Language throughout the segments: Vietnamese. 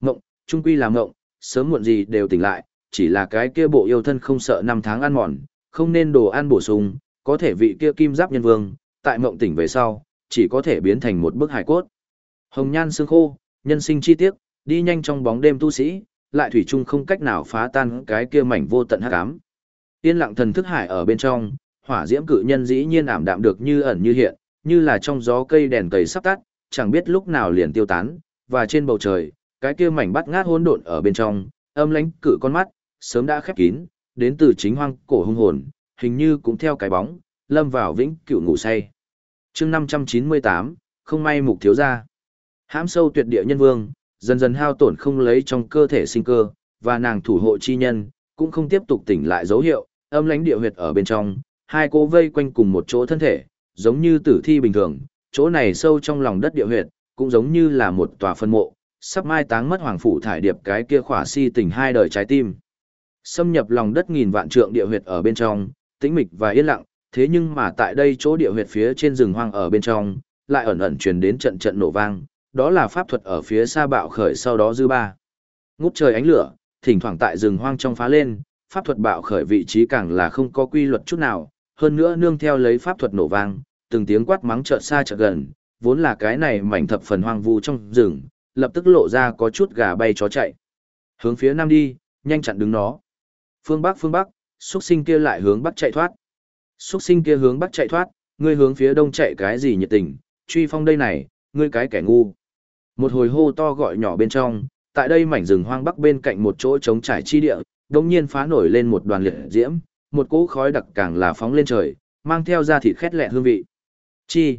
Ngộng, trung quy là ngộng, sớm muộn gì đều tỉnh lại, chỉ là cái kia bộ yêu thân không sợ năm tháng ăn mòn, không nên đồ ăn bổ sung, có thể vị kia kim giáp nhân vương, tại mộng tỉnh về sau, chỉ có thể biến thành một bức hải cốt. Hồng nhan xương khô, nhân sinh chi tiết, đi nhanh trong bóng đêm tu sĩ, lại thủy chung không cách nào phá tan cái kia mảnh vô tận hắc ám. Tiên lặng thần thức hải ở bên trong, hỏa diễm cự nhân dĩ nhiên ảm đạm được như ẩn như hiện, như là trong gió cây đèn cầy sắp tắt, chẳng biết lúc nào liền tiêu tán, và trên bầu trời, cái kia mảnh bắt ngát hỗn độn ở bên trong, âm lãnh cự con mắt, sớm đã khép kín, đến từ chính hoang cổ hung hồn, hình như cũng theo cái bóng, lâm vào vĩnh cửu ngủ say. chương 598, không may mục thiếu ra. Hãm sâu tuyệt địa nhân vương, dần dần hao tổn không lấy trong cơ thể sinh cơ, và nàng thủ hộ chi nhân, cũng không tiếp tục tỉnh lại dấu hiệu, âm lãnh địa huyệt ở bên trong, hai cô vây quanh cùng một chỗ thân thể, giống như tử thi bình thường, chỗ này sâu trong lòng đất địa huyệt, cũng giống như là một tòa phân mộ, sắp mai táng mất hoàng phủ thải điệp cái kia khỏa si tình hai đời trái tim. Xâm nhập lòng đất nghìn vạn trượng địa huyệt ở bên trong, tĩnh mịch và yên lặng, thế nhưng mà tại đây chỗ địa huyệt phía trên rừng hoang ở bên trong, lại ẩn ẩn truyền đến trận trận nổ vang, đó là pháp thuật ở phía xa bạo khởi sau đó dư ba. Ngút trời ánh lửa, thỉnh thoảng tại rừng hoang trong phá lên, pháp thuật bạo khởi vị trí càng là không có quy luật chút nào, hơn nữa nương theo lấy pháp thuật nổ vang, từng tiếng quát mắng chợt xa chợt gần, vốn là cái này mảnh thập phần hoang vu trong rừng, lập tức lộ ra có chút gà bay chó chạy. Hướng phía nam đi, nhanh chặn đứng nó. Phương Bắc phương Bắc, xuất sinh kia lại hướng Bắc chạy thoát. Xuất sinh kia hướng Bắc chạy thoát, ngươi hướng phía đông chạy cái gì nhiệt tình, truy phong đây này, ngươi cái kẻ ngu. Một hồi hô to gọi nhỏ bên trong, tại đây mảnh rừng hoang bắc bên cạnh một chỗ trống trải chi địa, đồng nhiên phá nổi lên một đoàn liệt diễm, một cỗ khói đặc càng là phóng lên trời, mang theo ra thịt khét lẹ hương vị. Chi?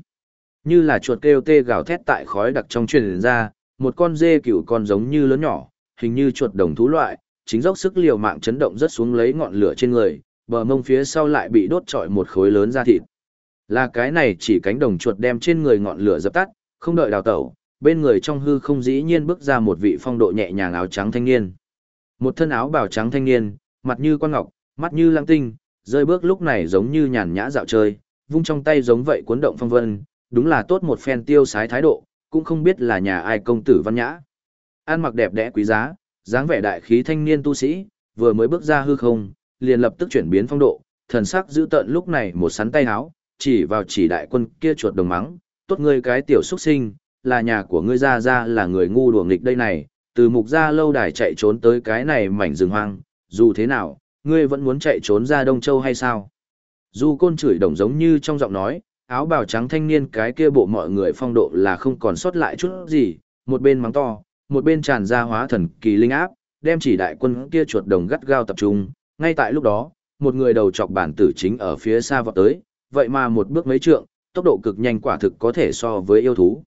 Như là chuột kêu tê gào thét tại khói đặc trong truyền ra, một con dê cựu con giống như lớn nhỏ, hình như chuột đồng thú loại, chính dốc sức liều mạng chấn động rất xuống lấy ngọn lửa trên người, bờ mông phía sau lại bị đốt trọi một khối lớn ra thịt. Là cái này chỉ cánh đồng chuột đem trên người ngọn lửa dập tắt, không đợi đào tẩu, bên người trong hư không dĩ nhiên bước ra một vị phong độ nhẹ nhàng áo trắng thanh niên. Một thân áo bào trắng thanh niên, mặt như quan ngọc, mắt như lăng tinh, rơi bước lúc này giống như nhàn nhã dạo chơi, vung trong tay giống vậy cuốn động phong vân, đúng là tốt một phen tiêu sái thái độ, cũng không biết là nhà ai công tử văn nhã. An mặc đẹp đẽ quý giá, dáng vẻ đại khí thanh niên tu sĩ, vừa mới bước ra hư không, liền lập tức chuyển biến phong độ, thần sắc giữ tận lúc này một sắn tay áo, chỉ vào chỉ đại quân kia chuột đồng mắng, tốt ngươi cái tiểu xuất sinh, là nhà của ngươi ra ra là người ngu đùa nghịch đây này, từ mục ra lâu đài chạy trốn tới cái này mảnh rừng hoang, dù thế nào, ngươi vẫn muốn chạy trốn ra Đông Châu hay sao? Dù côn chửi đồng giống như trong giọng nói, áo bào trắng thanh niên cái kia bộ mọi người phong độ là không còn sót lại chút gì, một bên mắng to, một bên tràn ra hóa thần kỳ linh áp, đem chỉ đại quân kia chuột đồng gắt gao tập trung, ngay tại lúc đó, một người đầu chọc bản tử chính ở phía xa vọt tới, vậy mà một bước mấy trượng, tốc độ cực nhanh quả thực có thể so với yêu thú.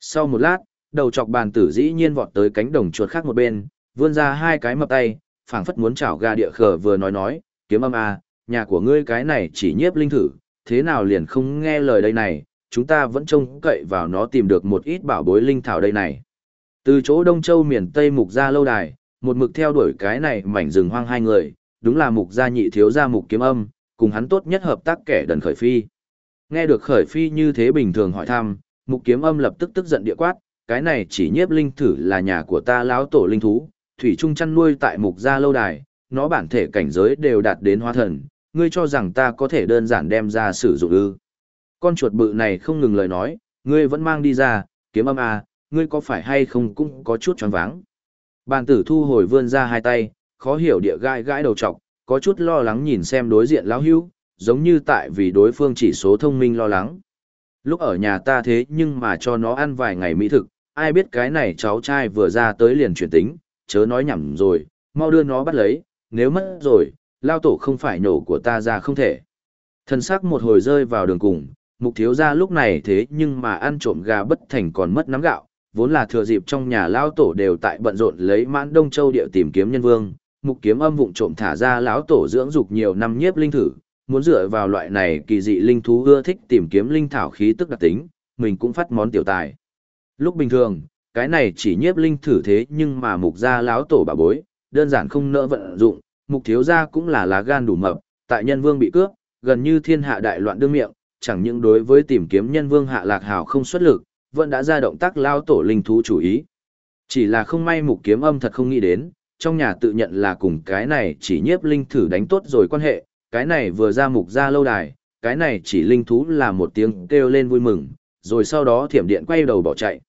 Sau một lát, đầu chọc bàn tử dĩ nhiên vọt tới cánh đồng chuột khác một bên, vươn ra hai cái mập tay, phảng phất muốn chảo gà địa khờ vừa nói nói, kiếm âm à, nhà của ngươi cái này chỉ nhiếp linh thử, thế nào liền không nghe lời đây này, chúng ta vẫn trông cậy vào nó tìm được một ít bảo bối linh thảo đây này. Từ chỗ Đông Châu miền Tây mục ra lâu đài, một mực theo đuổi cái này mảnh rừng hoang hai người, đúng là mục gia nhị thiếu gia mục kiếm âm, cùng hắn tốt nhất hợp tác kẻ đần khởi phi. Nghe được khởi phi như thế bình thường hỏi thăm, mục kiếm âm lập tức tức giận địa quát, cái này chỉ nhiếp linh thử là nhà của ta lão tổ linh thú, thủy trung chăn nuôi tại mục gia lâu đài, nó bản thể cảnh giới đều đạt đến hóa thần, ngươi cho rằng ta có thể đơn giản đem ra sử dụng ư. Con chuột bự này không ngừng lời nói, ngươi vẫn mang đi ra, kiếm âm à, ngươi có phải hay không cũng có chút choáng váng. Bàn tử thu hồi vươn ra hai tay, khó hiểu địa gai gãi đầu trọc, có chút lo lắng nhìn xem đối diện lão hữu, giống như tại vì đối phương chỉ số thông minh lo lắng. Lúc ở nhà ta thế nhưng mà cho nó ăn vài ngày mỹ thực, ai biết cái này cháu trai vừa ra tới liền chuyển tính, chớ nói nhầm rồi, mau đưa nó bắt lấy, nếu mất rồi, lao tổ không phải nổ của ta ra không thể. Thần sắc một hồi rơi vào đường cùng, mục thiếu ra lúc này thế nhưng mà ăn trộm gà bất thành còn mất nắm gạo, vốn là thừa dịp trong nhà lao tổ đều tại bận rộn lấy mãn đông châu địa tìm kiếm nhân vương, mục kiếm âm vụng trộm thả ra lão tổ dưỡng dục nhiều năm nhiếp linh thử, muốn dựa vào loại này kỳ dị linh thú ưa thích tìm kiếm linh thảo khí tức đặc tính, mình cũng phát món tiểu tài. Lúc bình thường, cái này chỉ nhiếp linh thử thế nhưng mà mục gia lão tổ bà bối, đơn giản không nỡ vận dụng, mục thiếu gia cũng là lá gan đủ mập, tại nhân vương bị cướp, gần như thiên hạ đại loạn đương miệng, chẳng những đối với tìm kiếm nhân vương hạ lạc hào không xuất lực, vẫn đã ra động tác lao tổ linh thú chủ ý. Chỉ là không may mục kiếm âm thật không nghĩ đến, trong nhà tự nhận là cùng cái này chỉ nhiếp linh thử đánh tốt rồi quan hệ, cái này vừa ra mục ra lâu đài, cái này chỉ linh thú là một tiếng kêu lên vui mừng, rồi sau đó thiểm điện quay đầu bỏ chạy.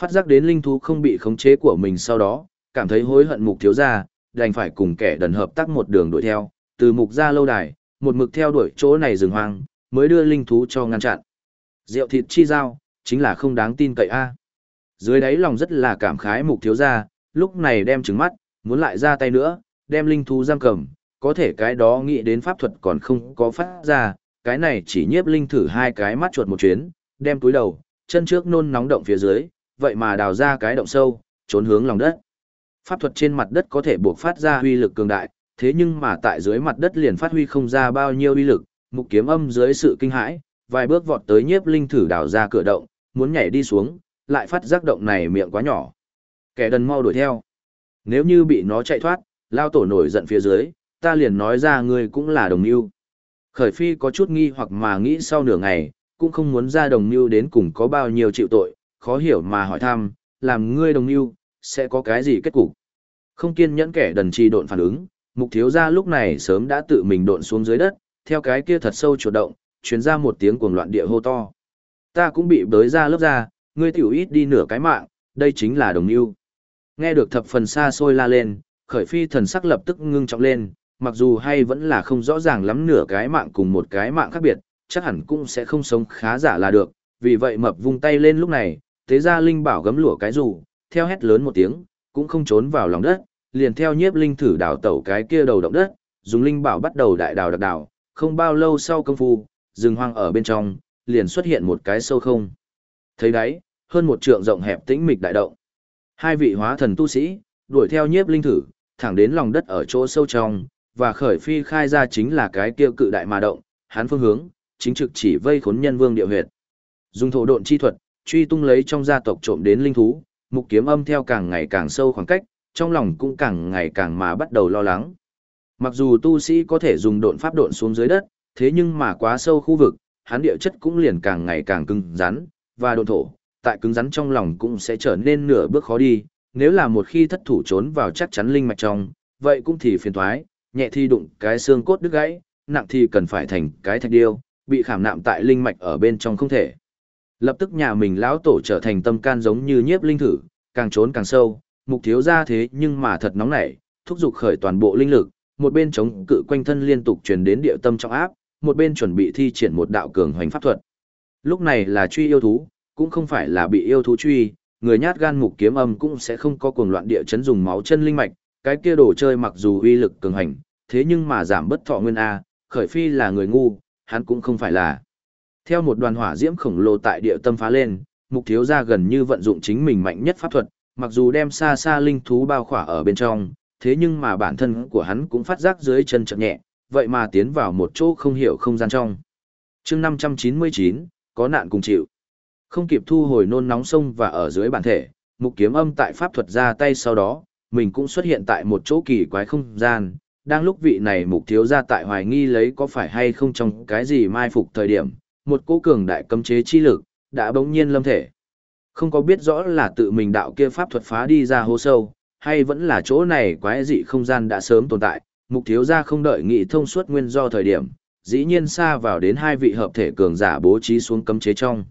Phát giác đến linh thú không bị khống chế của mình sau đó, cảm thấy hối hận mục thiếu gia, đành phải cùng kẻ đần hợp tác một đường đuổi theo, từ mục ra lâu đài, một mực theo đuổi chỗ này rừng hoang, mới đưa linh thú cho ngăn chặn. Rượu thịt chi giao, chính là không đáng tin cậy a. Dưới đáy lòng rất là cảm khái mục thiếu gia, lúc này đem trừng mắt, muốn lại ra tay nữa, đem linh thú giam cầm, có thể cái đó nghĩ đến pháp thuật còn không có phát ra, cái này chỉ nhiếp linh thử hai cái mắt chuột một chuyến, đem túi đầu, chân trước nôn nóng động phía dưới, vậy mà đào ra cái động sâu, trốn hướng lòng đất. Pháp thuật trên mặt đất có thể buộc phát ra huy lực cường đại, thế nhưng mà tại dưới mặt đất liền phát huy không ra bao nhiêu uy lực, mục kiếm âm dưới sự kinh hãi, vài bước vọt tới nhiếp linh thử đào ra cửa động, muốn nhảy đi xuống, lại phát giác động này miệng quá nhỏ. Kẻ đần mau đuổi theo. Nếu như bị nó chạy thoát, lao tổ nổi giận phía dưới, ta liền nói ra ngươi cũng là đồng mưu. Khởi phi có chút nghi hoặc mà nghĩ sau nửa ngày, cũng không muốn ra đồng mưu đến cùng có bao nhiêu chịu tội, khó hiểu mà hỏi thăm, làm ngươi đồng mưu, sẽ có cái gì kết cục. Không kiên nhẫn kẻ đần trì độn phản ứng, mục thiếu gia lúc này sớm đã tự mình độn xuống dưới đất, theo cái kia thật sâu chuột động, truyền ra một tiếng cuồng loạn địa hô to. Ta cũng bị bới ra lớp ra, ngươi tiểu ít đi nửa cái mạng, đây chính là đồng mưu. Nghe được thập phần xa xôi la lên, khởi phi thần sắc lập tức ngưng trọng lên, mặc dù hay vẫn là không rõ ràng lắm nửa cái mạng cùng một cái mạng khác biệt, chắc hẳn cũng sẽ không sống khá giả là được, vì vậy mập vung tay lên lúc này, thế ra linh bảo gấm lụa cái rủ, theo hét lớn một tiếng, cũng không trốn vào lòng đất, liền theo nhiếp linh thử đào tẩu cái kia đầu động đất, dùng linh bảo bắt đầu đại đào đặc đào, không bao lâu sau công phu, rừng hoang ở bên trong, liền xuất hiện một cái sâu không. Thấy đấy, hơn một trượng rộng hẹp tĩnh mịch đại động. Hai vị hóa thần tu sĩ, đuổi theo nhiếp linh thử, thẳng đến lòng đất ở chỗ sâu trong, và khởi phi khai ra chính là cái kia cự đại mà động, hắn phương hướng, chính trực chỉ vây khốn nhân vương địa huyệt. Dùng thổ độn chi thuật, truy tung lấy trong gia tộc trộm đến linh thú, mục kiếm âm theo càng ngày càng sâu khoảng cách, trong lòng cũng càng ngày càng mà bắt đầu lo lắng. Mặc dù tu sĩ có thể dùng độn pháp độn xuống dưới đất, thế nhưng mà quá sâu khu vực, hắn địa chất cũng liền càng ngày càng cứng rắn, và độn thổ, tại cứng rắn trong lòng cũng sẽ trở nên nửa bước khó đi, nếu là một khi thất thủ trốn vào chắc chắn linh mạch trong, vậy cũng thì phiền toái, nhẹ thì đụng cái xương cốt đứt gãy, nặng thì cần phải thành cái thạch điêu, bị khảm nạm tại linh mạch ở bên trong không thể. Lập tức nhà mình lão tổ trở thành tâm can giống như nhiếp linh thử, càng trốn càng sâu, mục thiếu ra thế nhưng mà thật nóng nảy, thúc giục khởi toàn bộ linh lực, một bên chống cự quanh thân liên tục truyền đến địa tâm trong áp, một bên chuẩn bị thi triển một đạo cường hoành pháp thuật. Lúc này là truy yêu thú, cũng không phải là bị yêu thú truy, người nhát gan mục kiếm âm cũng sẽ không có cuồng loạn địa chấn dùng máu chân linh mạch, cái kia đồ chơi mặc dù uy lực cường hành, thế nhưng mà giảm bất thọ nguyên a, khởi phi là người ngu, hắn cũng không phải là. Theo một đoàn hỏa diễm khổng lồ tại địa tâm phá lên, mục thiếu gia gần như vận dụng chính mình mạnh nhất pháp thuật, mặc dù đem xa xa linh thú bao khỏa ở bên trong, thế nhưng mà bản thân của hắn cũng phát giác dưới chân chậm nhẹ, vậy mà tiến vào một chỗ không hiểu không gian trong. chương 599, có nạn cùng chịu. Không kịp thu hồi nôn nóng sông và ở dưới bản thể, mục kiếm âm tại pháp thuật ra tay sau đó, mình cũng xuất hiện tại một chỗ kỳ quái không gian. Đang lúc vị này mục thiếu ra tại hoài nghi lấy có phải hay không trong cái gì mai phục thời điểm, một cỗ cường đại cấm chế chi lực, đã bỗng nhiên lâm thể. Không có biết rõ là tự mình đạo kia pháp thuật phá đi ra hố sâu, hay vẫn là chỗ này quái dị không gian đã sớm tồn tại, mục thiếu gia không đợi nghị thông suốt nguyên do thời điểm, dĩ nhiên xa vào đến hai vị hợp thể cường giả bố trí xuống cấm chế trong.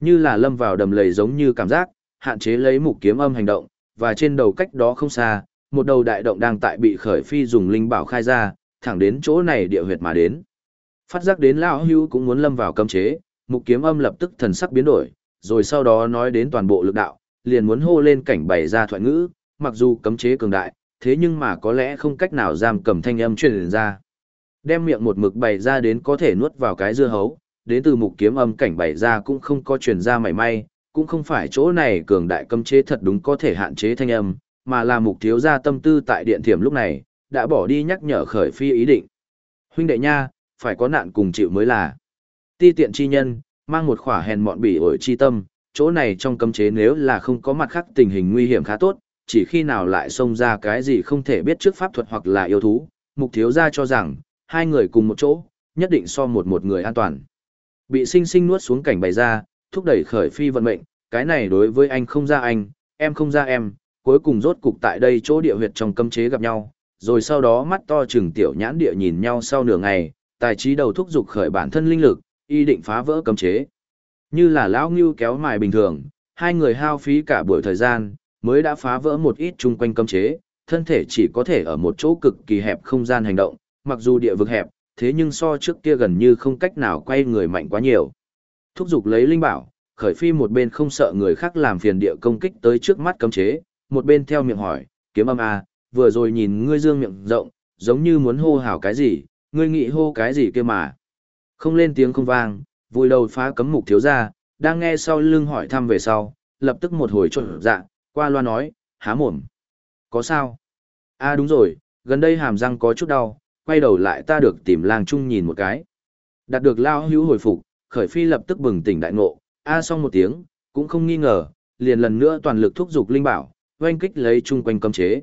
Như là lâm vào đầm lầy giống như cảm giác, hạn chế lấy mục kiếm âm hành động, và trên đầu cách đó không xa, một đầu đại động đang tại bị khởi phi dùng linh bảo khai ra, thẳng đến chỗ này địa huyệt mà đến. Phát giác đến lão hưu cũng muốn lâm vào cấm chế, mục kiếm âm lập tức thần sắc biến đổi, rồi sau đó nói đến toàn bộ lực đạo, liền muốn hô lên cảnh bày ra thoại ngữ, mặc dù cấm chế cường đại, thế nhưng mà có lẽ không cách nào giam cầm thanh âm truyền ra. Đem miệng một mực bày ra đến có thể nuốt vào cái dưa hấu, đến từ mục kiếm âm cảnh bày ra cũng không có truyền ra mảy may, cũng không phải chỗ này cường đại cấm chế thật đúng có thể hạn chế thanh âm, mà là mục thiếu gia tâm tư tại điện thiểm lúc này, đã bỏ đi nhắc nhở khởi phi ý định. Huynh đệ nha, phải có nạn cùng chịu mới là. Ti tiện chi nhân, mang một khỏa hèn mọn bỉ ổi chi tâm, chỗ này trong cấm chế nếu là không có mặt khác tình hình nguy hiểm khá tốt, chỉ khi nào lại xông ra cái gì không thể biết trước pháp thuật hoặc là yêu thú, mục thiếu gia cho rằng, hai người cùng một chỗ, nhất định so một một người an toàn. Bị sinh sinh nuốt xuống cảnh bày ra, thúc đẩy khởi phi vận mệnh, cái này đối với anh không ra anh, em không ra em, cuối cùng rốt cục tại đây chỗ địa huyệt trong cấm chế gặp nhau, rồi sau đó mắt to chừng tiểu nhãn địa nhìn nhau sau nửa ngày, tài trí đầu thúc dục khởi bản thân linh lực, y định phá vỡ cấm chế. Như là lão ngưu kéo mài bình thường, hai người hao phí cả buổi thời gian, mới đã phá vỡ một ít chung quanh cấm chế, thân thể chỉ có thể ở một chỗ cực kỳ hẹp không gian hành động, mặc dù địa vực hẹp, thế nhưng so trước kia gần như không cách nào quay người mạnh quá nhiều. Thúc dục lấy linh bảo, khởi phi một bên không sợ người khác làm phiền địa công kích tới trước mắt cấm chế, một bên theo miệng hỏi, kiếm âm a, vừa rồi nhìn ngươi dương miệng rộng, giống như muốn hô hào cái gì, ngươi nghĩ hô cái gì kia mà. Không lên tiếng không vang, vui đầu phá cấm mục thiếu ra, đang nghe sau lưng hỏi thăm về sau, lập tức một hồi trộn dạ, qua loa nói, há mồm. Có sao? a đúng rồi, gần đây hàm răng có chút đau, quay đầu lại ta được tìm lang chung nhìn một cái. Đạt được lao hữu hồi phục, khởi phi lập tức bừng tỉnh đại ngộ, a xong một tiếng, cũng không nghi ngờ, liền lần nữa toàn lực thúc giục linh bảo, oanh kích lấy chung quanh cấm chế.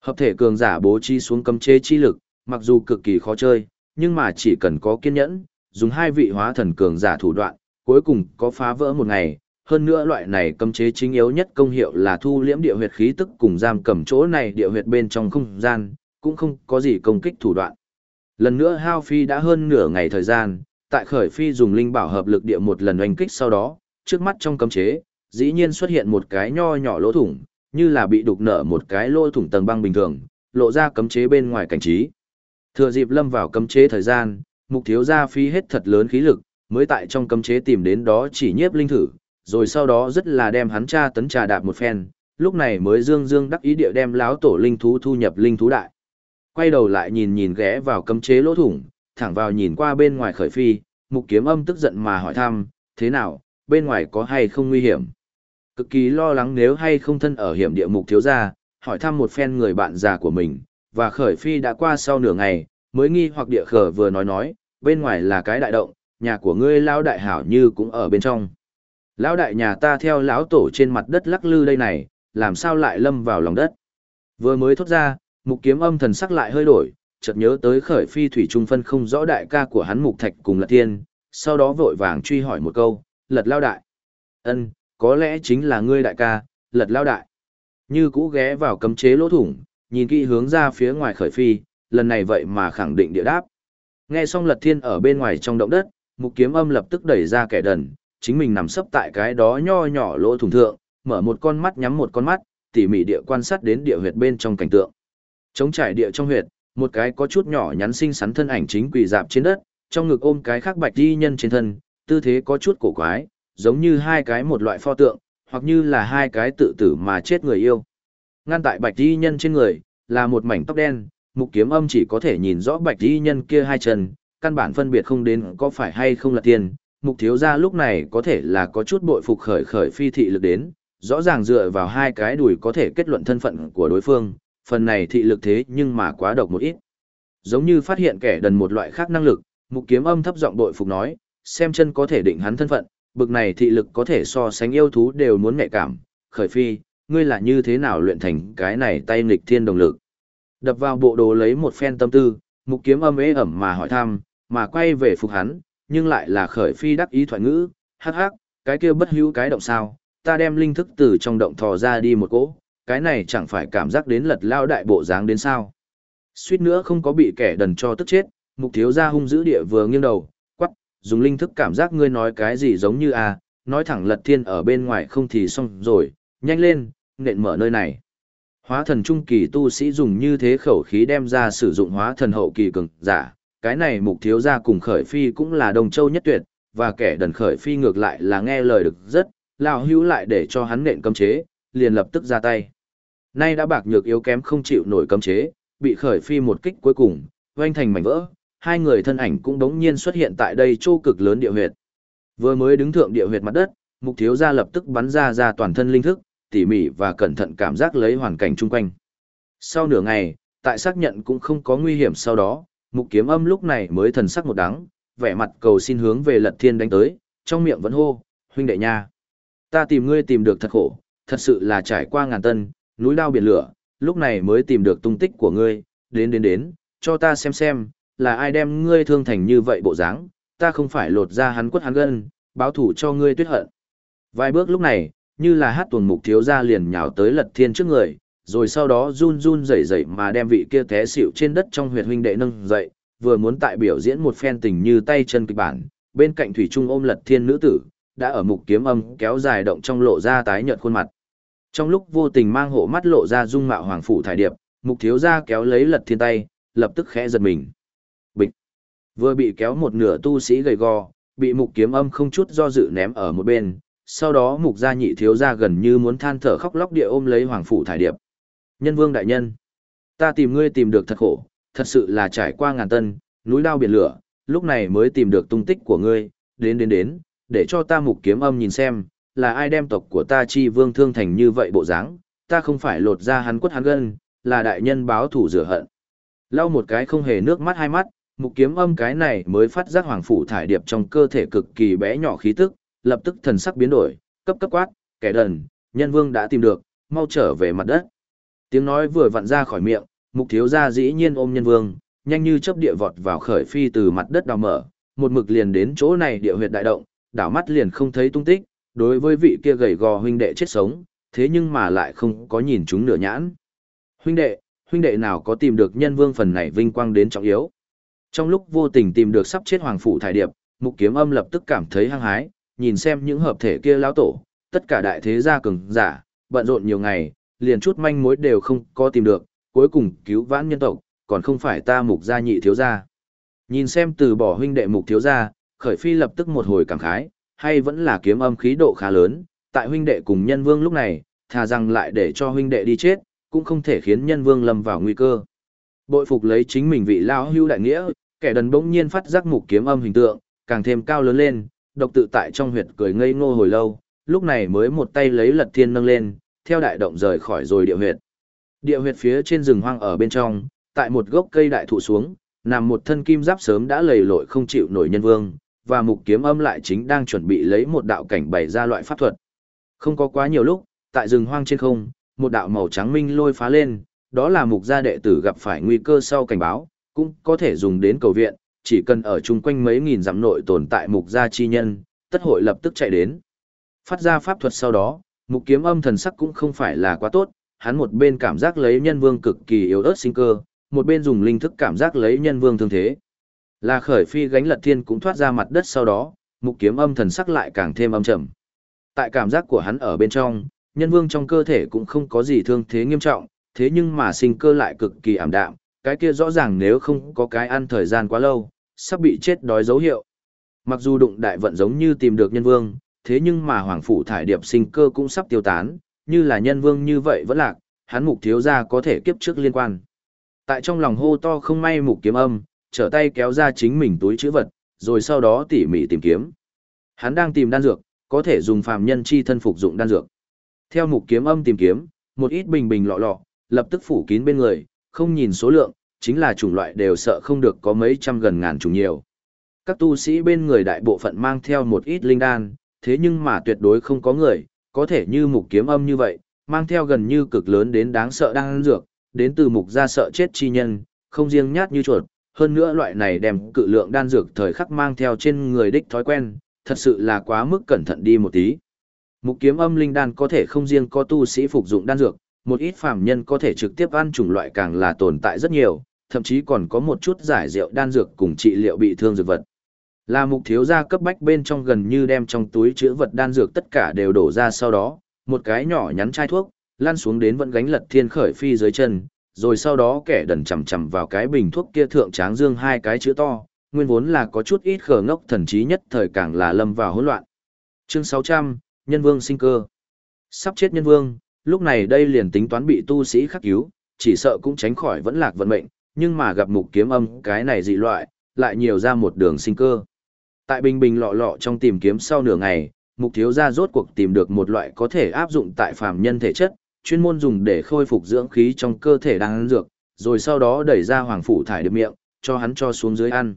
Hợp thể cường giả bố trí xuống cấm chế chi lực, mặc dù cực kỳ khó chơi, nhưng mà chỉ cần có kiên nhẫn, dùng hai vị hóa thần cường giả thủ đoạn, cuối cùng có phá vỡ một ngày. Hơn nữa loại này cấm chế chính yếu nhất công hiệu là thu liễm địa huyệt khí tức cùng giam cầm chỗ này địa huyệt bên trong không gian, cũng không có gì công kích thủ đoạn. Lần nữa Hao Phi đã hơn nửa ngày thời gian, tại khởi phi dùng linh bảo hợp lực địa một lần oanh kích sau đó, trước mắt trong cấm chế, dĩ nhiên xuất hiện một cái nho nhỏ lỗ thủng, như là bị đục nở một cái lỗ thủng tầng băng bình thường, lộ ra cấm chế bên ngoài cảnh trí. Thừa dịp lâm vào cấm chế thời gian, mục thiếu gia phí hết thật lớn khí lực, mới tại trong cấm chế tìm đến đó chỉ nhiếp linh thử, rồi sau đó rất là đem hắn cha tấn trà đạp một phen, lúc này mới dương dương đắc ý địa đem láo tổ linh thú thu nhập linh thú đại. Quay đầu lại nhìn nhìn ghé vào cấm chế lỗ thủng, thẳng vào nhìn qua bên ngoài khởi phi, mục kiếm âm tức giận mà hỏi thăm, thế nào, bên ngoài có hay không nguy hiểm? Cực kỳ lo lắng nếu hay không thân ở hiểm địa mục thiếu gia, hỏi thăm một phen người bạn già của mình, và khởi phi đã qua sau nửa ngày, mới nghi hoặc địa khở vừa nói nói, bên ngoài là cái đại động, nhà của ngươi lão đại hảo như cũng ở bên trong. Lão đại nhà ta theo lão tổ trên mặt đất lắc lư đây này, làm sao lại lâm vào lòng đất. Vừa mới thốt ra, mục kiếm âm thần sắc lại hơi đổi, chợt nhớ tới khởi phi thủy trung phân không rõ đại ca của hắn mục thạch cùng lật thiên, sau đó vội vàng truy hỏi một câu, lật lao đại. ân có lẽ chính là ngươi đại ca, lật lao đại. Như cũ ghé vào cấm chế lỗ thủng, nhìn kỹ hướng ra phía ngoài khởi phi, lần này vậy mà khẳng định địa đáp. Nghe xong lật thiên ở bên ngoài trong động đất, mục kiếm âm lập tức đẩy ra kẻ đần, chính mình nằm sấp tại cái đó nho nhỏ lỗ thủng thượng, mở một con mắt nhắm một con mắt, tỉ mỉ địa quan sát đến địa huyệt bên trong cảnh tượng. Chống trải địa trong huyệt, một cái có chút nhỏ nhắn xinh xắn thân ảnh chính quỳ dạp trên đất, trong ngực ôm cái khác bạch y nhân trên thân, tư thế có chút cổ quái, giống như hai cái một loại pho tượng, hoặc như là hai cái tự tử mà chết người yêu. Ngăn tại bạch di nhân trên người, là một mảnh tóc đen, mục kiếm âm chỉ có thể nhìn rõ bạch di nhân kia hai chân, căn bản phân biệt không đến có phải hay không là tiền. Mục thiếu gia lúc này có thể là có chút bội phục khởi khởi phi thị lực đến, rõ ràng dựa vào hai cái đùi có thể kết luận thân phận của đối phương, phần này thị lực thế nhưng mà quá độc một ít. Giống như phát hiện kẻ đần một loại khác năng lực, mục kiếm âm thấp giọng bội phục nói, xem chân có thể định hắn thân phận, bực này thị lực có thể so sánh yêu thú đều muốn nhạy cảm, khởi phi, ngươi là như thế nào luyện thành cái này tay nghịch thiên đồng lực. Đập vào bộ đồ lấy một phen tâm tư, mục kiếm âm ế ẩm mà hỏi thăm, mà quay về phục hắn, nhưng lại là khởi phi đắc ý thoại ngữ, hắc hắc, cái kia bất hữu cái động sao, ta đem linh thức từ trong động thò ra đi một cỗ, cái này chẳng phải cảm giác đến lật lao đại bộ dáng đến sao. Suýt nữa không có bị kẻ đần cho tức chết, mục thiếu gia hung dữ địa vừa nghiêng đầu, quắc, dùng linh thức cảm giác ngươi nói cái gì giống như à, nói thẳng lật thiên ở bên ngoài không thì xong rồi, nhanh lên, nện mở nơi này. Hóa thần trung kỳ tu sĩ dùng như thế khẩu khí đem ra sử dụng hóa thần hậu kỳ cường giả, cái này mục thiếu gia cùng khởi phi cũng là đồng châu nhất tuyệt, và kẻ đần khởi phi ngược lại là nghe lời được rất, lão hữu lại để cho hắn nện cấm chế, liền lập tức ra tay. Nay đã bạc nhược yếu kém không chịu nổi cấm chế, bị khởi phi một kích cuối cùng, oanh thành mảnh vỡ, hai người thân ảnh cũng đống nhiên xuất hiện tại đây chỗ cực lớn địa huyệt. Vừa mới đứng thượng địa huyệt mặt đất, mục thiếu gia lập tức bắn ra ra toàn thân linh thức, tỉ mỉ và cẩn thận cảm giác lấy hoàn cảnh chung quanh. Sau nửa ngày, tại xác nhận cũng không có nguy hiểm sau đó, mục kiếm âm lúc này mới thần sắc một đắng, vẻ mặt cầu xin hướng về lật thiên đánh tới, trong miệng vẫn hô, huynh đệ nha. Ta tìm ngươi tìm được thật khổ, thật sự là trải qua ngàn tân, núi đao biển lửa, lúc này mới tìm được tung tích của ngươi, đến đến đến, cho ta xem xem, là ai đem ngươi thương thành như vậy bộ dáng, ta không phải lột ra hắn quất hắn gân, báo thủ cho ngươi tuyết hận. Vài bước lúc này, như là hát tuồng mục thiếu gia liền nhào tới lật thiên trước người, rồi sau đó run run rẩy rẩy mà đem vị kia té xỉu trên đất trong huyệt huynh đệ nâng dậy, vừa muốn tại biểu diễn một phen tình như tay chân kịch bản, bên cạnh thủy trung ôm lật thiên nữ tử, đã ở mục kiếm âm kéo dài động trong lộ ra tái nhợt khuôn mặt. Trong lúc vô tình mang hộ mắt lộ ra dung mạo hoàng phủ thải điệp, mục thiếu gia kéo lấy lật thiên tay, lập tức khẽ giật mình. Bịch. Vừa bị kéo một nửa tu sĩ gầy gò, bị mục kiếm âm không chút do dự ném ở một bên, sau đó mục gia nhị thiếu gia gần như muốn than thở khóc lóc địa ôm lấy hoàng phủ thải điệp. Nhân vương đại nhân, ta tìm ngươi tìm được thật khổ, thật sự là trải qua ngàn tân, núi đao biển lửa, lúc này mới tìm được tung tích của ngươi, đến đến đến, để cho ta mục kiếm âm nhìn xem, là ai đem tộc của ta chi vương thương thành như vậy bộ dáng, ta không phải lột ra hắn quất hắn gân, là đại nhân báo thủ rửa hận. Lau một cái không hề nước mắt hai mắt, mục kiếm âm cái này mới phát giác hoàng phủ thải điệp trong cơ thể cực kỳ bé nhỏ khí tức, lập tức thần sắc biến đổi, cấp cấp quát, kẻ đần, nhân vương đã tìm được, mau trở về mặt đất. Tiếng nói vừa vặn ra khỏi miệng, mục thiếu gia dĩ nhiên ôm nhân vương, nhanh như chớp địa vọt vào khởi phi từ mặt đất đào mở, một mực liền đến chỗ này địa huyệt đại động, đảo mắt liền không thấy tung tích, đối với vị kia gầy gò huynh đệ chết sống, thế nhưng mà lại không có nhìn chúng nửa nhãn. Huynh đệ, huynh đệ nào có tìm được nhân vương phần này vinh quang đến trọng yếu. Trong lúc vô tình tìm được sắp chết hoàng phủ thải điệp, mục kiếm âm lập tức cảm thấy hăng hái, nhìn xem những hợp thể kia lão tổ, tất cả đại thế gia cường giả, bận rộn nhiều ngày, liền chút manh mối đều không có tìm được, cuối cùng cứu vãn nhân tộc, còn không phải ta mục gia nhị thiếu gia. Nhìn xem từ bỏ huynh đệ mục thiếu gia, khởi phi lập tức một hồi cảm khái, hay vẫn là kiếm âm khí độ khá lớn, tại huynh đệ cùng nhân vương lúc này, thà rằng lại để cho huynh đệ đi chết, cũng không thể khiến nhân vương lâm vào nguy cơ. Bội phục lấy chính mình vị lão hưu đại nghĩa, kẻ đần bỗng nhiên phát giác mục kiếm âm hình tượng, càng thêm cao lớn lên, độc tự tại trong huyệt cười ngây ngô hồi lâu, lúc này mới một tay lấy lật thiên nâng lên, theo đại động rời khỏi rồi địa huyệt. Địa huyệt phía trên rừng hoang ở bên trong, tại một gốc cây đại thụ xuống, nằm một thân kim giáp sớm đã lầy lội không chịu nổi nhân vương, và mục kiếm âm lại chính đang chuẩn bị lấy một đạo cảnh bày ra loại pháp thuật. Không có quá nhiều lúc, tại rừng hoang trên không, một đạo màu trắng minh lôi phá lên, đó là mục gia đệ tử gặp phải nguy cơ sau cảnh báo, cũng có thể dùng đến cầu viện, chỉ cần ở chung quanh mấy nghìn dặm nội tồn tại mục gia chi nhân, tất hội lập tức chạy đến. Phát ra pháp thuật sau đó, mục kiếm âm thần sắc cũng không phải là quá tốt, hắn một bên cảm giác lấy nhân vương cực kỳ yếu ớt sinh cơ, một bên dùng linh thức cảm giác lấy nhân vương thương thế. Là khởi phi gánh lật thiên cũng thoát ra mặt đất sau đó, mục kiếm âm thần sắc lại càng thêm âm trầm. Tại cảm giác của hắn ở bên trong, nhân vương trong cơ thể cũng không có gì thương thế nghiêm trọng, thế nhưng mà sinh cơ lại cực kỳ ảm đạm, cái kia rõ ràng nếu không có cái ăn thời gian quá lâu, sắp bị chết đói dấu hiệu. Mặc dù đụng đại vận giống như tìm được nhân vương, thế nhưng mà hoàng phủ thải điệp sinh cơ cũng sắp tiêu tán, như là nhân vương như vậy vẫn lạc, hắn mục thiếu gia có thể kiếp trước liên quan. Tại trong lòng hô to không may mục kiếm âm, trở tay kéo ra chính mình túi chữ vật, rồi sau đó tỉ mỉ tìm kiếm. Hắn đang tìm đan dược, có thể dùng phàm nhân chi thân phục dụng đan dược. Theo mục kiếm âm tìm kiếm, một ít bình bình lọ lọ, lập tức phủ kín bên người, không nhìn số lượng, chính là chủng loại đều sợ không được có mấy trăm gần ngàn chủng nhiều. Các tu sĩ bên người đại bộ phận mang theo một ít linh đan, thế nhưng mà tuyệt đối không có người, có thể như mục kiếm âm như vậy, mang theo gần như cực lớn đến đáng sợ đan dược, đến từ mục ra sợ chết chi nhân, không riêng nhát như chuột, hơn nữa loại này đem cự lượng đan dược thời khắc mang theo trên người đích thói quen, thật sự là quá mức cẩn thận đi một tí. Mục kiếm âm linh đan có thể không riêng có tu sĩ phục dụng đan dược, một ít phàm nhân có thể trực tiếp ăn chủng loại càng là tồn tại rất nhiều, thậm chí còn có một chút giải rượu đan dược cùng trị liệu bị thương dược vật. Là mục thiếu gia cấp bách bên trong gần như đem trong túi chứa vật đan dược tất cả đều đổ ra sau đó, một cái nhỏ nhắn chai thuốc, lăn xuống đến vẫn gánh lật thiên khởi phi dưới chân, rồi sau đó kẻ đần chầm chầm vào cái bình thuốc kia thượng tráng dương hai cái chữ to, nguyên vốn là có chút ít khờ ngốc thần trí nhất thời càng là lâm vào hỗn loạn. Chương 600, Nhân Vương sinh cơ. Sắp chết Nhân Vương, lúc này đây liền tính toán bị tu sĩ khắc cứu, chỉ sợ cũng tránh khỏi vẫn lạc vận mệnh, nhưng mà gặp mục kiếm âm cái này dị loại, lại nhiều ra một đường sinh cơ. Tại bình bình lọ lọ trong tìm kiếm sau nửa ngày, mục thiếu gia rốt cuộc tìm được một loại có thể áp dụng tại phàm nhân thể chất, chuyên môn dùng để khôi phục dưỡng khí trong cơ thể đang ăn dược, rồi sau đó đẩy ra hoàng phủ thải được miệng, cho hắn cho xuống dưới ăn.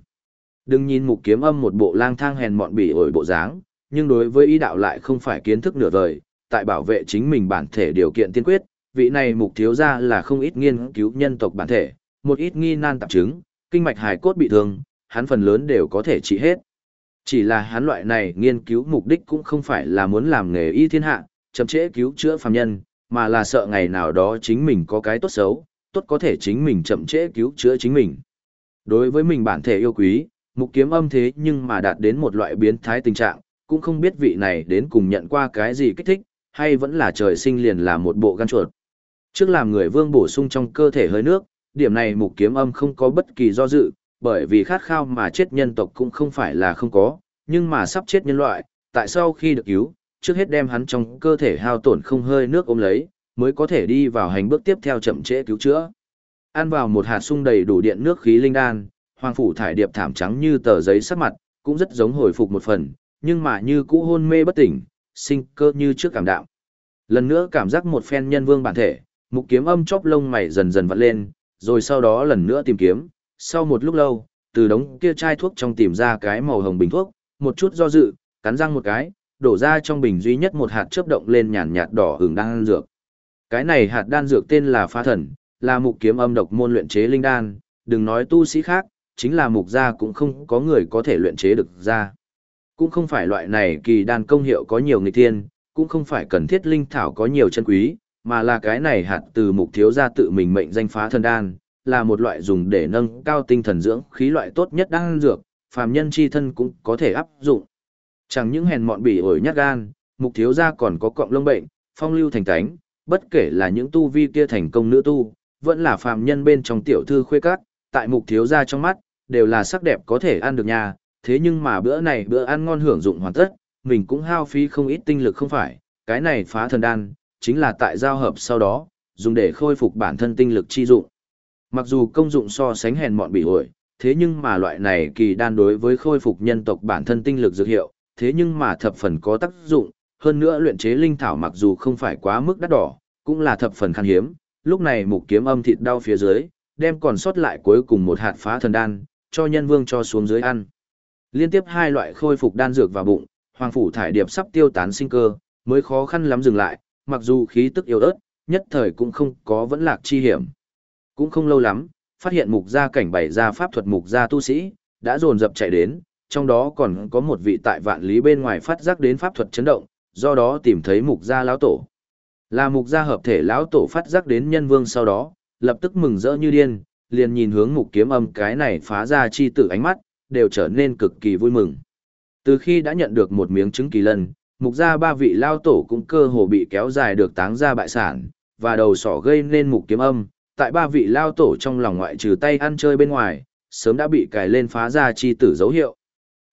Đừng nhìn mục kiếm âm một bộ lang thang hèn mọn bỉ ổi bộ dáng, nhưng đối với ý đạo lại không phải kiến thức nửa vời, tại bảo vệ chính mình bản thể điều kiện tiên quyết, vị này mục thiếu gia là không ít nghiên cứu nhân tộc bản thể, một ít nghi nan tạp chứng, kinh mạch hài cốt bị thương, hắn phần lớn đều có thể trị hết. Chỉ là hắn loại này nghiên cứu mục đích cũng không phải là muốn làm nghề y thiên hạ, chậm trễ cứu chữa phàm nhân, mà là sợ ngày nào đó chính mình có cái tốt xấu, tốt có thể chính mình chậm trễ cứu chữa chính mình. Đối với mình bản thể yêu quý, mục kiếm âm thế nhưng mà đạt đến một loại biến thái tình trạng, cũng không biết vị này đến cùng nhận qua cái gì kích thích, hay vẫn là trời sinh liền là một bộ gan chuột. Trước làm người vương bổ sung trong cơ thể hơi nước, điểm này mục kiếm âm không có bất kỳ do dự, bởi vì khát khao mà chết nhân tộc cũng không phải là không có, nhưng mà sắp chết nhân loại, tại sao khi được cứu, trước hết đem hắn trong cơ thể hao tổn không hơi nước ôm lấy, mới có thể đi vào hành bước tiếp theo chậm trễ cứu chữa. Ăn vào một hạt sung đầy đủ điện nước khí linh đan, hoàng phủ thải điệp thảm trắng như tờ giấy sắc mặt, cũng rất giống hồi phục một phần, nhưng mà như cũ hôn mê bất tỉnh, sinh cơ như trước cảm đạo. Lần nữa cảm giác một phen nhân vương bản thể, mục kiếm âm chóp lông mày dần dần vặn lên, rồi sau đó lần nữa tìm kiếm, sau một lúc lâu, từ đống kia chai thuốc trong tìm ra cái màu hồng bình thuốc, một chút do dự, cắn răng một cái, đổ ra trong bình duy nhất một hạt chớp động lên nhàn nhạt đỏ hưởng đan dược. Cái này hạt đan dược tên là phá thần, là mục kiếm âm độc môn luyện chế linh đan, đừng nói tu sĩ khác, chính là mục gia cũng không có người có thể luyện chế được ra. Cũng không phải loại này kỳ đan công hiệu có nhiều nghịch thiên, cũng không phải cần thiết linh thảo có nhiều chân quý, mà là cái này hạt từ mục thiếu gia tự mình mệnh danh phá thần đan, là một loại dùng để nâng cao tinh thần dưỡng khí loại tốt nhất đan dược, phàm nhân chi thân cũng có thể áp dụng. Chẳng những hèn mọn bỉ ổi nhát gan, mục thiếu gia còn có cọng lông bệnh, phong lưu thành tánh, bất kể là những tu vi kia thành công nữ tu, vẫn là phàm nhân bên trong tiểu thư khuê cát, tại mục thiếu gia trong mắt, đều là sắc đẹp có thể ăn được nhà, thế nhưng mà bữa này bữa ăn ngon hưởng dụng hoàn tất, mình cũng hao phí không ít tinh lực không phải, cái này phá thần đan, chính là tại giao hợp sau đó, dùng để khôi phục bản thân tinh lực chi dụng. Mặc dù công dụng so sánh hèn mọn bị ổi, thế nhưng mà loại này kỳ đan đối với khôi phục nhân tộc bản thân tinh lực dược hiệu, thế nhưng mà thập phần có tác dụng, hơn nữa luyện chế linh thảo mặc dù không phải quá mức đắt đỏ, cũng là thập phần khan hiếm, lúc này mục kiếm âm thịt đau phía dưới, đem còn sót lại cuối cùng một hạt phá thần đan, cho nhân vương cho xuống dưới ăn. Liên tiếp hai loại khôi phục đan dược vào bụng, hoàng phủ thải điệp sắp tiêu tán sinh cơ, mới khó khăn lắm dừng lại, mặc dù khí tức yếu ớt, nhất thời cũng không có vẫn lạc chi hiểm. Cũng không lâu lắm, phát hiện mục gia cảnh bày ra pháp thuật mục gia tu sĩ, đã dồn dập chạy đến, trong đó còn có một vị tại vạn lý bên ngoài phát giác đến pháp thuật chấn động, do đó tìm thấy mục gia lão tổ. Là mục gia hợp thể lão tổ phát giác đến nhân vương sau đó, lập tức mừng rỡ như điên, liền nhìn hướng mục kiếm âm cái này phá ra chi tử ánh mắt, đều trở nên cực kỳ vui mừng. Từ khi đã nhận được một miếng trứng kỳ lân, mục gia ba vị lao tổ cũng cơ hồ bị kéo dài được táng ra bại sản, và đầu sỏ gây nên mục kiếm âm, tại ba vị lao tổ trong lòng ngoại trừ tay ăn chơi bên ngoài, sớm đã bị cài lên phá ra chi tử dấu hiệu.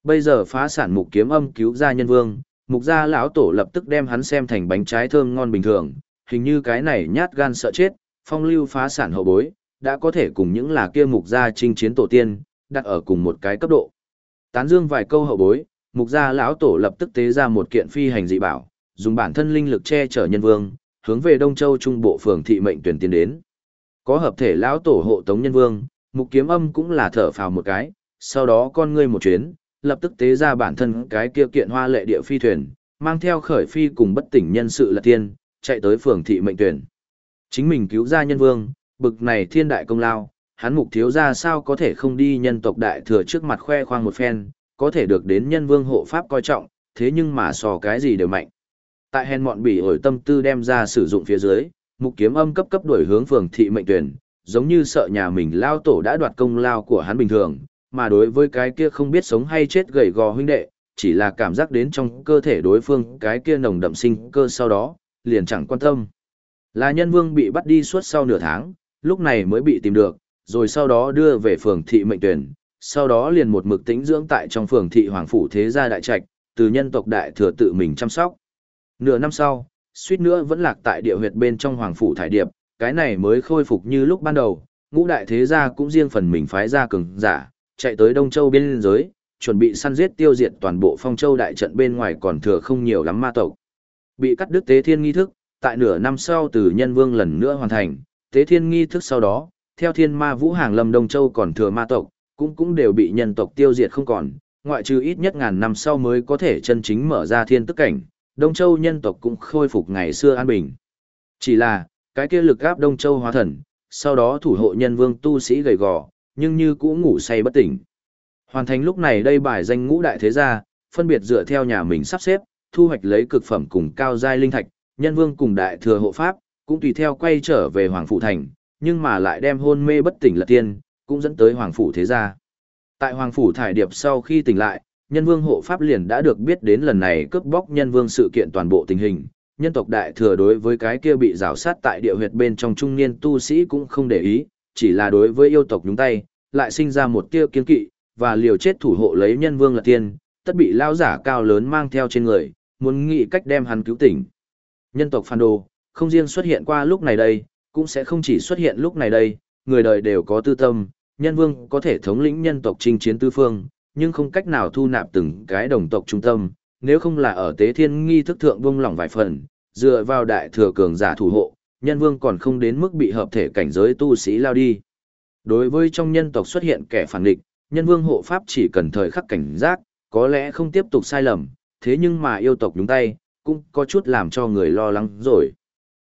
Bây giờ phá sản mục kiếm âm cứu ra nhân vương, mục gia lão tổ lập tức đem hắn xem thành bánh trái thơm ngon bình thường, hình như cái này nhát gan sợ chết, phong lưu phá sản hậu bối, đã có thể cùng những là kia mục gia chinh chiến tổ tiên, đặt ở cùng một cái cấp độ. Tán dương vài câu hậu bối, mục gia lão tổ lập tức tế ra một kiện phi hành dị bảo, dùng bản thân linh lực che chở nhân vương, hướng về Đông Châu trung bộ phường thị mệnh tuyển tiến đến. Có hợp thể lão tổ hộ tống nhân vương, mục kiếm âm cũng là thở phào một cái, sau đó con ngươi một chuyến, lập tức tế ra bản thân cái kia kiện hoa lệ địa phi thuyền, mang theo khởi phi cùng bất tỉnh nhân sự là tiên, chạy tới phường thị mệnh tuyển. Chính mình cứu ra nhân vương, bực này thiên đại công lao, hắn mục thiếu ra sao có thể không đi nhân tộc đại thừa trước mặt khoe khoang một phen, có thể được đến nhân vương hộ pháp coi trọng, thế nhưng mà so cái gì đều mạnh. Tại hèn mọn bỉ ổi tâm tư đem ra sử dụng phía dưới, mục kiếm âm cấp cấp đuổi hướng phường thị mệnh tuyển, giống như sợ nhà mình lao tổ đã đoạt công lao của hắn bình thường, mà đối với cái kia không biết sống hay chết gầy gò huynh đệ, chỉ là cảm giác đến trong cơ thể đối phương cái kia nồng đậm sinh cơ sau đó, liền chẳng quan tâm. Là nhân vương bị bắt đi suốt sau nửa tháng, lúc này mới bị tìm được, rồi sau đó đưa về phường thị mệnh tuyển, sau đó liền một mực tĩnh dưỡng tại trong phường thị hoàng phủ thế gia đại trạch, từ nhân tộc đại thừa tự mình chăm sóc. Nửa năm sau, suýt nữa vẫn lạc tại địa huyệt bên trong hoàng phủ thải điệp, cái này mới khôi phục như lúc ban đầu, ngũ đại thế gia cũng riêng phần mình phái ra cường giả, chạy tới Đông Châu biên giới, chuẩn bị săn giết tiêu diệt toàn bộ phong châu đại trận bên ngoài còn thừa không nhiều lắm ma tộc. Bị cắt đứt tế thiên nghi thức, tại nửa năm sau từ nhân vương lần nữa hoàn thành, tế thiên nghi thức sau đó, theo thiên ma vũ hàng lâm Đông Châu còn thừa ma tộc, cũng cũng đều bị nhân tộc tiêu diệt không còn, ngoại trừ ít nhất ngàn năm sau mới có thể chân chính mở ra thiên tức cảnh, Đông Châu nhân tộc cũng khôi phục ngày xưa an bình. Chỉ là, cái kia lực gáp Đông Châu hóa thần, sau đó thủ hộ nhân vương tu sĩ gầy gò, nhưng như cũ ngủ say bất tỉnh. Hoàn thành lúc này đây bài danh ngũ đại thế gia, phân biệt dựa theo nhà mình sắp xếp, thu hoạch lấy cực phẩm cùng cao giai linh thạch, nhân vương cùng đại thừa hộ pháp, cũng tùy theo quay trở về Hoàng phụ Thành, nhưng mà lại đem hôn mê bất tỉnh lật tiên, cũng dẫn tới Hoàng Phủ Thế Gia. Tại Hoàng Phủ Thải Điệp sau khi tỉnh lại, nhân vương hộ pháp liền đã được biết đến lần này cướp bóc nhân vương sự kiện toàn bộ tình hình. Nhân tộc đại thừa đối với cái kia bị rào sát tại địa huyệt bên trong trung niên tu sĩ cũng không để ý, chỉ là đối với yêu tộc nhúng tay, lại sinh ra một tia kiên kỵ, và liều chết thủ hộ lấy nhân vương là tiên, tất bị lao giả cao lớn mang theo trên người, muốn nghĩ cách đem hắn cứu tỉnh. Nhân tộc phản đồ, không riêng xuất hiện qua lúc này đây, cũng sẽ không chỉ xuất hiện lúc này đây, người đời đều có tư tâm, nhân vương có thể thống lĩnh nhân tộc chinh chiến tư phương, nhưng không cách nào thu nạp từng cái đồng tộc trung tâm, nếu không là ở tế thiên nghi thức thượng vung lỏng vài phần, dựa vào đại thừa cường giả thủ hộ, nhân vương còn không đến mức bị hợp thể cảnh giới tu sĩ lao đi. Đối với trong nhân tộc xuất hiện kẻ phản địch, nhân vương hộ pháp chỉ cần thời khắc cảnh giác, có lẽ không tiếp tục sai lầm, thế nhưng mà yêu tộc nhúng tay, cũng có chút làm cho người lo lắng rồi.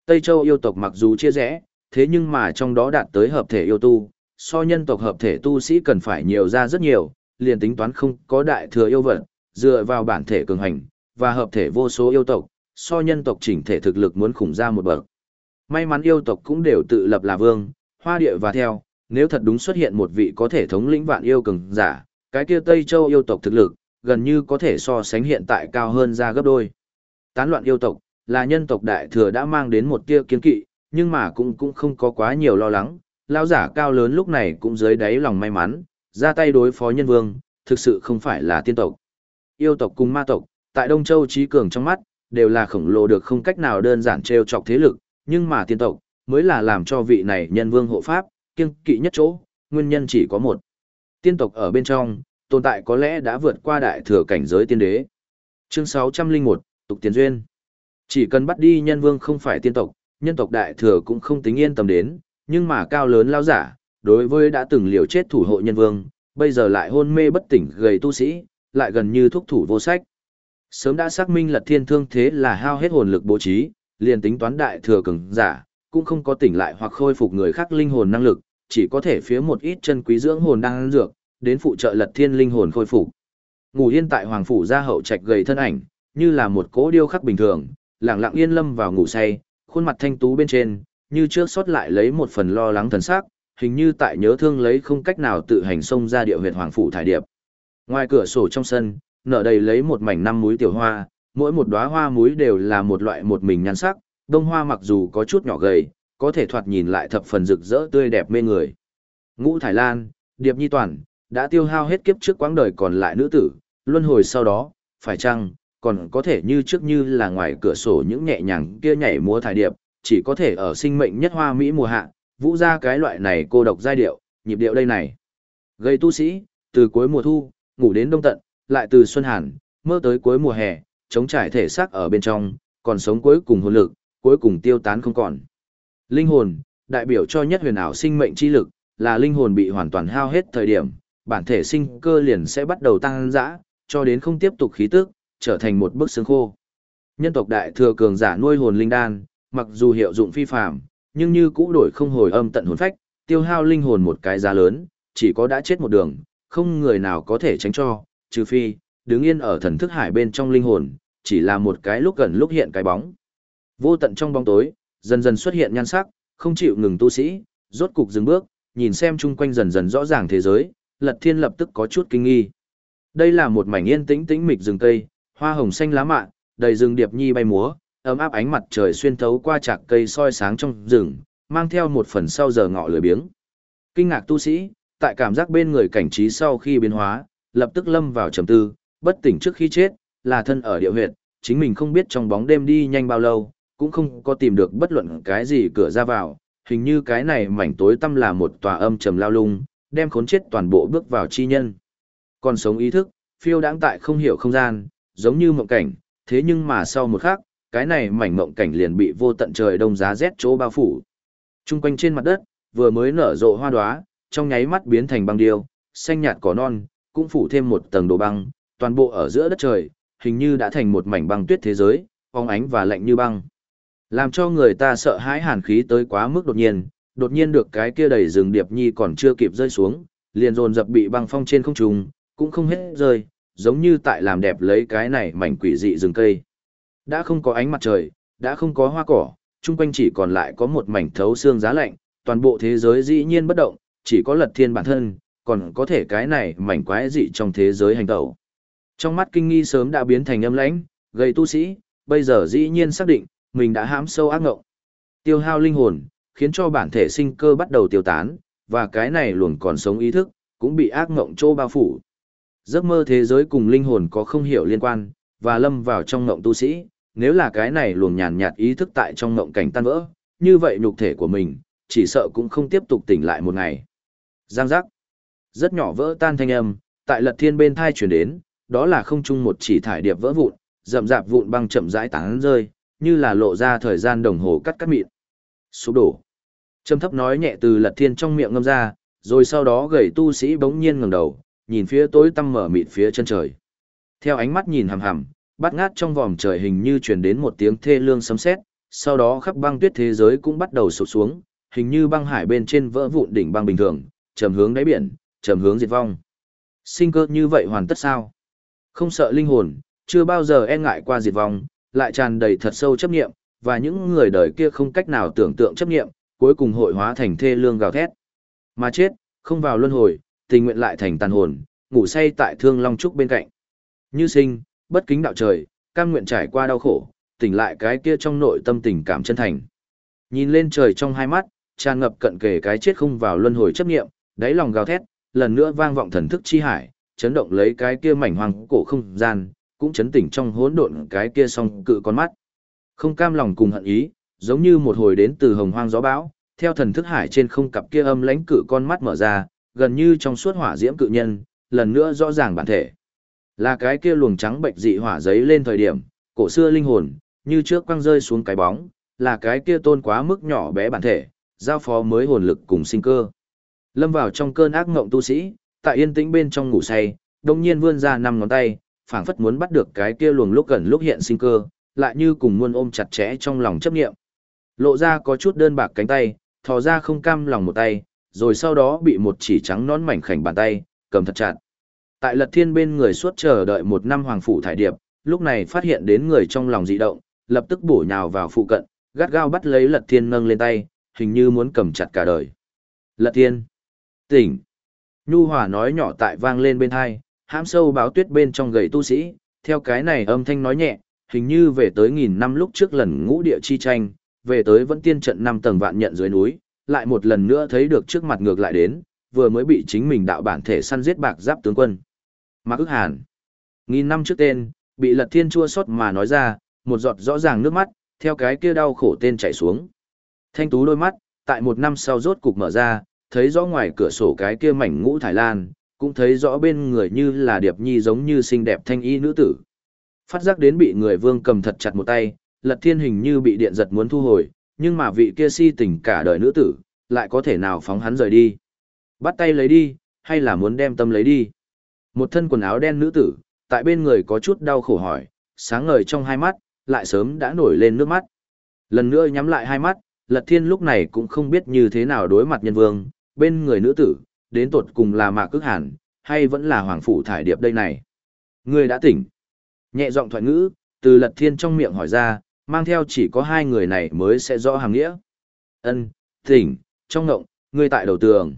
Tây Châu yêu tộc mặc dù chia rẽ, thế nhưng mà trong đó đạt tới hợp thể yêu tu, so nhân tộc hợp thể tu sĩ cần phải nhiều ra rất nhiều, liền tính toán không có đại thừa yêu vật, dựa vào bản thể cường hành, và hợp thể vô số yêu tộc, so nhân tộc chỉnh thể thực lực muốn khủng ra một bậc. May mắn yêu tộc cũng đều tự lập là vương, hoa địa và theo, nếu thật đúng xuất hiện một vị có thể thống lĩnh vạn yêu cường giả, cái kia Tây Châu yêu tộc thực lực, gần như có thể so sánh hiện tại cao hơn ra gấp đôi. Tán loạn yêu tộc, là nhân tộc đại thừa đã mang đến một tia kiên kỵ, nhưng mà cũng cũng không có quá nhiều lo lắng, lão giả cao lớn lúc này cũng dưới đáy lòng may mắn, ra tay đối phó nhân vương, thực sự không phải là tiên tộc. Yêu tộc cùng ma tộc, tại Đông Châu trí cường trong mắt, đều là khổng lồ được không cách nào đơn giản treo chọc thế lực, nhưng mà tiên tộc, mới là làm cho vị này nhân vương hộ pháp, kiêng kỵ nhất chỗ, nguyên nhân chỉ có một. Tiên tộc ở bên trong, tồn tại có lẽ đã vượt qua đại thừa cảnh giới tiên đế. Chương 601, Tục Tiền Duyên chỉ cần bắt đi nhân vương không phải tiên tộc, nhân tộc đại thừa cũng không tính yên tâm đến, nhưng mà cao lớn lao giả, đối với đã từng liều chết thủ hộ nhân vương, bây giờ lại hôn mê bất tỉnh gầy tu sĩ, lại gần như thúc thủ vô sách. Sớm đã xác minh lật thiên thương thế là hao hết hồn lực bố trí, liền tính toán đại thừa cường giả, cũng không có tỉnh lại hoặc khôi phục người khác linh hồn năng lực, chỉ có thể phía một ít chân quý dưỡng hồn đang dược, đến phụ trợ lật thiên linh hồn khôi phục. Ngủ yên tại hoàng phủ gia hậu trạch gầy thân ảnh, như là một cỗ điêu khắc bình thường, lặng lặng yên lâm vào ngủ say, khuôn mặt thanh tú bên trên, như trước sót lại lấy một phần lo lắng thần sắc, hình như tại nhớ thương lấy không cách nào tự hành xông ra địa huyệt hoàng phủ thải điệp. Ngoài cửa sổ trong sân, nở đầy lấy một mảnh năm múi tiểu hoa, mỗi một đóa hoa múi đều là một loại một mình nhan sắc, đông hoa mặc dù có chút nhỏ gầy, có thể thoạt nhìn lại thập phần rực rỡ tươi đẹp mê người. Ngũ Thái Lan, Điệp Nhi Toàn, đã tiêu hao hết kiếp trước quãng đời còn lại nữ tử, luân hồi sau đó, phải chăng, còn có thể như trước như là ngoài cửa sổ những nhẹ nhàng kia nhảy múa thải điệp, chỉ có thể ở sinh mệnh nhất hoa Mỹ mùa hạ, vũ ra cái loại này cô độc giai điệu, nhịp điệu đây này. Gây tu sĩ, từ cuối mùa thu, ngủ đến đông tận, lại từ xuân hàn, mơ tới cuối mùa hè, chống trải thể xác ở bên trong, còn sống cuối cùng hồn lực, cuối cùng tiêu tán không còn. Linh hồn, đại biểu cho nhất huyền ảo sinh mệnh chi lực, là linh hồn bị hoàn toàn hao hết thời điểm, bản thể sinh cơ liền sẽ bắt đầu tăng dã, cho đến không tiếp tục khí tức, trở thành một bức xương khô. Nhân tộc đại thừa cường giả nuôi hồn linh đan, mặc dù hiệu dụng phi phàm, nhưng như cũ đổi không hồi âm tận hồn phách, tiêu hao linh hồn một cái giá lớn, chỉ có đã chết một đường, không người nào có thể tránh cho, trừ phi, đứng yên ở thần thức hải bên trong linh hồn, chỉ là một cái lúc gần lúc hiện cái bóng. Vô tận trong bóng tối, dần dần xuất hiện nhan sắc, không chịu ngừng tu sĩ, rốt cục dừng bước, nhìn xem chung quanh dần dần rõ ràng thế giới, Lật Thiên lập tức có chút kinh nghi. Đây là một mảnh yên tĩnh tĩnh mịch rừng cây, hoa hồng xanh lá mạ, đầy rừng điệp nhi bay múa, ấm áp ánh mặt trời xuyên thấu qua chạc cây soi sáng trong rừng, mang theo một phần sau giờ ngọ lười biếng. Kinh ngạc tu sĩ, tại cảm giác bên người cảnh trí sau khi biến hóa, lập tức lâm vào trầm tư, bất tỉnh trước khi chết, là thân ở địa huyệt, chính mình không biết trong bóng đêm đi nhanh bao lâu, cũng không có tìm được bất luận cái gì cửa ra vào, hình như cái này mảnh tối tăm là một tòa âm trầm lao lung, đem khốn chết toàn bộ bước vào chi nhân. Còn sống ý thức, phiêu đáng tại không hiểu không gian, giống như mộng cảnh, thế nhưng mà sau một khắc, cái này mảnh mộng cảnh liền bị vô tận trời đông giá rét chỗ bao phủ. Trung quanh trên mặt đất, vừa mới nở rộ hoa đóa, trong nháy mắt biến thành băng điêu, xanh nhạt cỏ non, cũng phủ thêm một tầng đồ băng, toàn bộ ở giữa đất trời, hình như đã thành một mảnh băng tuyết thế giới, phóng ánh và lạnh như băng. Làm cho người ta sợ hãi hàn khí tới quá mức đột nhiên, đột nhiên được cái kia đầy rừng điệp nhi còn chưa kịp rơi xuống, liền dồn dập bị băng phong trên không trung, cũng không hết rơi, giống như tại làm đẹp lấy cái này mảnh quỷ dị rừng cây. Đã không có ánh mặt trời, đã không có hoa cỏ, chung quanh chỉ còn lại có một mảnh thấu xương giá lạnh, toàn bộ thế giới dĩ nhiên bất động, chỉ có lật thiên bản thân, còn có thể cái này mảnh quái dị trong thế giới hành tẩu. Trong mắt kinh nghi sớm đã biến thành âm lãnh, gây tu sĩ, bây giờ dĩ nhiên xác định, mình đã hãm sâu ác ngộng. Tiêu hao linh hồn, khiến cho bản thể sinh cơ bắt đầu tiêu tán, và cái này luồn còn sống ý thức, cũng bị ác ngộng trô bao phủ. Giấc mơ thế giới cùng linh hồn có không hiểu liên quan, và lâm vào trong ngộng tu sĩ, nếu là cái này luồng nhàn nhạt ý thức tại trong ngộng cảnh tan vỡ, như vậy nhục thể của mình, chỉ sợ cũng không tiếp tục tỉnh lại một ngày. Giang giác. Rất nhỏ vỡ tan thanh âm, tại lật thiên bên thai chuyển đến, đó là không chung một chỉ thải điệp vỡ vụn, rậm rạp vụn băng chậm rãi tán rơi, như là lộ ra thời gian đồng hồ cắt cắt mịn. Sụp đổ. Trầm thấp nói nhẹ từ lật thiên trong miệng ngâm ra, rồi sau đó gầy tu sĩ bỗng nhiên ngẩng đầu, nhìn phía tối tăm mở mịt phía chân trời. Theo ánh mắt nhìn hằm hằm, bắt ngát trong vòm trời hình như truyền đến một tiếng thê lương sấm sét, sau đó khắp băng tuyết thế giới cũng bắt đầu sụp xuống, hình như băng hải bên trên vỡ vụn đỉnh băng bình thường, trầm hướng đáy biển, trầm hướng diệt vong. Sinh cơ như vậy hoàn tất sao? Không sợ linh hồn, chưa bao giờ e ngại qua diệt vong, lại tràn đầy thật sâu chấp niệm, và những người đời kia không cách nào tưởng tượng chấp niệm, cuối cùng hội hóa thành thê lương gào thét. Mà chết, không vào luân hồi, tình nguyện lại thành tàn hồn, ngủ say tại thương long trúc bên cạnh. Như sinh, bất kính đạo trời, cam nguyện trải qua đau khổ, tỉnh lại cái kia trong nội tâm tình cảm chân thành. Nhìn lên trời trong hai mắt, tràn ngập cận kề cái chết không vào luân hồi chấp niệm, đáy lòng gào thét, lần nữa vang vọng thần thức chi hải, chấn động lấy cái kia mảnh hoang cổ không gian, cũng chấn tỉnh trong hỗn độn cái kia song cự con mắt. Không cam lòng cùng hận ý, giống như một hồi đến từ hồng hoang gió bão, theo thần thức hải trên không cặp kia âm lãnh cự con mắt mở ra, gần như trong suốt hỏa diễm cự nhân, lần nữa rõ ràng bản thể. Là cái kia luồng trắng bệnh dị hỏa giấy lên thời điểm, cổ xưa linh hồn, như trước quăng rơi xuống cái bóng, là cái kia tôn quá mức nhỏ bé bản thể, giao phó mới hồn lực cùng sinh cơ. Lâm vào trong cơn ác ngộng tu sĩ, tại yên tĩnh bên trong ngủ say, đồng nhiên vươn ra năm ngón tay, phảng phất muốn bắt được cái kia luồng lúc gần lúc hiện sinh cơ, lại như cùng muôn ôm chặt chẽ trong lòng chấp niệm. Lộ ra có chút đơn bạc cánh tay, thò ra không cam lòng một tay, rồi sau đó bị một chỉ trắng non mảnh khảnh bàn tay, cầm thật chặt. Tại lật thiên bên người suốt chờ đợi một năm hoàng phủ thải điệp, lúc này phát hiện đến người trong lòng dị động, lập tức bổ nhào vào phụ cận, gắt gao bắt lấy lật thiên nâng lên tay, hình như muốn cầm chặt cả đời. Lật thiên! Tỉnh! Nhu hòa nói nhỏ tại vang lên bên hai, hãm sâu báo tuyết bên trong gầy tu sĩ, theo cái này âm thanh nói nhẹ, hình như về tới nghìn năm lúc trước lần ngũ địa chi tranh, về tới vẫn tiên trận năm tầng vạn nhận dưới núi, lại một lần nữa thấy được trước mặt ngược lại đến, vừa mới bị chính mình đạo bản thể săn giết bạc giáp tướng quân. Mạc ức hàn. Nghìn năm trước tên, bị lật thiên chua xót mà nói ra, một giọt rõ ràng nước mắt, theo cái kia đau khổ tên chảy xuống. Thanh tú đôi mắt, tại một năm sau rốt cục mở ra, thấy rõ ngoài cửa sổ cái kia mảnh ngũ Thái Lan, cũng thấy rõ bên người như là điệp nhi giống như xinh đẹp thanh y nữ tử. Phát giác đến bị người vương cầm thật chặt một tay, lật thiên hình như bị điện giật muốn thu hồi, nhưng mà vị kia si tình cả đời nữ tử, lại có thể nào phóng hắn rời đi. Bắt tay lấy đi, hay là muốn đem tâm lấy đi. Một thân quần áo đen nữ tử, tại bên người có chút đau khổ hỏi, sáng ngời trong hai mắt, lại sớm đã nổi lên nước mắt. Lần nữa nhắm lại hai mắt, Lật Thiên lúc này cũng không biết như thế nào đối mặt nhân vương, bên người nữ tử, đến tột cùng là Mạc Cước Hàn, hay vẫn là Hoàng Phủ Thải Điệp đây này. Người đã tỉnh. Nhẹ giọng thoại ngữ, từ Lật Thiên trong miệng hỏi ra, mang theo chỉ có hai người này mới sẽ rõ hàng nghĩa. Ân, tỉnh, trong ngộng, người tại đầu tường.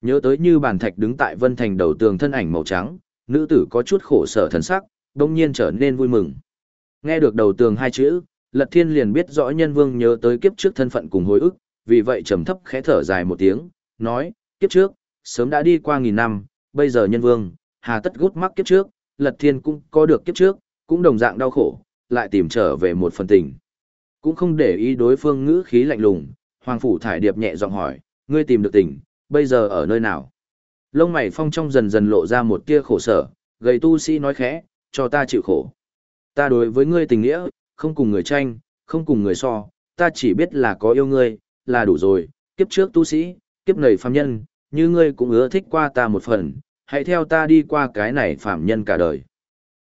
Nhớ tới như bàn thạch đứng tại vân thành đầu tường thân ảnh màu trắng, nữ tử có chút khổ sở thần sắc, đông nhiên trở nên vui mừng. Nghe được đầu tường hai chữ, Lật Thiên liền biết rõ nhân vương nhớ tới kiếp trước thân phận cùng hồi ức, vì vậy trầm thấp khẽ thở dài một tiếng, nói, kiếp trước, sớm đã đi qua nghìn năm, bây giờ nhân vương, hà tất gút mắc kiếp trước, Lật Thiên cũng có được kiếp trước, cũng đồng dạng đau khổ, lại tìm trở về một phần tình. Cũng không để ý đối phương ngữ khí lạnh lùng, Hoàng Phủ Thải Điệp nhẹ giọng hỏi, ngươi tìm được tình, bây giờ ở nơi nào? Lông mày phong trong dần dần lộ ra một tia khổ sở, gầy tu sĩ nói khẽ, cho ta chịu khổ. Ta đối với ngươi tình nghĩa, không cùng người tranh, không cùng người so, ta chỉ biết là có yêu ngươi, là đủ rồi, kiếp trước tu sĩ, kiếp này phàm nhân, như ngươi cũng ưa thích qua ta một phần, hãy theo ta đi qua cái này phàm nhân cả đời.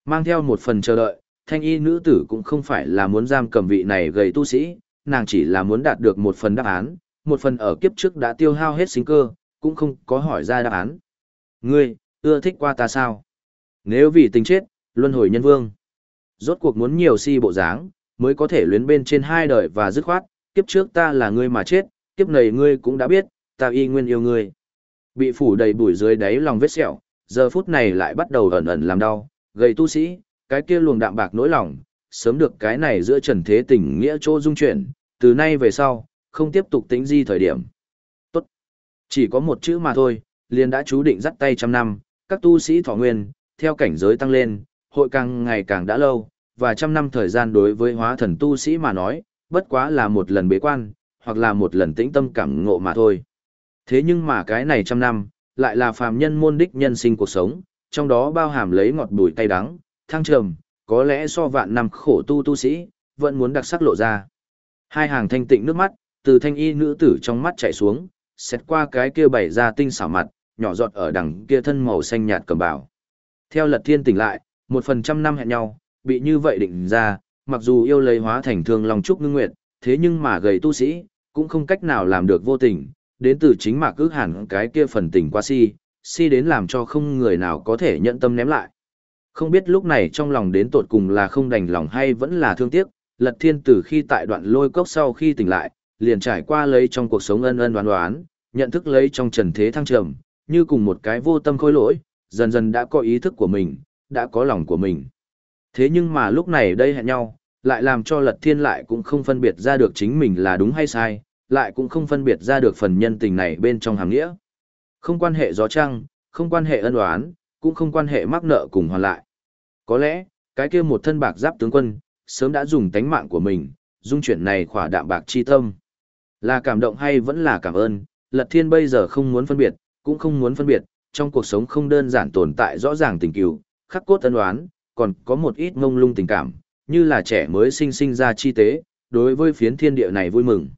Mang theo một phần chờ đợi, thanh y nữ tử cũng không phải là muốn giam cầm vị này gầy tu sĩ, nàng chỉ là muốn đạt được một phần đáp án, một phần ở kiếp trước đã tiêu hao hết sinh cơ, cũng không có hỏi ra đáp án. Ngươi, ưa thích qua ta sao? Nếu vì tình chết, luân hồi nhân vương. Rốt cuộc muốn nhiều si bộ dáng, mới có thể luyến bên trên hai đời và dứt khoát, kiếp trước ta là ngươi mà chết, kiếp này ngươi cũng đã biết, ta y nguyên yêu ngươi. Bị phủ đầy bụi dưới đáy lòng vết sẹo, giờ phút này lại bắt đầu ẩn ẩn làm đau, gầy tu sĩ, cái kia luồng đạm bạc nỗi lòng, sớm được cái này giữa trần thế tình nghĩa chỗ dung chuyển, từ nay về sau, không tiếp tục tính di thời điểm. Tốt. Chỉ có một chữ mà thôi, liền đã chú định dắt tay trăm năm, các tu sĩ thọ nguyên, theo cảnh giới tăng lên, hội càng ngày càng đã lâu, và trăm năm thời gian đối với hóa thần tu sĩ mà nói, bất quá là một lần bế quan, hoặc là một lần tĩnh tâm cảm ngộ mà thôi. Thế nhưng mà cái này trăm năm, lại là phàm nhân môn đích nhân sinh cuộc sống, trong đó bao hàm lấy ngọt bùi cay đắng, thăng trầm, có lẽ so vạn năm khổ tu tu sĩ, vẫn muốn đặc sắc lộ ra. Hai hàng thanh tịnh nước mắt, từ thanh y nữ tử trong mắt chảy xuống, xét qua cái kia bảy ra tinh xảo mặt, nhỏ giọt ở đằng kia thân màu xanh nhạt cầm bảo. Theo lật thiên tỉnh lại, một phần trăm năm hẹn nhau, bị như vậy định ra, mặc dù yêu lấy hóa thành thương lòng trúc ngưng nguyệt, thế nhưng mà gầy tu sĩ, cũng không cách nào làm được vô tình, đến từ chính mạc ước hẳn cái kia phần tình qua si, si đến làm cho không người nào có thể nhận tâm ném lại. Không biết lúc này trong lòng đến tột cùng là không đành lòng hay vẫn là thương tiếc, lật thiên từ khi tại đoạn lôi cốc sau khi tỉnh lại, liền trải qua lấy trong cuộc sống ân ân đoán đoán, nhận thức lấy trong trần thế thăng trầm, như cùng một cái vô tâm khôi lỗi, dần dần đã có ý thức của mình, đã có lòng của mình. Thế nhưng mà lúc này đây hẹn nhau, lại làm cho lật thiên lại cũng không phân biệt ra được chính mình là đúng hay sai, lại cũng không phân biệt ra được phần nhân tình này bên trong hàng nghĩa. Không quan hệ gió trăng, không quan hệ ân oán, cũng không quan hệ mắc nợ cùng hoàn lại. Có lẽ, cái kia một thân bạc giáp tướng quân, sớm đã dùng tánh mạng của mình, dung chuyển này khỏa đạm bạc chi tâm. Là cảm động hay vẫn là cảm ơn, Lật Thiên bây giờ không muốn phân biệt, cũng không muốn phân biệt, trong cuộc sống không đơn giản tồn tại rõ ràng tình cừu, khắc cốt ân oán, còn có một ít ngông lung tình cảm, như là trẻ mới sinh sinh ra chi tế, đối với phiến thiên địa này vui mừng.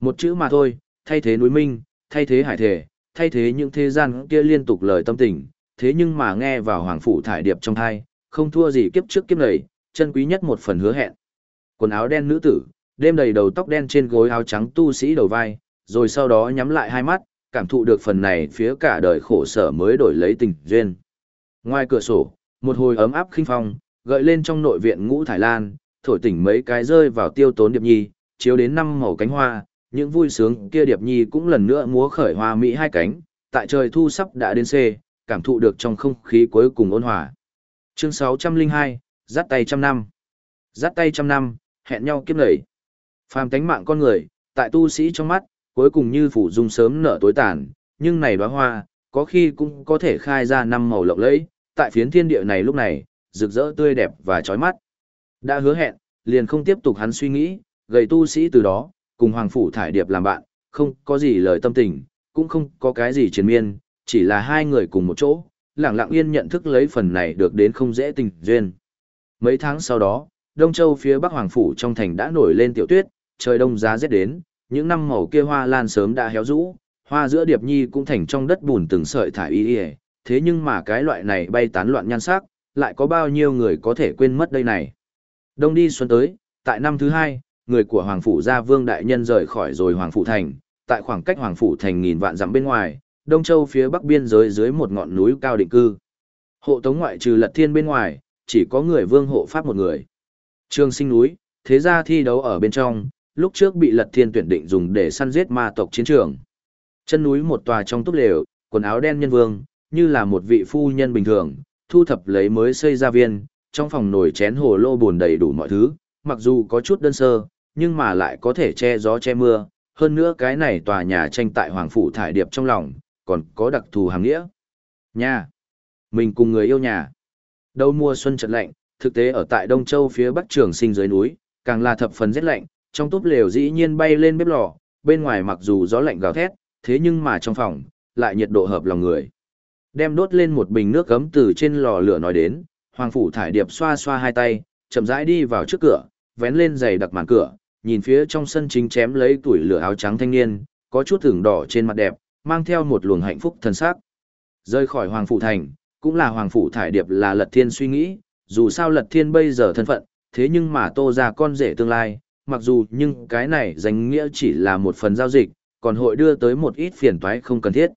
Một chữ mà thôi, thay thế núi minh, thay thế hải thể, thay thế những thế gian kia liên tục lời tâm tình, thế nhưng mà nghe vào hoàng phủ thải điệp trong thai, không thua gì kiếp trước kiếp này, chân quý nhất một phần hứa hẹn. Quần áo đen nữ tử, đêm đầy đầu tóc đen trên gối áo trắng tu sĩ đầu vai, rồi sau đó nhắm lại hai mắt, cảm thụ được phần này phía cả đời khổ sở mới đổi lấy tình duyên. Ngoài cửa sổ, một hồi ấm áp khinh phong, gợi lên trong nội viện ngũ thải lan, thổi tỉnh mấy cái rơi vào tiêu tốn điệp nhi, chiếu đến năm màu cánh hoa, những vui sướng kia điệp nhi cũng lần nữa múa khởi hoa mỹ hai cánh, tại trời thu sắp đã đến xê, cảm thụ được trong không khí cuối cùng ôn hòa. Chương 602, dắt tay trăm năm. Dắt tay trăm năm, hẹn nhau kiếp nảy. Phàm tánh mạng con người, tại tu sĩ trong mắt, cuối cùng như phủ dung sớm nở tối tàn, nhưng này đóa hoa, có khi cũng có thể khai ra năm màu lộng lẫy, tại phiến thiên địa này lúc này, rực rỡ tươi đẹp và chói mắt. Đã hứa hẹn, liền không tiếp tục hắn suy nghĩ, gầy tu sĩ từ đó, cùng Hoàng Phủ Thải Điệp làm bạn, không có gì lời tâm tình, cũng không có cái gì triền miên, chỉ là hai người cùng một chỗ, lẳng lặng yên nhận thức lấy phần này được đến không dễ tình duyên. Mấy tháng sau đó, Đông Châu phía Bắc Hoàng Phủ trong thành đã nổi lên tiểu tuyết, trời đông giá rét đến, những năm màu kia hoa lan sớm đã héo rũ, hoa giữa điệp nhi cũng thành trong đất bùn từng sợi thải y y, thế nhưng mà cái loại này bay tán loạn nhan sắc, lại có bao nhiêu người có thể quên mất đây này. Đông đi xuân tới, tại năm thứ hai, người của Hoàng Phủ Gia Vương Đại Nhân rời khỏi rồi Hoàng Phủ Thành, tại khoảng cách Hoàng Phủ Thành nghìn vạn dặm bên ngoài, Đông Châu phía bắc biên giới dưới một ngọn núi cao định cư. Hộ tống ngoại trừ lật thiên bên ngoài, chỉ có người vương hộ pháp một người. Trường sinh núi, thế ra thi đấu ở bên trong, lúc trước bị lật thiên tuyển định dùng để săn giết ma tộc chiến trường. Chân núi một tòa trong túp lều, quần áo đen nhân vương, như là một vị phu nhân bình thường, thu thập lấy mới xây ra viên, trong phòng nồi chén hồ lô buồn đầy đủ mọi thứ, mặc dù có chút đơn sơ, nhưng mà lại có thể che gió che mưa, hơn nữa cái này tòa nhà tranh tại Hoàng Phủ Thải Điệp trong lòng, còn có đặc thù hàng nghĩa. Nhà. Mình cùng người yêu nhà. Đâu mùa xuân trận lạnh, thực tế ở tại Đông Châu phía bắc trường sinh dưới núi, càng là thập phần rét lạnh, trong túp lều dĩ nhiên bay lên bếp lò, bên ngoài mặc dù gió lạnh gào thét, thế nhưng mà trong phòng, lại nhiệt độ hợp lòng người. Đem đốt lên một bình nước gấm từ trên lò lửa nói đến, Hoàng Phủ Thải Điệp xoa xoa hai tay, chậm rãi đi vào trước cửa, vén lên giày đặc màn cửa, nhìn phía trong sân chính chém lấy tuổi lửa áo trắng thanh niên, có chút thưởng đỏ trên mặt đẹp, mang theo một luồng hạnh phúc thần sắc. Rơi khỏi Hoàng Phủ Thành, cũng là Hoàng Phủ Thải Điệp là Lật Thiên suy nghĩ, dù sao Lật Thiên bây giờ thân phận, thế nhưng mà tô ra con rể tương lai, mặc dù nhưng cái này danh nghĩa chỉ là một phần giao dịch, còn hội đưa tới một ít phiền toái không cần thiết.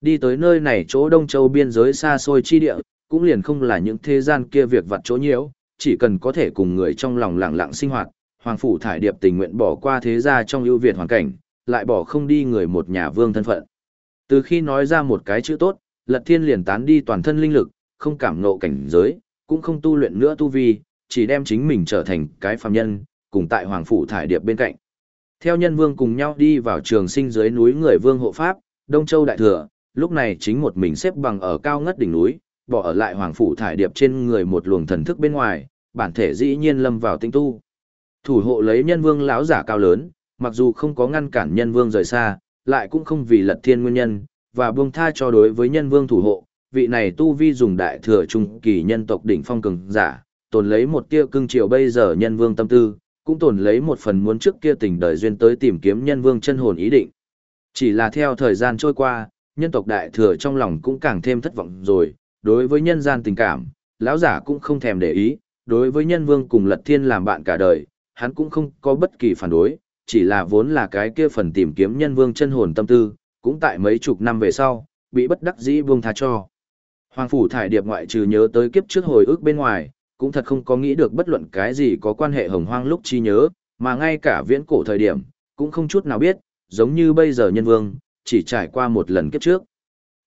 Đi tới nơi này chỗ Đông Châu biên giới xa xôi chi địa, cũng liền không là những thế gian kia việc vặt chỗ nhiễu, chỉ cần có thể cùng người trong lòng lặng lặng sinh hoạt, Hoàng Phủ Thải Điệp tình nguyện bỏ qua thế gia trong ưu việt hoàn cảnh, lại bỏ không đi người một nhà vương thân phận. Từ khi nói ra một cái chữ tốt, Lật Thiên liền tán đi toàn thân linh lực, không cảm ngộ cảnh giới, cũng không tu luyện nữa tu vi, chỉ đem chính mình trở thành cái phàm nhân, cùng tại Hoàng Phủ Thải Điệp bên cạnh. Theo nhân vương cùng nhau đi vào trường sinh dưới núi người vương hộ pháp, Đông Châu Đại Thừa, lúc này chính một mình xếp bằng ở cao ngất đỉnh núi, bỏ ở lại Hoàng Phủ Thải Điệp trên người một luồng thần thức bên ngoài, bản thể dĩ nhiên lâm vào tinh tu. Thủ hộ lấy nhân vương lão giả cao lớn, mặc dù không có ngăn cản nhân vương rời xa, lại cũng không vì lật thiên nguyên nhân, và buông tha cho đối với nhân vương thủ hộ, vị này tu vi dùng đại thừa trung kỳ nhân tộc đỉnh phong cường giả, tồn lấy một tia cưng chiều bây giờ nhân vương tâm tư, cũng tồn lấy một phần muốn trước kia tình đời duyên tới tìm kiếm nhân vương chân hồn ý định. Chỉ là theo thời gian trôi qua, nhân tộc đại thừa trong lòng cũng càng thêm thất vọng rồi, đối với nhân gian tình cảm, lão giả cũng không thèm để ý, đối với nhân vương cùng lật thiên làm bạn cả đời, hắn cũng không có bất kỳ phản đối, chỉ là vốn là cái kia phần tìm kiếm nhân vương chân hồn tâm tư, cũng tại mấy chục năm về sau, bị bất đắc dĩ buông tha cho. Hoàng phủ thải điệp ngoại trừ nhớ tới kiếp trước hồi ức bên ngoài, cũng thật không có nghĩ được bất luận cái gì có quan hệ hồng hoang lúc chi nhớ, mà ngay cả viễn cổ thời điểm, cũng không chút nào biết, giống như bây giờ nhân vương, chỉ trải qua một lần kiếp trước.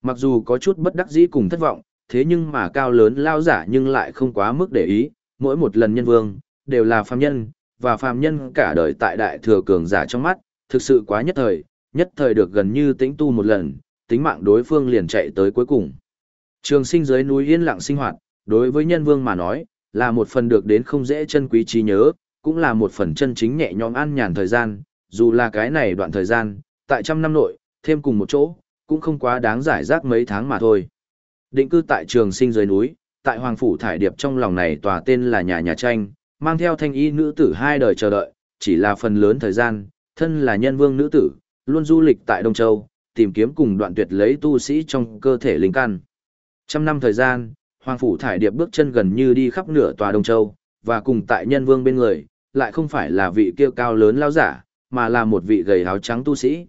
Mặc dù có chút bất đắc dĩ cùng thất vọng, thế nhưng mà cao lớn lao giả nhưng lại không quá mức để ý, mỗi một lần nhân vương, đều là phàm nhân, và phàm nhân cả đời tại đại thừa cường giả trong mắt, thực sự quá nhất thời, nhất thời được gần như tĩnh tu một lần, tính mạng đối phương liền chạy tới cuối cùng. Trường sinh dưới núi yên lặng sinh hoạt, đối với nhân vương mà nói, là một phần được đến không dễ chân quý trí nhớ, cũng là một phần chân chính nhẹ nhõm an nhàn thời gian, dù là cái này đoạn thời gian, tại trăm năm nội, thêm cùng một chỗ, cũng không quá đáng giải rác mấy tháng mà thôi. Định cư tại trường sinh dưới núi, tại Hoàng Phủ Thải Điệp trong lòng này tòa tên là nhà nhà tranh, mang theo thanh y nữ tử hai đời chờ đợi, chỉ là phần lớn thời gian, thân là nhân vương nữ tử, luôn du lịch tại Đông Châu, tìm kiếm cùng đoạn tuyệt lấy tu sĩ trong cơ thể linh căn. Trăm năm thời gian, Hoàng Phủ Thải Điệp bước chân gần như đi khắp nửa tòa Đông Châu, và cùng tại nhân vương bên người, lại không phải là vị kia cao lớn lao giả, mà là một vị gầy áo trắng tu sĩ.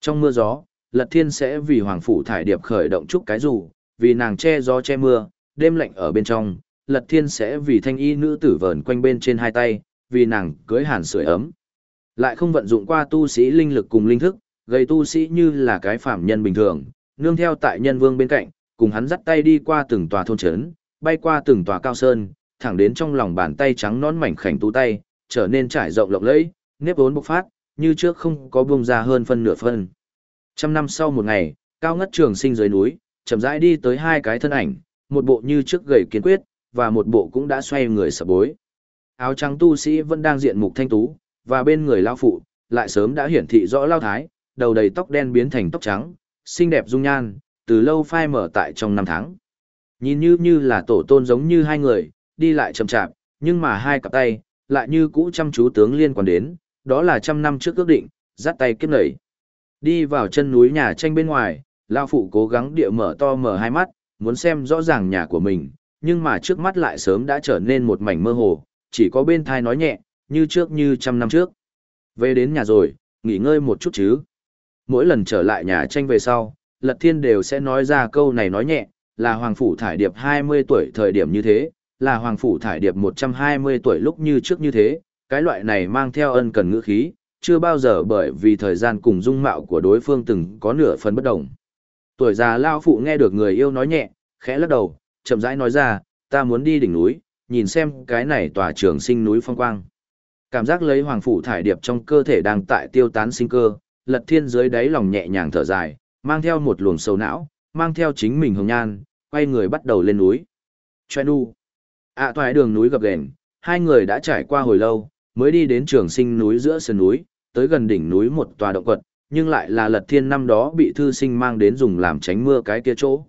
Trong mưa gió, Lật Thiên sẽ vì Hoàng Phủ Thải Điệp khởi động chút cái dù vì nàng che gió che mưa, đêm lạnh ở bên trong, Lật Thiên sẽ vì thanh y nữ tử vờn quanh bên trên hai tay, vì nàng cưới hàn sưởi ấm. Lại không vận dụng qua tu sĩ linh lực cùng linh thức, gây tu sĩ như là cái phạm nhân bình thường, nương theo tại nhân vương bên cạnh, cùng hắn dắt tay đi qua từng tòa thôn trấn, bay qua từng tòa cao sơn, thẳng đến trong lòng bàn tay trắng nón mảnh khảnh tu tay, trở nên trải rộng lộng lẫy, nếp vốn bộc phát, như trước không có bung ra hơn phân nửa phân. Trăm năm sau một ngày, cao ngất trường sinh dưới núi, chậm rãi đi tới hai cái thân ảnh, một bộ như trước gầy kiên quyết, và một bộ cũng đã xoay người sập bối. Áo trắng tu sĩ vẫn đang diện mục thanh tú, và bên người lao phụ, lại sớm đã hiển thị rõ lao thái, đầu đầy tóc đen biến thành tóc trắng, xinh đẹp dung nhan, từ lâu phai mở tại trong năm tháng. Nhìn như như là tổ tôn giống như hai người, đi lại chậm chạp, nhưng mà hai cặp tay, lại như cũ chăm chú tướng liên quan đến, đó là trăm năm trước ước định, dắt tay kiếp nảy. Đi vào chân núi nhà tranh bên ngoài, lao phụ cố gắng địa mở to mở hai mắt, muốn xem rõ ràng nhà của mình, nhưng mà trước mắt lại sớm đã trở nên một mảnh mơ hồ, chỉ có bên thai nói nhẹ, như trước như trăm năm trước. Về đến nhà rồi, nghỉ ngơi một chút chứ. Mỗi lần trở lại nhà tranh về sau, Lật Thiên đều sẽ nói ra câu này nói nhẹ, là Hoàng Phủ Thải Điệp 20 tuổi thời điểm như thế, là Hoàng Phủ Thải Điệp 120 tuổi lúc như trước như thế, cái loại này mang theo ân cần ngữ khí, chưa bao giờ bởi vì thời gian cùng dung mạo của đối phương từng có nửa phần bất đồng. Tuổi già lao phụ nghe được người yêu nói nhẹ, khẽ lắc đầu, chậm rãi nói ra, ta muốn đi đỉnh núi, nhìn xem cái này tòa trường sinh núi phong quang. Cảm giác lấy hoàng phủ thải điệp trong cơ thể đang tại tiêu tán sinh cơ, lật thiên dưới đáy lòng nhẹ nhàng thở dài, mang theo một luồng sầu não, mang theo chính mình hồng nhan, quay người bắt đầu lên núi. Choe nu. ạ à, toài đường núi gập ghềnh, hai người đã trải qua hồi lâu, mới đi đến trường sinh núi giữa sườn núi, tới gần đỉnh núi một tòa động quật, nhưng lại là lật thiên năm đó bị thư sinh mang đến dùng làm tránh mưa cái kia chỗ.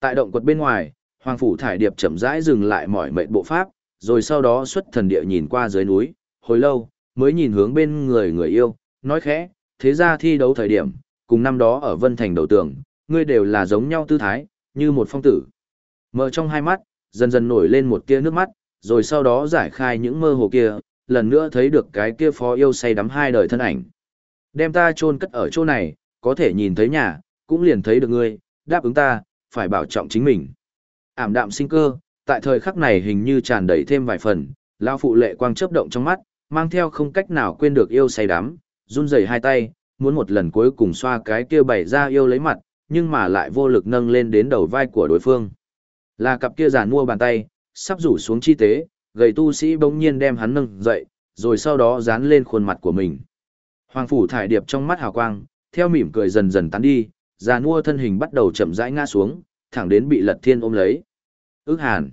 Tại động quật bên ngoài, Hoàng Phủ Thải Điệp chậm rãi dừng lại mỏi mệt bộ pháp, rồi sau đó xuất thần địa nhìn qua dưới núi, hồi lâu, mới nhìn hướng bên người người yêu, nói khẽ, thế ra thi đấu thời điểm, cùng năm đó ở Vân Thành đầu tường, ngươi đều là giống nhau tư thái, như một phong tử. Mở trong hai mắt, dần dần nổi lên một tia nước mắt, rồi sau đó giải khai những mơ hồ kia, lần nữa thấy được cái kia phó yêu say đắm hai đời thân ảnh. Đem ta chôn cất ở chỗ này, có thể nhìn thấy nhà, cũng liền thấy được ngươi, đáp ứng ta, phải bảo trọng chính mình. Ảm đạm sinh cơ, Tại thời khắc này hình như tràn đầy thêm vài phần, lão phụ lệ quang chớp động trong mắt, mang theo không cách nào quên được yêu say đắm, run rẩy hai tay, muốn một lần cuối cùng xoa cái kia bày ra yêu lấy mặt, nhưng mà lại vô lực nâng lên đến đầu vai của đối phương. Là cặp kia giàn mua bàn tay, sắp rủ xuống chi tế, gầy tu sĩ bỗng nhiên đem hắn nâng dậy, rồi sau đó dán lên khuôn mặt của mình. Hoàng phủ thải điệp trong mắt hào quang, theo mỉm cười dần dần tán đi, giàn mua thân hình bắt đầu chậm rãi ngã xuống, thẳng đến bị lật thiên ôm lấy. Ước hàn.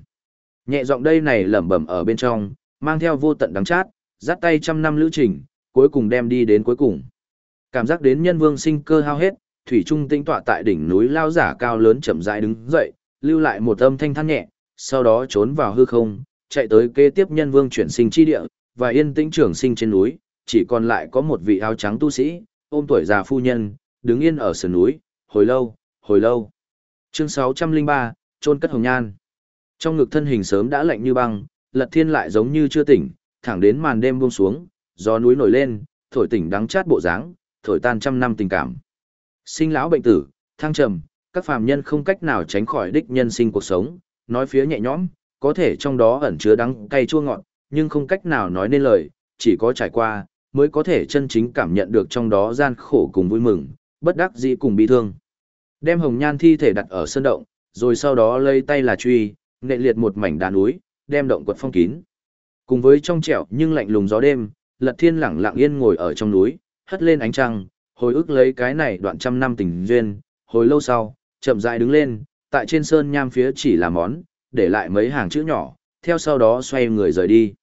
Nhẹ giọng đây này lẩm bẩm ở bên trong, mang theo vô tận đắng chát, dắt tay trăm năm lữ trình, cuối cùng đem đi đến cuối cùng. Cảm giác đến nhân vương sinh cơ hao hết, thủy trung tĩnh tọa tại đỉnh núi lao giả cao lớn chậm rãi đứng dậy, lưu lại một âm thanh than nhẹ, sau đó trốn vào hư không, chạy tới kế tiếp nhân vương chuyển sinh chi địa, và yên tĩnh trưởng sinh trên núi, chỉ còn lại có một vị áo trắng tu sĩ, ôm tuổi già phu nhân, đứng yên ở sườn núi, hồi lâu, hồi lâu. Chương 603, trôn cất hồng nhan. Trong ngực thân hình sớm đã lạnh như băng, Lật Thiên lại giống như chưa tỉnh, thẳng đến màn đêm buông xuống, gió núi nổi lên, thổi tỉnh đắng chát bộ dáng, thổi tan trăm năm tình cảm. Sinh lão bệnh tử, thăng trầm, các phàm nhân không cách nào tránh khỏi đích nhân sinh cuộc sống, nói phía nhẹ nhõm, có thể trong đó ẩn chứa đắng cay chua ngọt, nhưng không cách nào nói nên lời, chỉ có trải qua, mới có thể chân chính cảm nhận được trong đó gian khổ cùng vui mừng, bất đắc dĩ cùng bi thương. Đem hồng nhan thi thể đặt ở sơn động, rồi sau đó lấy tay là truy, nệ liệt một mảnh đá núi, đem động quật phong kín. Cùng với trong trẻo nhưng lạnh lùng gió đêm, Lật Thiên lẳng lặng yên ngồi ở trong núi, hất lên ánh trăng, hồi ức lấy cái này đoạn trăm năm tình duyên, hồi lâu sau, chậm rãi đứng lên, tại trên sơn nham phía chỉ là món, để lại mấy hàng chữ nhỏ, theo sau đó xoay người rời đi.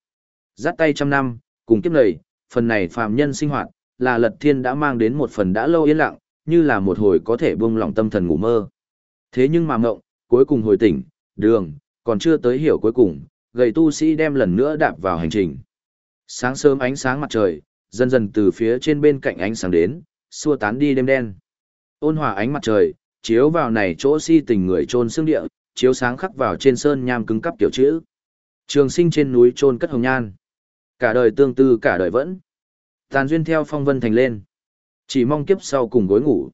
Dắt tay trăm năm, cùng kiếp này, phần này phàm nhân sinh hoạt, là Lật Thiên đã mang đến một phần đã lâu yên lặng, như là một hồi có thể buông lỏng tâm thần ngủ mơ. Thế nhưng mà ngộng, cuối cùng hồi tỉnh, đường, còn chưa tới hiểu cuối cùng, gầy tu sĩ đem lần nữa đạp vào hành trình. Sáng sớm ánh sáng mặt trời, dần dần từ phía trên bên cạnh ánh sáng đến, xua tán đi đêm đen. Ôn hòa ánh mặt trời, chiếu vào này chỗ si tình người trôn xương địa, chiếu sáng khắc vào trên sơn nham cứng cắp tiểu chữ. Trường sinh trên núi trôn cất hồng nhan. Cả đời tương tư cả đời vẫn. Tàn duyên theo phong vân thành lên. Chỉ mong kiếp sau cùng gối ngủ.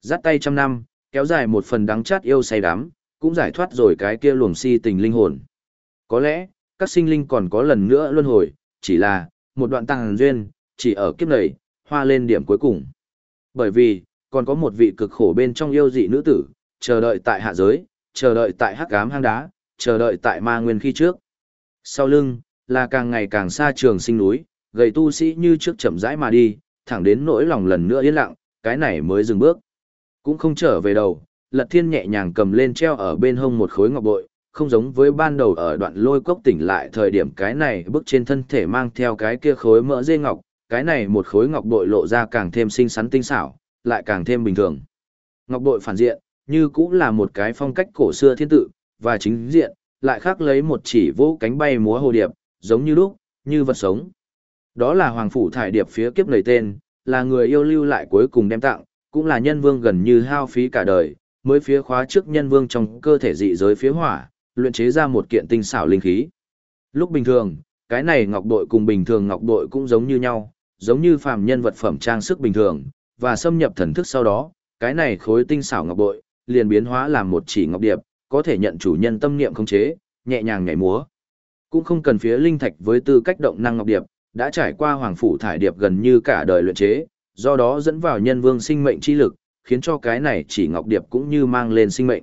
Dắt tay trăm năm, kéo dài một phần đắng chát yêu say đắm, cũng giải thoát rồi cái kia luồng si tình linh hồn. Có lẽ, các sinh linh còn có lần nữa luân hồi, chỉ là, một đoạn tàng duyên, chỉ ở kiếp này, hoa lên điểm cuối cùng. Bởi vì, còn có một vị cực khổ bên trong yêu dị nữ tử, chờ đợi tại hạ giới, chờ đợi tại hắc ám hang đá, chờ đợi tại ma nguyên khi trước. Sau lưng, là càng ngày càng xa trường sinh núi, gầy tu sĩ như trước chậm rãi mà đi, thẳng đến nỗi lòng lần nữa yên lặng, cái này mới dừng bước. Cũng không trở về đầu, Lật Thiên nhẹ nhàng cầm lên treo ở bên hông một khối ngọc bội, không giống với ban đầu ở đoạn lôi cốc tỉnh lại thời điểm cái này bước trên thân thể mang theo cái kia khối mỡ dê ngọc, cái này một khối ngọc bội lộ ra càng thêm xinh xắn tinh xảo, lại càng thêm bình thường. Ngọc bội phản diện, như cũng là một cái phong cách cổ xưa thiên tự, và chính diện, lại khác lấy một chỉ vô cánh bay múa hồ điệp, giống như lúc, như vật sống. Đó là Hoàng Phủ Thải Điệp phía kiếp lời tên, là người yêu lưu lại cuối cùng đem tặng, cũng là nhân vương gần như hao phí cả đời, mới phía khóa trước nhân vương trong cơ thể dị giới phía hỏa, luyện chế ra một kiện tinh xảo linh khí. Lúc bình thường, cái này ngọc bội cùng bình thường ngọc bội cũng giống như nhau, giống như phàm nhân vật phẩm trang sức bình thường, và xâm nhập thần thức sau đó, cái này khối tinh xảo ngọc bội liền biến hóa làm một chỉ ngọc điệp, có thể nhận chủ nhân tâm niệm khống chế, nhẹ nhàng nhảy múa. Cũng không cần phía linh thạch với tư cách động năng ngọc điệp, đã trải qua hoàng phủ thải điệp gần như cả đời luyện chế, do đó dẫn vào nhân vương sinh mệnh chi lực, khiến cho cái này chỉ ngọc điệp cũng như mang lên sinh mệnh.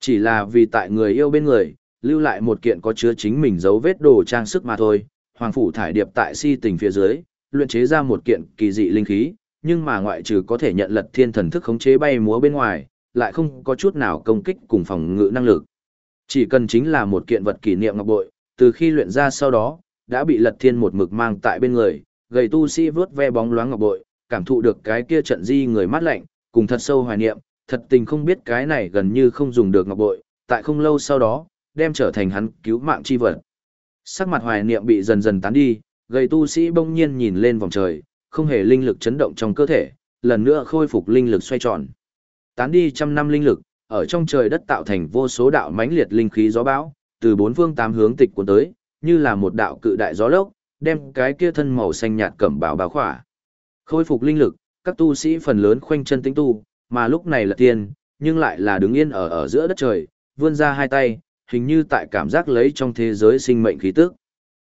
Chỉ là vì tại người yêu bên người, lưu lại một kiện có chứa chính mình dấu vết đồ trang sức mà thôi, hoàng phủ thải điệp tại si tình phía dưới, luyện chế ra một kiện kỳ dị linh khí, nhưng mà ngoại trừ có thể nhận lật thiên thần thức khống chế bay múa bên ngoài, lại không có chút nào công kích cùng phòng ngự năng lực. Chỉ cần chính là một kiện vật kỷ niệm ngọc bội, từ khi luyện ra sau đó, đã bị lật thiên một mực mang tại bên người, gầy tu sĩ vướt ve bóng loáng ngọc bội, cảm thụ được cái kia trận di người mát lạnh, cùng thật sâu hoài niệm, thật tình không biết cái này gần như không dùng được ngọc bội, tại không lâu sau đó, đem trở thành hắn cứu mạng chi vật. Sắc mặt hoài niệm bị dần dần tán đi, gầy tu sĩ bỗng nhiên nhìn lên vòng trời, không hề linh lực chấn động trong cơ thể, lần nữa khôi phục linh lực xoay tròn. Tán đi trăm năm linh lực, ở trong trời đất tạo thành vô số đạo mãnh liệt linh khí gió bão, từ bốn phương tám hướng tịch cuốn tới, như là một đạo cự đại gió lốc, đem cái kia thân màu xanh nhạt cẩm bào bao khỏa. Khôi phục linh lực, các tu sĩ phần lớn khoanh chân tĩnh tu, mà lúc này là tiên, nhưng lại là đứng yên ở ở giữa đất trời, vươn ra hai tay, hình như tại cảm giác lấy trong thế giới sinh mệnh khí tức.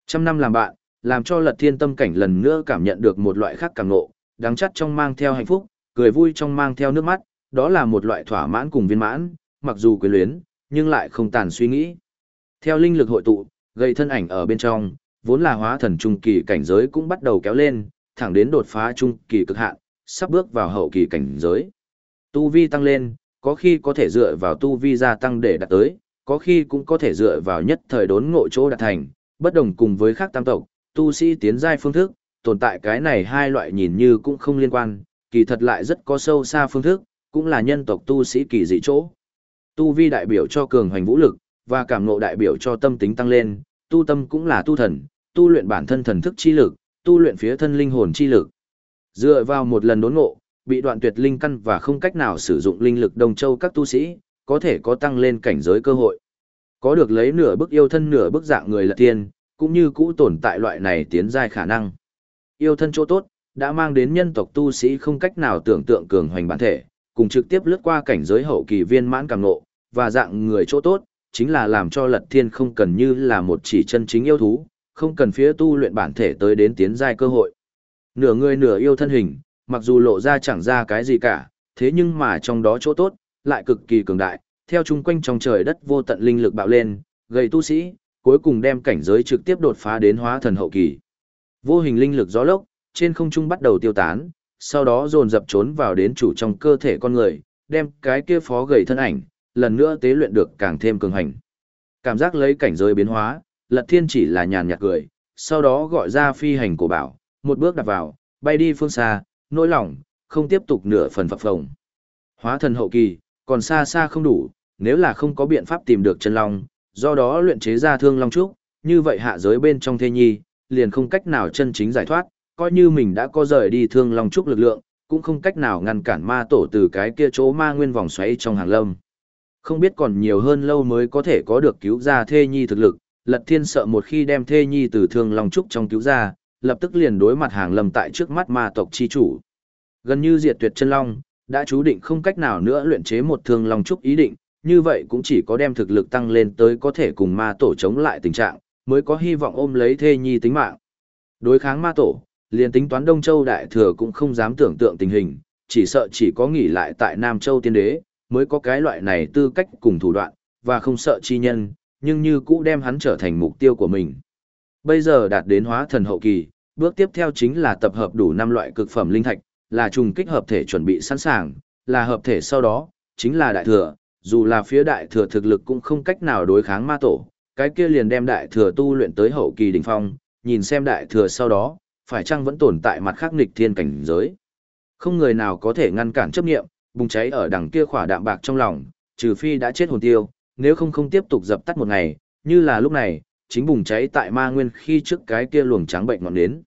Trăm năm làm bạn, làm cho lật thiên tâm cảnh lần nữa cảm nhận được một loại khác càng ngộ, đáng chắc trong mang theo hạnh phúc, cười vui trong mang theo nước mắt, đó là một loại thỏa mãn cùng viên mãn, mặc dù quyến luyến, nhưng lại không tàn suy nghĩ. Theo linh lực hội tụ, gây thân ảnh ở bên trong, vốn là hóa thần trung kỳ cảnh giới cũng bắt đầu kéo lên, thẳng đến đột phá trung kỳ cực hạn, sắp bước vào hậu kỳ cảnh giới. Tu vi tăng lên, có khi có thể dựa vào tu vi gia tăng để đạt tới, có khi cũng có thể dựa vào nhất thời đốn ngộ chỗ đạt thành, bất đồng cùng với khác tam tộc, tu sĩ tiến giai phương thức, tồn tại cái này hai loại nhìn như cũng không liên quan, kỳ thật lại rất có sâu xa phương thức, cũng là nhân tộc tu sĩ kỳ dị chỗ. Tu vi đại biểu cho cường hoành vũ lực, và cảm ngộ đại biểu cho tâm tính tăng lên, tu tâm cũng là tu thần, tu luyện bản thân thần thức chi lực, tu luyện phía thân linh hồn chi lực. Dựa vào một lần đốn ngộ, bị đoạn tuyệt linh căn và không cách nào sử dụng linh lực đồng châu các tu sĩ, có thể có tăng lên cảnh giới cơ hội. Có được lấy nửa bức yêu thân nửa bức dạng người là tiên, cũng như cũ tồn tại loại này tiến giai khả năng. Yêu thân chỗ tốt, đã mang đến nhân tộc tu sĩ không cách nào tưởng tượng cường hoành bản thể, cùng trực tiếp lướt qua cảnh giới hậu kỳ viên mãn càng ngộ, và dạng người chỗ tốt, chính là làm cho lật thiên không cần như là một chỉ chân chính yêu thú, không cần phía tu luyện bản thể tới đến tiến giai cơ hội. Nửa người nửa yêu thân hình, mặc dù lộ ra chẳng ra cái gì cả, thế nhưng mà trong đó chỗ tốt, lại cực kỳ cường đại, theo chung quanh trong trời đất vô tận linh lực bạo lên, gây tu sĩ, cuối cùng đem cảnh giới trực tiếp đột phá đến hóa thần hậu kỳ. Vô hình linh lực gió lốc, trên không trung bắt đầu tiêu tán, sau đó dồn dập trốn vào đến chủ trong cơ thể con người, đem cái kia phó gầy thân ảnh, lần nữa tế luyện được càng thêm cường hành. Cảm giác lấy cảnh giới biến hóa, Lật Thiên chỉ là nhàn nhạt cười, sau đó gọi ra phi hành cổ bảo, một bước đặt vào, bay đi phương xa, nỗi lòng, không tiếp tục nửa phần phập phồng. Hóa thần hậu kỳ, còn xa xa không đủ, nếu là không có biện pháp tìm được chân long, do đó luyện chế ra thương long trúc, như vậy hạ giới bên trong thê nhi, liền không cách nào chân chính giải thoát, coi như mình đã có rời đi thương long trúc lực lượng, cũng không cách nào ngăn cản ma tổ từ cái kia chỗ ma nguyên vòng xoáy trong hàng lâm. Không biết còn nhiều hơn lâu mới có thể có được cứu ra thê nhi thực lực, lật thiên sợ một khi đem thê nhi từ thương long trúc trong cứu ra, lập tức liền đối mặt hàng lâm tại trước mắt ma tộc chi chủ. Gần như diệt tuyệt chân long, đã chú định không cách nào nữa luyện chế một thương long trúc ý định, như vậy cũng chỉ có đem thực lực tăng lên tới có thể cùng ma tổ chống lại tình trạng, mới có hy vọng ôm lấy thê nhi tính mạng. Đối kháng ma tổ, liền tính toán Đông Châu Đại Thừa cũng không dám tưởng tượng tình hình, chỉ sợ chỉ có nghỉ lại tại Nam Châu Tiên Đế, mới có cái loại này tư cách cùng thủ đoạn, và không sợ chi nhân, nhưng như cũ đem hắn trở thành mục tiêu của mình. Bây giờ đạt đến hóa thần hậu kỳ, bước tiếp theo chính là tập hợp đủ 5 loại cực phẩm linh thạch, là trùng kích hợp thể chuẩn bị sẵn sàng, là hợp thể sau đó, chính là đại thừa, dù là phía đại thừa thực lực cũng không cách nào đối kháng ma tổ, cái kia liền đem đại thừa tu luyện tới hậu kỳ đỉnh phong, nhìn xem đại thừa sau đó, phải chăng vẫn tồn tại mặt khác nghịch thiên cảnh giới. Không người nào có thể ngăn cản chấp nghiệm, bùng cháy ở đằng kia khỏa đạm bạc trong lòng, trừ phi đã chết hồn tiêu, nếu không không tiếp tục dập tắt một ngày, như là lúc này, chính bùng cháy tại ma nguyên khi trước cái kia luồng trắng bệnh ngọn đến.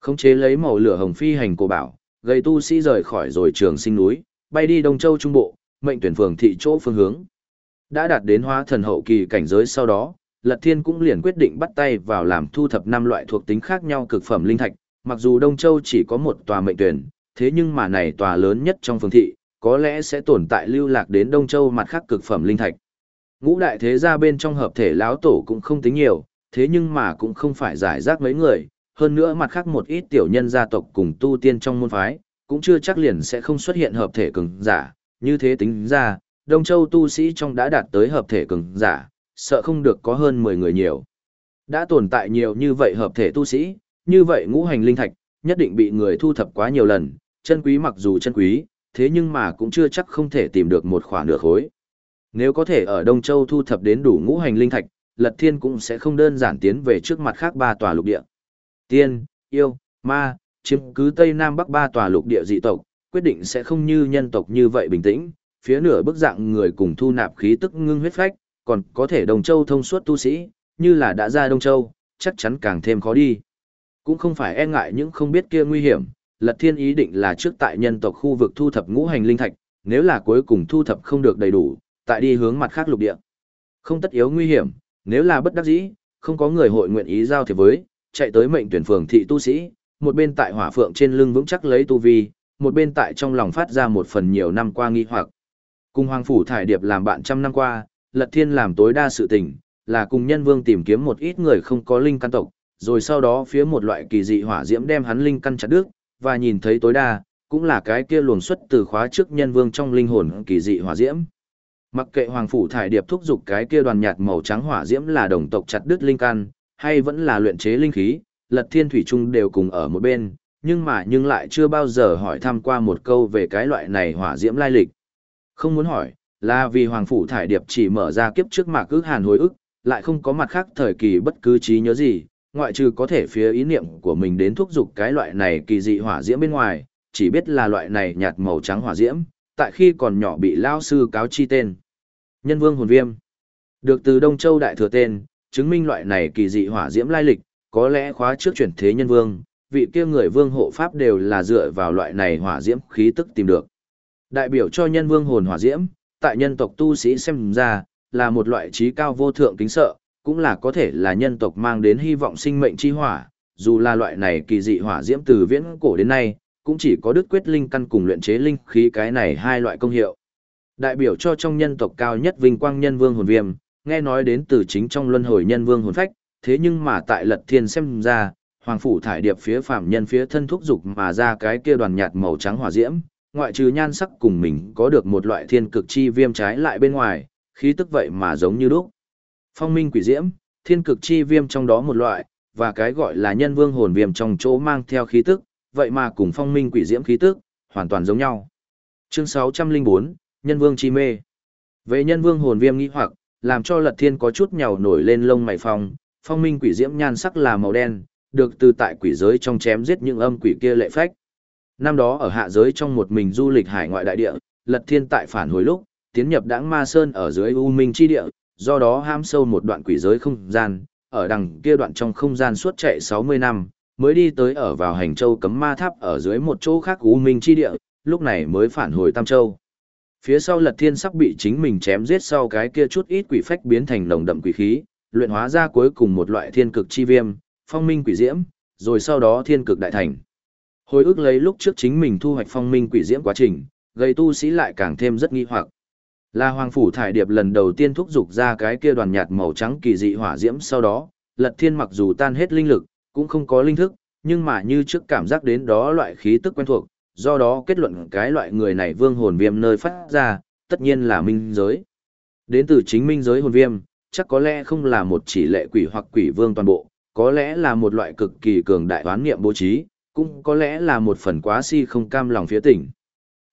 Khống chế lấy màu lửa hồng phi hành cổ bảo, gây tu sĩ rời khỏi rồi trường sinh núi, bay đi Đông Châu Trung Bộ, mệnh tuyển phường thị chỗ phương hướng. Đã đạt đến hóa thần hậu kỳ cảnh giới sau đó, Lật Thiên cũng liền quyết định bắt tay vào làm thu thập năm loại thuộc tính khác nhau cực phẩm linh thạch, mặc dù Đông Châu chỉ có một tòa mệnh tuyển, thế nhưng mà này tòa lớn nhất trong phương thị, có lẽ sẽ tồn tại lưu lạc đến Đông Châu mặt khác cực phẩm linh thạch. Ngũ đại thế gia bên trong hợp thể lão tổ cũng không tính nhiều, thế nhưng mà cũng không phải giải rác mấy người, hơn nữa mặt khác một ít tiểu nhân gia tộc cùng tu tiên trong môn phái, cũng chưa chắc liền sẽ không xuất hiện hợp thể cường giả, như thế tính ra, Đông Châu tu sĩ trong đã đạt tới hợp thể cường giả, sợ không được có hơn 10 người nhiều. Đã tồn tại nhiều như vậy hợp thể tu sĩ, như vậy ngũ hành linh thạch, nhất định bị người thu thập quá nhiều lần, chân quý mặc dù chân quý, thế nhưng mà cũng chưa chắc không thể tìm được một khoản nửa khối. Nếu có thể ở Đông Châu thu thập đến đủ ngũ hành linh thạch, Lật Thiên cũng sẽ không đơn giản tiến về trước mặt khác ba tòa lục địa. Tiên, yêu, ma, chiếm cứ Tây Nam Bắc ba tòa lục địa dị tộc, quyết định sẽ không như nhân tộc như vậy bình tĩnh, phía nửa bức dạng người cùng thu nạp khí tức ngưng huyết phách, còn có thể Đông Châu thông suốt tu sĩ, như là đã ra Đông Châu, chắc chắn càng thêm khó đi. Cũng không phải e ngại những không biết kia nguy hiểm, Lật Thiên ý định là trước tại nhân tộc khu vực thu thập ngũ hành linh thạch, nếu là cuối cùng thu thập không được đầy đủ, tại đi hướng mặt khác lục địa. Không tất yếu nguy hiểm, nếu là bất đắc dĩ, không có người hội nguyện ý giao thiệp với, chạy tới mệnh tuyển phường thị tu sĩ, một bên tại hỏa phượng trên lưng vững chắc lấy tu vi, một bên tại trong lòng phát ra một phần nhiều năm qua nghi hoặc. Cùng Hoàng Phủ Thải Điệp làm bạn trăm năm qua, Lật Thiên làm tối đa sự tình, là cùng nhân vương tìm kiếm một ít người không có linh căn tộc, rồi sau đó phía một loại kỳ dị hỏa diễm đem hắn linh căn chặt đứt, và nhìn thấy tối đa, cũng là cái kia luồng xuất từ khóa trước nhân vương trong linh hồn kỳ dị hỏa diễm. Mặc kệ hoàng phủ thải điệp thúc giục cái kia đoàn nhạt màu trắng hỏa diễm là đồng tộc chặt đứt linh căn, hay vẫn là luyện chế linh khí, Lật Thiên Thủy Trung đều cùng ở một bên, nhưng mà nhưng lại chưa bao giờ hỏi thăm qua một câu về cái loại này hỏa diễm lai lịch. Không muốn hỏi, là vì Hoàng Phủ Thải Điệp chỉ mở ra kiếp trước mà cứ hàn hồi ức, lại không có mặt khác thời kỳ bất cứ trí nhớ gì, ngoại trừ có thể phía ý niệm của mình đến thúc giục cái loại này kỳ dị hỏa diễm bên ngoài, chỉ biết là loại này nhạt màu trắng hỏa diễm, tại khi còn nhỏ bị lao sư cáo chi tên. Nhân vương hồn viêm. Được từ Đông Châu Đại Thừa tên, chứng minh loại này kỳ dị hỏa diễm lai lịch, có lẽ khóa trước chuyển thế nhân vương, vị kia người vương hộ pháp đều là dựa vào loại này hỏa diễm khí tức tìm được. Đại biểu cho nhân vương hồn hỏa diễm, tại nhân tộc tu sĩ xem ra, là một loại trí cao vô thượng kính sợ, cũng là có thể là nhân tộc mang đến hy vọng sinh mệnh chi hỏa, dù là loại này kỳ dị hỏa diễm từ viễn cổ đến nay, cũng chỉ có đức quyết linh căn cùng luyện chế linh khí cái này hai loại công hiệu. Đại biểu cho trong nhân tộc cao nhất vinh quang nhân vương hồn viêm, nghe nói đến từ chính trong luân hồi nhân vương hồn phách, thế nhưng mà tại lật thiên xem ra, hoàng phủ thải điệp phía phạm nhân phía thân thúc dục mà ra cái kia đoàn nhạt màu trắng hỏa diễm, ngoại trừ nhan sắc cùng mình có được một loại thiên cực chi viêm trái lại bên ngoài, khí tức vậy mà giống như đúc. Phong minh quỷ diễm, thiên cực chi viêm trong đó một loại, và cái gọi là nhân vương hồn viêm trong chỗ mang theo khí tức, vậy mà cùng phong minh quỷ diễm khí tức, hoàn toàn giống nhau. Chương 604, Nhân vương chi mê. Về nhân vương hồn viêm nghĩ hoặc, làm cho lật thiên có chút nhào nổi lên lông mày phong, phong minh quỷ diễm nhan sắc là màu đen, được từ tại quỷ giới trong chém giết những âm quỷ kia lệ phách. Năm đó ở hạ giới trong một mình du lịch hải ngoại đại địa, lật thiên tại phản hồi lúc, tiến nhập đãng ma sơn ở dưới u minh chi địa, do đó ham sâu một đoạn quỷ giới không gian, ở đằng kia đoạn trong không gian suốt chạy 60 năm, mới đi tới ở vào hành châu cấm ma tháp ở dưới một chỗ khác u minh chi địa, lúc này mới phản hồi Tam Châu. Phía sau lật thiên sắp bị chính mình chém giết sau cái kia chút ít quỷ phách biến thành nồng đậm quỷ khí, luyện hóa ra cuối cùng một loại thiên cực chi viêm, phong minh quỷ diễm, rồi sau đó thiên cực đại thành. Hồi ức lấy lúc trước chính mình thu hoạch phong minh quỷ diễm quá trình, gây tu sĩ lại càng thêm rất nghi hoặc. Là Hoàng Phủ Thải Điệp lần đầu tiên thúc giục ra cái kia đoàn nhạt màu trắng kỳ dị hỏa diễm sau đó, Lật Thiên mặc dù tan hết linh lực, cũng không có linh thức, nhưng mà như trước cảm giác đến đó loại khí tức quen thuộc, do đó kết luận cái loại người này vương hồn viêm nơi phát ra, tất nhiên là minh giới. Đến từ chính minh giới hồn viêm, chắc có lẽ không là một chỉ lệ quỷ hoặc quỷ vương toàn bộ, có lẽ là một loại cực kỳ cường đại đoán nghiệm bố trí, cũng có lẽ là một phần quá si không cam lòng phía tỉnh.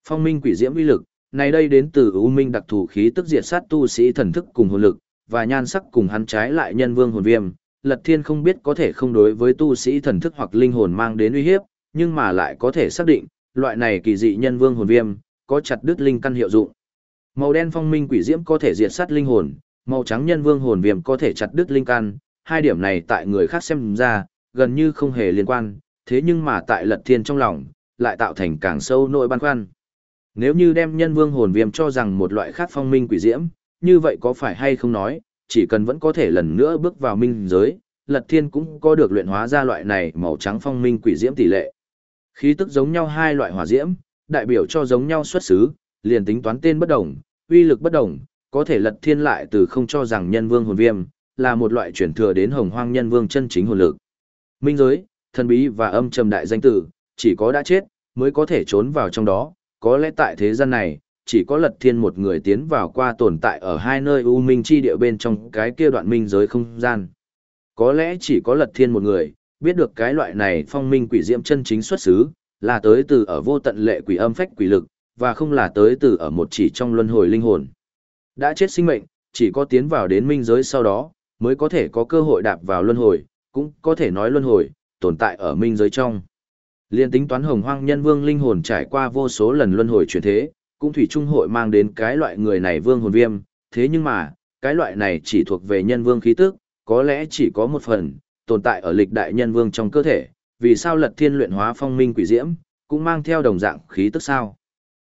Phong minh quỷ diễm uy lực, này đây đến từ ưu minh đặc thù khí tức diệt sát tu sĩ thần thức cùng hồn lực, và nhan sắc cùng hắn trái lại nhân vương hồn viêm, Lật Thiên không biết có thể không đối với tu sĩ thần thức hoặc linh hồn mang đến uy hiếp, nhưng mà lại có thể xác định, loại này kỳ dị nhân vương hồn viêm, có chặt đứt linh căn hiệu dụng. Màu đen phong minh quỷ diễm có thể diệt sát linh hồn, màu trắng nhân vương hồn viêm có thể chặt đứt linh căn, hai điểm này tại người khác xem ra, gần như không hề liên quan, thế nhưng mà tại lật thiên trong lòng, lại tạo thành càng sâu nội băn khoăn. Nếu như đem nhân vương hồn viêm cho rằng một loại khác phong minh quỷ diễm, như vậy có phải hay không nói, chỉ cần vẫn có thể lần nữa bước vào minh giới, lật thiên cũng có được luyện hóa ra loại này màu trắng phong minh quỷ diễm tỷ lệ. Khí tức giống nhau hai loại hỏa diễm, đại biểu cho giống nhau xuất xứ, liền tính toán tên bất đồng, uy lực bất đồng, có thể lật thiên lại từ không cho rằng nhân vương hồn viêm là một loại chuyển thừa đến hồng hoang nhân vương chân chính hồn lực. Minh giới, thần bí và âm trầm đại danh tử, chỉ có đã chết mới có thể trốn vào trong đó, có lẽ tại thế gian này, chỉ có lật thiên một người tiến vào qua tồn tại ở hai nơi u minh chi địa bên trong cái kia đoạn minh giới không gian. Có lẽ chỉ có lật thiên một người, biết được cái loại này phong minh quỷ diễm chân chính xuất xứ, là tới từ ở vô tận lệ quỷ âm phách quỷ lực, và không là tới từ ở một chỉ trong luân hồi linh hồn. Đã chết sinh mệnh, chỉ có tiến vào đến minh giới sau đó, mới có thể có cơ hội đạp vào luân hồi, cũng có thể nói luân hồi, tồn tại ở minh giới trong. Liên tính toán hồng hoang nhân vương linh hồn trải qua vô số lần luân hồi chuyển thế, cũng thủy trung hội mang đến cái loại người này vương hồn viêm, thế nhưng mà, cái loại này chỉ thuộc về nhân vương khí tức, có lẽ chỉ có một phần, tồn tại ở lịch đại nhân vương trong cơ thể, vì sao lật thiên luyện hóa phong minh quỷ diễm, cũng mang theo đồng dạng khí tức sao.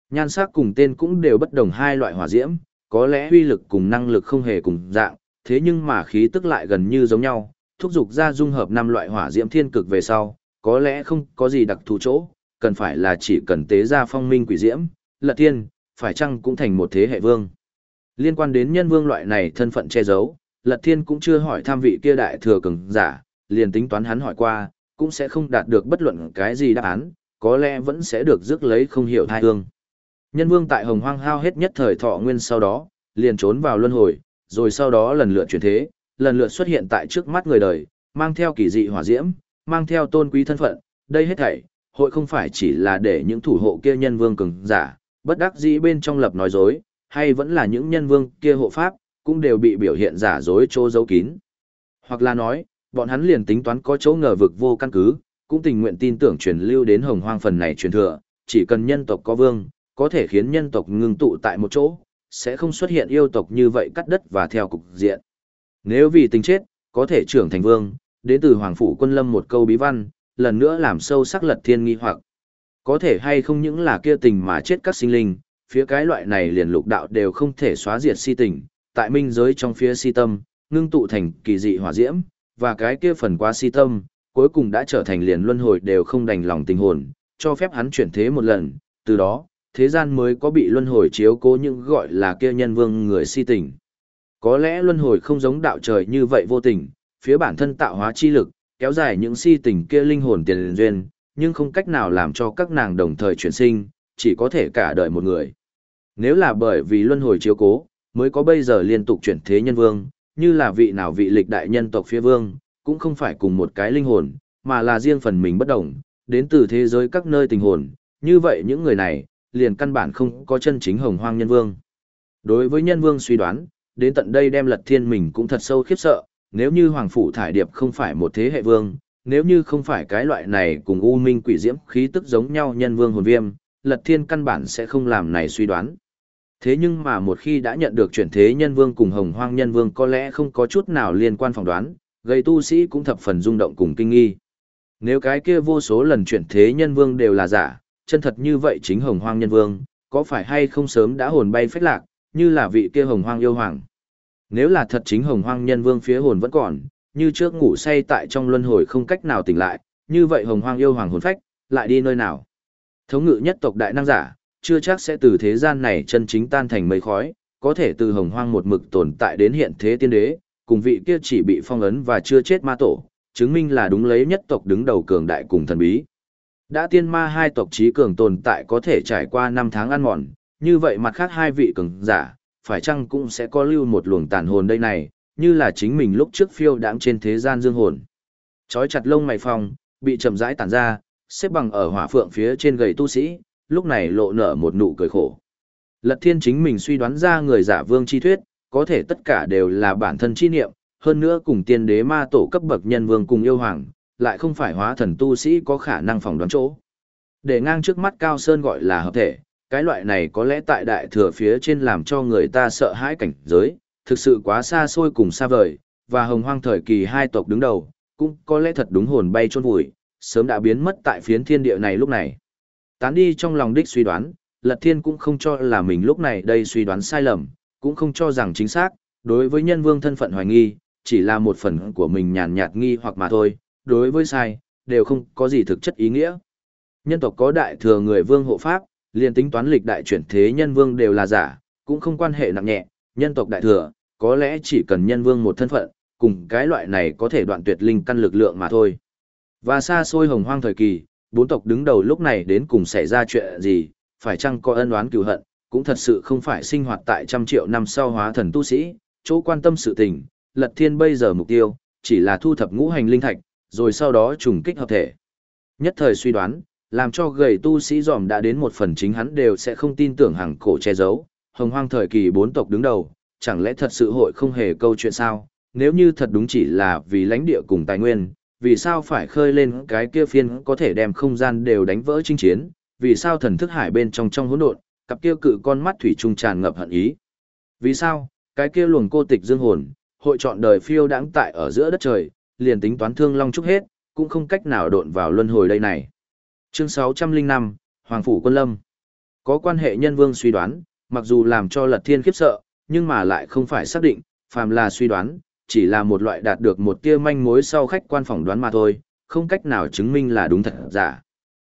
Nhan sắc cùng tên cũng đều bất đồng hai loại hỏa diễm, có lẽ uy lực cùng năng lực không hề cùng dạng, thế nhưng mà khí tức lại gần như giống nhau, thúc dục ra dung hợp năm loại hỏa diễm thiên cực về sau, có lẽ không có gì đặc thù chỗ, cần phải là chỉ cần tế ra phong minh quỷ diễm, lật thiên, phải chăng cũng thành một thế hệ vương. Liên quan đến nhân vương loại này thân phận che giấu, Lật Thiên cũng chưa hỏi tham vị kia đại thừa cường giả, liền tính toán hắn hỏi qua, cũng sẽ không đạt được bất luận cái gì đáp án, có lẽ vẫn sẽ được rước lấy không hiểu thai hương. Nhân vương tại hồng hoang hao hết nhất thời thọ nguyên sau đó, liền trốn vào luân hồi, rồi sau đó lần lượt chuyển thế, lần lượt xuất hiện tại trước mắt người đời, mang theo kỳ dị hỏa diễm, mang theo tôn quý thân phận, đây hết thảy, hội không phải chỉ là để những thủ hộ kia nhân vương cường giả, bất đắc dĩ bên trong lập nói dối, hay vẫn là những nhân vương kia hộ pháp, cũng đều bị biểu hiện giả dối chỗ giấu kín. Hoặc là nói, bọn hắn liền tính toán có chỗ ngờ vực vô căn cứ, cũng tình nguyện tin tưởng truyền lưu đến hồng hoang phần này truyền thừa, chỉ cần nhân tộc có vương, có thể khiến nhân tộc ngưng tụ tại một chỗ, sẽ không xuất hiện yêu tộc như vậy cắt đất và theo cục diện. Nếu vì tình chết, có thể trưởng thành vương, đến từ Hoàng Phủ Quân Lâm một câu bí văn, lần nữa làm sâu sắc lật thiên nghi hoặc. Có thể hay không những là kia tình mà chết các sinh linh, phía cái loại này liền lục đạo đều không thể xóa diệt si tình, tại minh giới trong phía si tâm, ngưng tụ thành kỳ dị hỏa diễm, và cái kia phần quá si tâm, cuối cùng đã trở thành liền luân hồi đều không đành lòng tình hồn, cho phép hắn chuyển thế một lần, từ đó, thế gian mới có bị luân hồi chiếu cố những gọi là kia nhân vương người si tình. Có lẽ luân hồi không giống đạo trời như vậy vô tình, phía bản thân tạo hóa chi lực, kéo dài những si tình kia linh hồn tiền duyên, nhưng không cách nào làm cho các nàng đồng thời chuyển sinh, chỉ có thể cả đời một người. Nếu là bởi vì luân hồi chiếu cố, mới có bây giờ liên tục chuyển thế nhân vương, như là vị nào vị lịch đại nhân tộc phía vương, cũng không phải cùng một cái linh hồn, mà là riêng phần mình bất đồng, đến từ thế giới các nơi tình hồn, như vậy những người này, liền căn bản không có chân chính hồng hoang nhân vương. Đối với nhân vương suy đoán, đến tận đây đem lật thiên mình cũng thật sâu khiếp sợ, nếu như Hoàng Phủ Thải Điệp không phải một thế hệ vương, nếu như không phải cái loại này cùng U Minh quỷ diễm khí tức giống nhau nhân vương hồn viêm, lật thiên căn bản sẽ không làm này suy đoán. Thế nhưng mà một khi đã nhận được chuyển thế nhân vương cùng hồng hoang nhân vương có lẽ không có chút nào liên quan phỏng đoán, gây tu sĩ cũng thập phần rung động cùng kinh nghi. Nếu cái kia vô số lần chuyển thế nhân vương đều là giả, chân thật như vậy chính hồng hoang nhân vương, có phải hay không sớm đã hồn bay phách lạc, như là vị kia hồng hoang yêu hoàng. Nếu là thật chính hồng hoang nhân vương phía hồn vẫn còn, như trước ngủ say tại trong luân hồi không cách nào tỉnh lại, như vậy hồng hoang yêu hoàng hồn phách, lại đi nơi nào? Thống ngự nhất tộc đại năng giả, chưa chắc sẽ từ thế gian này chân chính tan thành mây khói, có thể từ hồng hoang một mực tồn tại đến hiện thế tiên đế, cùng vị kia chỉ bị phong ấn và chưa chết ma tổ, chứng minh là đúng lấy nhất tộc đứng đầu cường đại cùng thần bí. Đã tiên ma hai tộc trí cường tồn tại có thể trải qua năm tháng ăn mòn, như vậy mặt khác hai vị cường giả, phải chăng cũng sẽ có lưu một luồng tàn hồn đây này, như là chính mình lúc trước phiêu đãng trên thế gian dương hồn. Chói chặt lông mày phong, bị chậm rãi tản ra, xếp bằng ở hỏa phượng phía trên gầy tu sĩ, lúc này lộ nở một nụ cười khổ. Lật thiên chính mình suy đoán ra người giả vương chi thuyết, có thể tất cả đều là bản thân chi niệm, hơn nữa cùng tiên đế ma tổ cấp bậc nhân vương cùng yêu hoàng, lại không phải hóa thần tu sĩ có khả năng phỏng đoán chỗ. Để ngang trước mắt Cao Sơn gọi là hợp thể, cái loại này có lẽ tại đại thừa phía trên làm cho người ta sợ hãi cảnh giới, thực sự quá xa xôi cùng xa vời, và hồng hoang thời kỳ hai tộc đứng đầu, cũng có lẽ thật đúng hồn bay chôn vùi, sớm đã biến mất tại phiến thiên địa này lúc này. Tán đi trong lòng đích suy đoán, Lật Thiên cũng không cho là mình lúc này đây suy đoán sai lầm, cũng không cho rằng chính xác, đối với nhân vương thân phận hoài nghi, chỉ là một phần của mình nhàn nhạt nghi hoặc mà thôi, đối với sai, đều không có gì thực chất ý nghĩa. Nhân tộc có đại thừa người vương hộ pháp, liền tính toán lịch đại chuyển thế nhân vương đều là giả, cũng không quan hệ nặng nhẹ, nhân tộc đại thừa, có lẽ chỉ cần nhân vương một thân phận, cùng cái loại này có thể đoạn tuyệt linh căn lực lượng mà thôi. Và xa xôi hồng hoang thời kỳ, bốn tộc đứng đầu lúc này đến cùng xảy ra chuyện gì, phải chăng có ân oán cừu hận, cũng thật sự không phải sinh hoạt tại trăm triệu năm sau hóa thần tu sĩ, chỗ quan tâm sự tình, lật thiên bây giờ mục tiêu, chỉ là thu thập ngũ hành linh thạch, rồi sau đó trùng kích hợp thể. Nhất thời suy đoán, làm cho gầy tu sĩ giòm đã đến một phần chính hắn đều sẽ không tin tưởng hàng cổ che giấu, hồng hoang thời kỳ bốn tộc đứng đầu, chẳng lẽ thật sự hội không hề câu chuyện sao, nếu như thật đúng chỉ là vì lãnh địa cùng tài nguyên, vì sao phải khơi lên cái kia phiên có thể đem không gian đều đánh vỡ chinh chiến, vì sao thần thức hải bên trong trong hỗn độn, cặp kia cự con mắt thủy trung tràn ngập hận ý. Vì sao, cái kia luồng cô tịch dương hồn, hội chọn đời phiêu đãng tại ở giữa đất trời, liền tính toán thương long trúc hết, cũng không cách nào độn vào luân hồi đây này. Chương 605, Hoàng Phủ Quân Lâm Có quan hệ nhân vương suy đoán, mặc dù làm cho lật thiên khiếp sợ, nhưng mà lại không phải xác định, phàm là suy đoán, chỉ là một loại đạt được một tia manh mối sau khách quan phỏng đoán mà thôi, không cách nào chứng minh là đúng thật giả.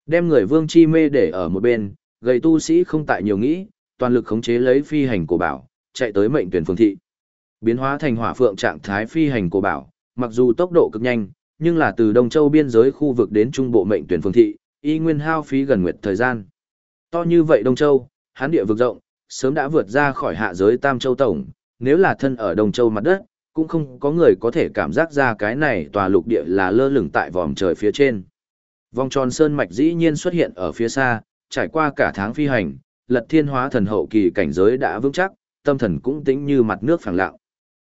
Đem người vương chi mê để ở một bên, gầy tu sĩ không tại nhiều nghĩ, toàn lực khống chế lấy phi hành của bảo, chạy tới mệnh tuyển phương thị. Biến hóa thành hỏa phượng trạng thái phi hành của bảo, mặc dù tốc độ cực nhanh, nhưng là từ Đông Châu biên giới khu vực đến trung bộ mệnh tuyển phương thị, y nguyên hao phí gần nguyệt thời gian. To như vậy Đông Châu, hán địa vực rộng, sớm đã vượt ra khỏi hạ giới Tam Châu tổng, nếu là thân ở Đông Châu mặt đất, cũng không có người có thể cảm giác ra cái này tòa lục địa là lơ lửng tại vòm trời phía trên. Vòng tròn sơn mạch dĩ nhiên xuất hiện ở phía xa, trải qua cả tháng phi hành, lật thiên hóa thần hậu kỳ cảnh giới đã vững chắc, tâm thần cũng tĩnh như mặt nước phẳng lặng.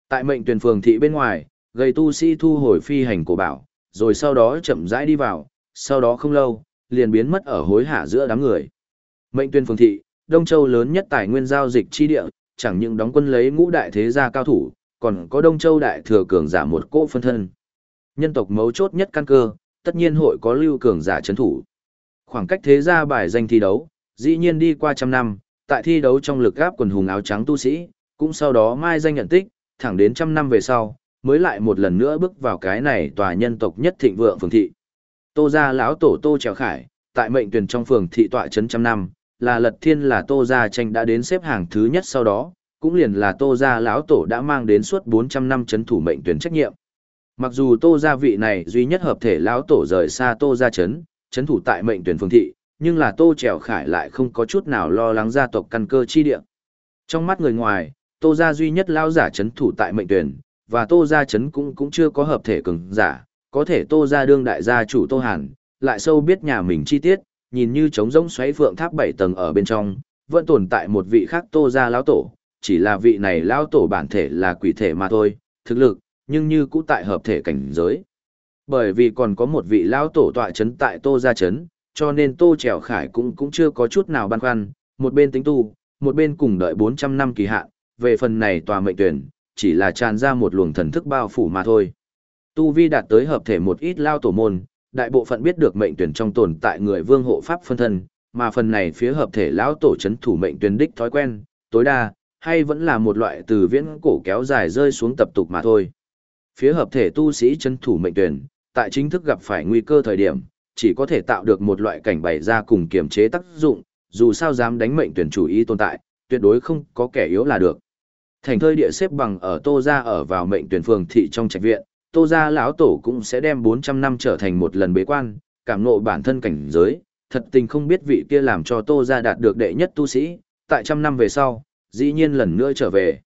Tại mệnh tuyển phường thị bên ngoài, gây tu sĩ thu hồi phi hành của bảo, rồi sau đó chậm rãi đi vào, sau đó không lâu, liền biến mất ở hối hả giữa đám người. Mệnh tuyển phường thị, Đông Châu lớn nhất tài nguyên giao dịch chi địa, chẳng những đóng quân lấy ngũ đại thế gia cao thủ, còn có Đông Châu đại thừa cường giả một cỗ phân thân. Nhân tộc mấu chốt nhất căn cơ, tất nhiên hội có lưu cường giả chấn thủ. Khoảng cách thế gia bài danh thi đấu, dĩ nhiên đi qua trăm năm, tại thi đấu trong lực gáp quần hùng áo trắng tu sĩ, cũng sau đó mai danh nhận tích, thẳng đến trăm năm về sau, mới lại một lần nữa bước vào cái này tòa nhân tộc nhất thịnh vượng phường thị. Tô gia lão tổ Tô Trèo Khải, tại mệnh tuyển trong phường thị tọa trấn trăm năm, là lật thiên là Tô gia tranh đã đến xếp hàng thứ nhất sau đó, cũng liền là Tô gia lão tổ đã mang đến suốt 400 năm chấn thủ mệnh tuyển trách nhiệm. Mặc dù Tô gia vị này duy nhất hợp thể lão tổ rời xa Tô gia chấn, chấn thủ tại mệnh tuyển phương thị, nhưng là Tô Trèo Khải lại không có chút nào lo lắng gia tộc căn cơ chi địa. Trong mắt người ngoài, Tô gia duy nhất lão giả chấn thủ tại mệnh tuyển, và Tô gia chấn cũng cũng chưa có hợp thể cường giả, có thể Tô gia đương đại gia chủ Tô Hàn, lại sâu biết nhà mình chi tiết, nhìn như trống rỗng xoáy phượng tháp bảy tầng ở bên trong, vẫn tồn tại một vị khác Tô gia lão tổ, chỉ là vị này lão tổ bản thể là quỷ thể mà thôi, thực lực, nhưng như cũ tại hợp thể cảnh giới. Bởi vì còn có một vị lão tổ tọa chấn tại Tô gia chấn, cho nên Tô Trèo Khải cũng cũng chưa có chút nào băn khoăn, một bên tính tu, một bên cùng đợi 400 năm kỳ hạn, về phần này tòa mệnh tuyển, chỉ là tràn ra một luồng thần thức bao phủ mà thôi. Tu vi đạt tới hợp thể một ít lao tổ môn, đại bộ phận biết được mệnh tuyển trong tồn tại người vương hộ pháp phân thân, mà phần này phía hợp thể lão tổ chấn thủ mệnh tuyển đích thói quen, tối đa, hay vẫn là một loại từ viễn cổ kéo dài rơi xuống tập tục mà thôi. Phía hợp thể tu sĩ chấn thủ mệnh tuyển, tại chính thức gặp phải nguy cơ thời điểm, chỉ có thể tạo được một loại cảnh bày ra cùng kiềm chế tác dụng, dù sao dám đánh mệnh tuyển chủ ý tồn tại, tuyệt đối không có kẻ yếu là được. Thành thơi địa xếp bằng ở Tô Gia ở vào mệnh tuyển phường thị trong trạch viện, Tô Gia lão tổ cũng sẽ đem 400 năm trở thành một lần bế quan, cảm ngộ bản thân cảnh giới, thật tình không biết vị kia làm cho Tô Gia đạt được đệ nhất tu sĩ, tại trăm năm về sau, dĩ nhiên lần nữa trở về.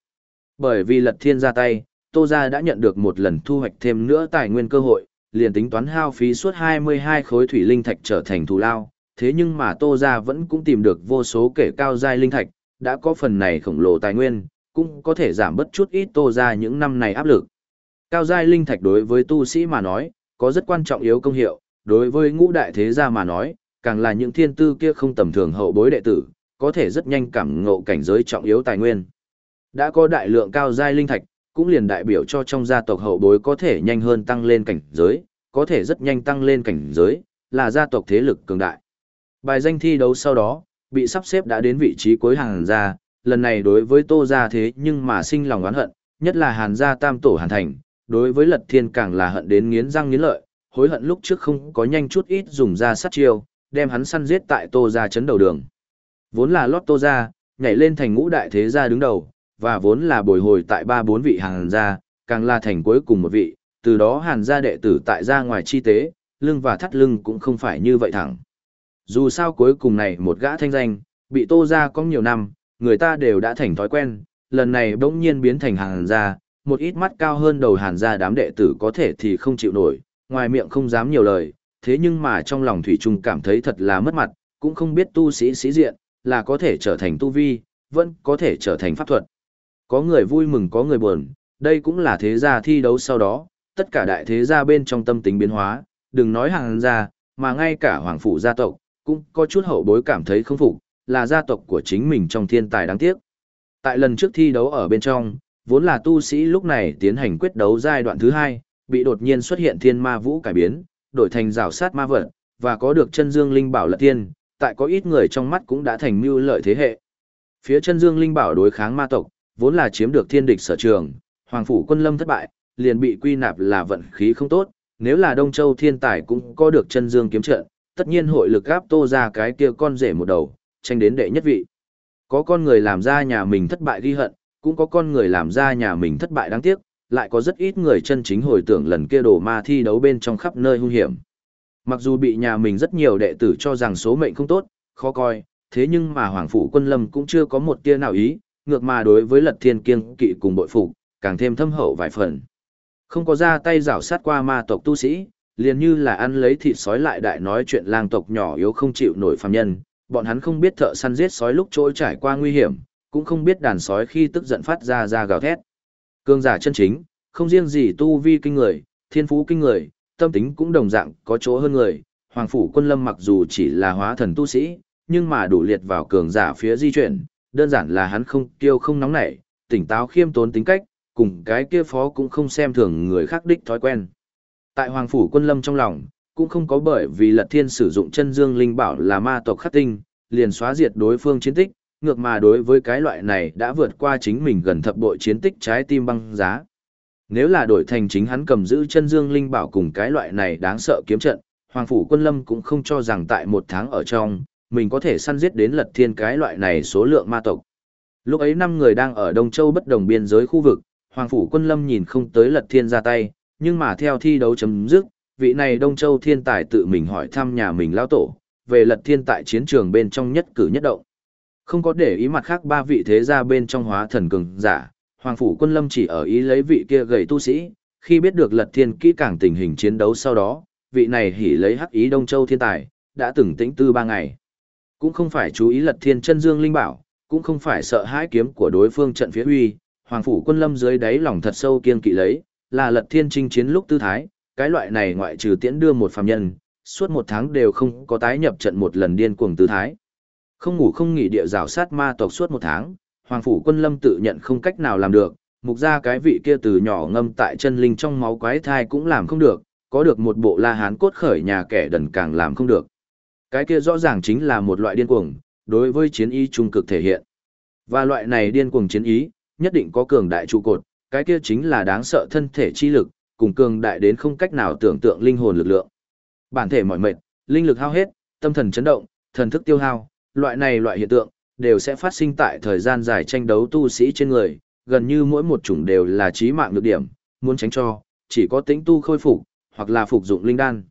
Bởi vì lật thiên ra tay, Tô Gia đã nhận được một lần thu hoạch thêm nữa tài nguyên cơ hội, liền tính toán hao phí suốt 22 khối thủy linh thạch trở thành thù lao, thế nhưng mà Tô Gia vẫn cũng tìm được vô số kể cao giai linh thạch, đã có phần này khổng lồ tài nguyên, cũng có thể giảm bớt chút ít Tô Gia những năm này áp lực. Cao giai linh thạch đối với tu sĩ mà nói, có rất quan trọng yếu công hiệu, đối với ngũ đại thế gia mà nói, càng là những thiên tư kia không tầm thường hậu bối đệ tử, có thể rất nhanh cảm ngộ cảnh giới trọng yếu tài nguyên. Đã có đại lượng cao giai linh thạch, cũng liền đại biểu cho trong gia tộc hậu bối có thể nhanh hơn tăng lên cảnh giới, có thể rất nhanh tăng lên cảnh giới, là gia tộc thế lực cường đại. Bài danh thi đấu sau đó, bị sắp xếp đã đến vị trí cuối hàng gia, lần này đối với Tô gia thế nhưng mà sinh lòng oán hận, nhất là Hàn gia Tam tổ Hàn Thành, đối với Lật Thiên càng là hận đến nghiến răng nghiến lợi, hối hận lúc trước không có nhanh chút ít dùng ra sát chiêu, đem hắn săn giết tại Tô gia chấn đầu đường. Vốn là lót Tô gia, nhảy lên thành ngũ đại thế gia đứng đầu, và vốn là bồi hồi tại ba bốn vị Hàn gia, càng là thành cuối cùng một vị, từ đó Hàn gia đệ tử tại gia ngoài chi tế, lưng và thắt lưng cũng không phải như vậy thẳng. Dù sao cuối cùng này một gã thanh danh, bị Tô gia có nhiều năm, người ta đều đã thành thói quen, lần này bỗng nhiên biến thành Hàn gia, một ít mắt cao hơn đầu hàn gia đám đệ tử có thể thì không chịu nổi, ngoài miệng không dám nhiều lời, thế nhưng mà trong lòng Thủy Trung cảm thấy thật là mất mặt, cũng không biết tu sĩ sĩ diện, là có thể trở thành tu vi, vẫn có thể trở thành pháp thuật. Có người vui mừng có người buồn, đây cũng là thế gia thi đấu sau đó, tất cả đại thế gia bên trong tâm tính biến hóa, đừng nói hàng gia, mà ngay cả hoàng phủ gia tộc, cũng có chút hậu bối cảm thấy không phục, là gia tộc của chính mình trong thiên tài đáng tiếc. Tại lần trước thi đấu ở bên trong, vốn là tu sĩ lúc này tiến hành quyết đấu giai đoạn thứ hai, bị đột nhiên xuất hiện thiên ma vũ cải biến, đổi thành rào sát ma vật, và có được chân dương linh bảo lật tiên, tại có ít người trong mắt cũng đã thành mưu lợi thế hệ. Phía chân dương linh bảo đối kháng ma tộc, vốn là chiếm được thiên địch sở trường, hoàng phủ quân lâm thất bại, liền bị quy nạp là vận khí không tốt, nếu là Đông Châu thiên tài cũng có được chân dương kiếm trận, tất nhiên hội lực gáp tô ra cái kia con rể một đầu, tranh đến đệ nhất vị. Có con người làm ra nhà mình thất bại ghi hận, cũng có con người làm ra nhà mình thất bại đáng tiếc, lại có rất ít người chân chính hồi tưởng lần kia đồ ma thi đấu bên trong khắp nơi hung hiểm. Mặc dù bị nhà mình rất nhiều đệ tử cho rằng số mệnh không tốt, khó coi, thế nhưng mà Hoàng Phủ Quân Lâm cũng chưa có một tia nào ý, ngược mà đối với lật thiên kiêng kỵ cùng bội phục càng thêm thâm hậu vài phần. Không có ra tay rảo sát qua ma tộc tu sĩ, liền như là ăn lấy thịt sói lại đại nói chuyện lang tộc nhỏ yếu không chịu nổi phàm nhân, bọn hắn không biết thợ săn giết sói lúc trôi trải qua nguy hiểm, cũng không biết đàn sói khi tức giận phát ra ra gào thét. Cương giả chân chính, không riêng gì tu vi kinh người, thiên phú kinh người, tâm tính cũng đồng dạng có chỗ hơn người. Hoàng phủ quân lâm mặc dù chỉ là hóa thần tu sĩ, nhưng mà đủ liệt vào cường giả phía di chuyển, đơn giản là hắn không tiêu không nóng nảy, tỉnh táo khiêm tốn tính cách, cùng cái kia phó cũng không xem thường người khác đích thói quen. Tại Hoàng phủ quân lâm trong lòng, cũng không có bởi vì Lật Thiên sử dụng chân dương linh bảo là ma tộc khắc tinh, liền xóa diệt đối phương chiến tích, ngược mà đối với cái loại này đã vượt qua chính mình gần thập bội chiến tích trái tim băng giá. Nếu là đổi thành chính hắn cầm giữ chân dương linh bảo cùng cái loại này đáng sợ kiếm trận, Hoàng Phủ Quân Lâm cũng không cho rằng tại một tháng ở trong, mình có thể săn giết đến lật thiên cái loại này số lượng ma tộc. Lúc ấy năm người đang ở Đông Châu bất đồng biên giới khu vực, Hoàng Phủ Quân Lâm nhìn không tới lật thiên ra tay, nhưng mà theo thi đấu chấm dứt, vị này Đông Châu thiên tài tự mình hỏi thăm nhà mình lao tổ, về lật thiên tại chiến trường bên trong nhất cử nhất động. Không có để ý mặt khác ba vị thế gia bên trong hóa thần cường giả, Hoàng Phủ Quân Lâm chỉ ở ý lấy vị kia gầy tu sĩ, khi biết được lật thiên kỹ càng tình hình chiến đấu sau đó, vị này hỉ lấy hắc ý Đông Châu thiên tài, đã từng tĩnh tư ba ngày. Cũng không phải chú ý lật thiên chân dương linh bảo, cũng không phải sợ hãi kiếm của đối phương trận phía huy, Hoàng Phủ Quân Lâm dưới đáy lòng thật sâu kiên kỵ lấy, là lật thiên chinh chiến lúc tư thái, cái loại này ngoại trừ tiễn đưa một phàm nhân, suốt một tháng đều không có tái nhập trận một lần điên cuồng tư thái. Không ngủ không nghỉ địa rào sát ma tộc suốt một tháng, Hoàng Phủ Quân Lâm tự nhận không cách nào làm được, mục ra cái vị kia từ nhỏ ngâm tại chân linh trong máu quái thai cũng làm không được, có được một bộ la hán cốt khởi nhà kẻ đần càng làm không được. Cái kia rõ ràng chính là một loại điên cuồng, đối với chiến ý trung cực thể hiện. Và loại này điên cuồng chiến ý, nhất định có cường đại trụ cột, cái kia chính là đáng sợ thân thể chi lực, cùng cường đại đến không cách nào tưởng tượng linh hồn lực lượng. Bản thể mỏi mệt, linh lực hao hết, tâm thần chấn động, thần thức tiêu hao, loại này loại hiện tượng, đều sẽ phát sinh tại thời gian dài tranh đấu tu sĩ trên người, gần như mỗi một chủng đều là chí mạng nhược điểm, muốn tránh cho, chỉ có tính tu khôi phục, hoặc là phục dụng linh đan.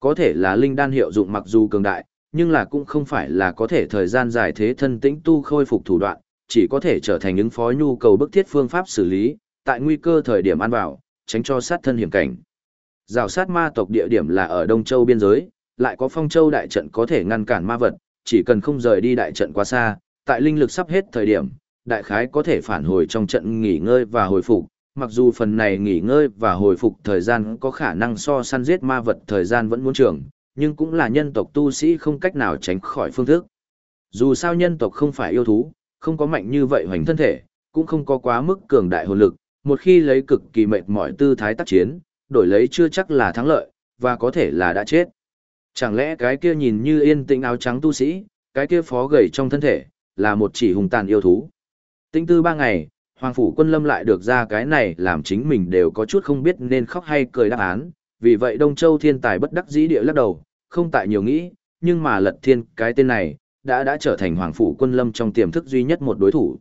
Có thể là linh đan hiệu dụng mặc dù cường đại, nhưng là cũng không phải là có thể thời gian dài thế thân tĩnh tu khôi phục thủ đoạn, chỉ có thể trở thành những phó nhu cầu bức thiết phương pháp xử lý, tại nguy cơ thời điểm ăn vào, tránh cho sát thân hiểm cảnh. Rào sát ma tộc địa điểm là ở Đông Châu biên giới, lại có phong châu đại trận có thể ngăn cản ma vật, chỉ cần không rời đi đại trận quá xa, tại linh lực sắp hết thời điểm, đại khái có thể phản hồi trong trận nghỉ ngơi và hồi phục. Mặc dù phần này nghỉ ngơi và hồi phục thời gian có khả năng so săn giết ma vật thời gian vẫn muốn trường, nhưng cũng là nhân tộc tu sĩ không cách nào tránh khỏi phương thức. Dù sao nhân tộc không phải yêu thú, không có mạnh như vậy hoành thân thể, cũng không có quá mức cường đại hồn lực, một khi lấy cực kỳ mệt mỏi tư thái tác chiến, đổi lấy chưa chắc là thắng lợi, và có thể là đã chết. Chẳng lẽ cái kia nhìn như yên tĩnh áo trắng tu sĩ, cái kia phó gầy trong thân thể, là một chỉ hùng tàn yêu thú. Tinh tư ba ngày, Hoàng Phủ quân lâm lại được ra cái này làm chính mình đều có chút không biết nên khóc hay cười đáp án, vì vậy Đông Châu thiên tài bất đắc dĩ địa lắc đầu, không tại nhiều nghĩ, nhưng mà lật thiên cái tên này, đã đã trở thành Hoàng Phủ quân lâm trong tiềm thức duy nhất một đối thủ.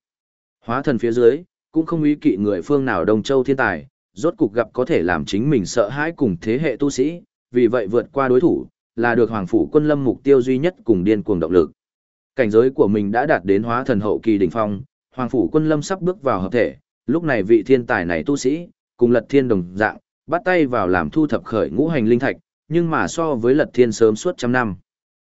Hóa thần phía dưới, cũng không ý kỵ người phương nào Đông Châu thiên tài, rốt cục gặp có thể làm chính mình sợ hãi cùng thế hệ tu sĩ, vì vậy vượt qua đối thủ, là được Hoàng Phủ quân lâm mục tiêu duy nhất cùng điên cuồng động lực. Cảnh giới của mình đã đạt đến hóa thần hậu kỳ đỉnh phong, Hoàng Phủ quân lâm sắp bước vào hợp thể, lúc này vị thiên tài này tu sĩ, cùng lật thiên đồng dạng, bắt tay vào làm thu thập khởi ngũ hành linh thạch, nhưng mà so với lật thiên sớm suốt trăm năm.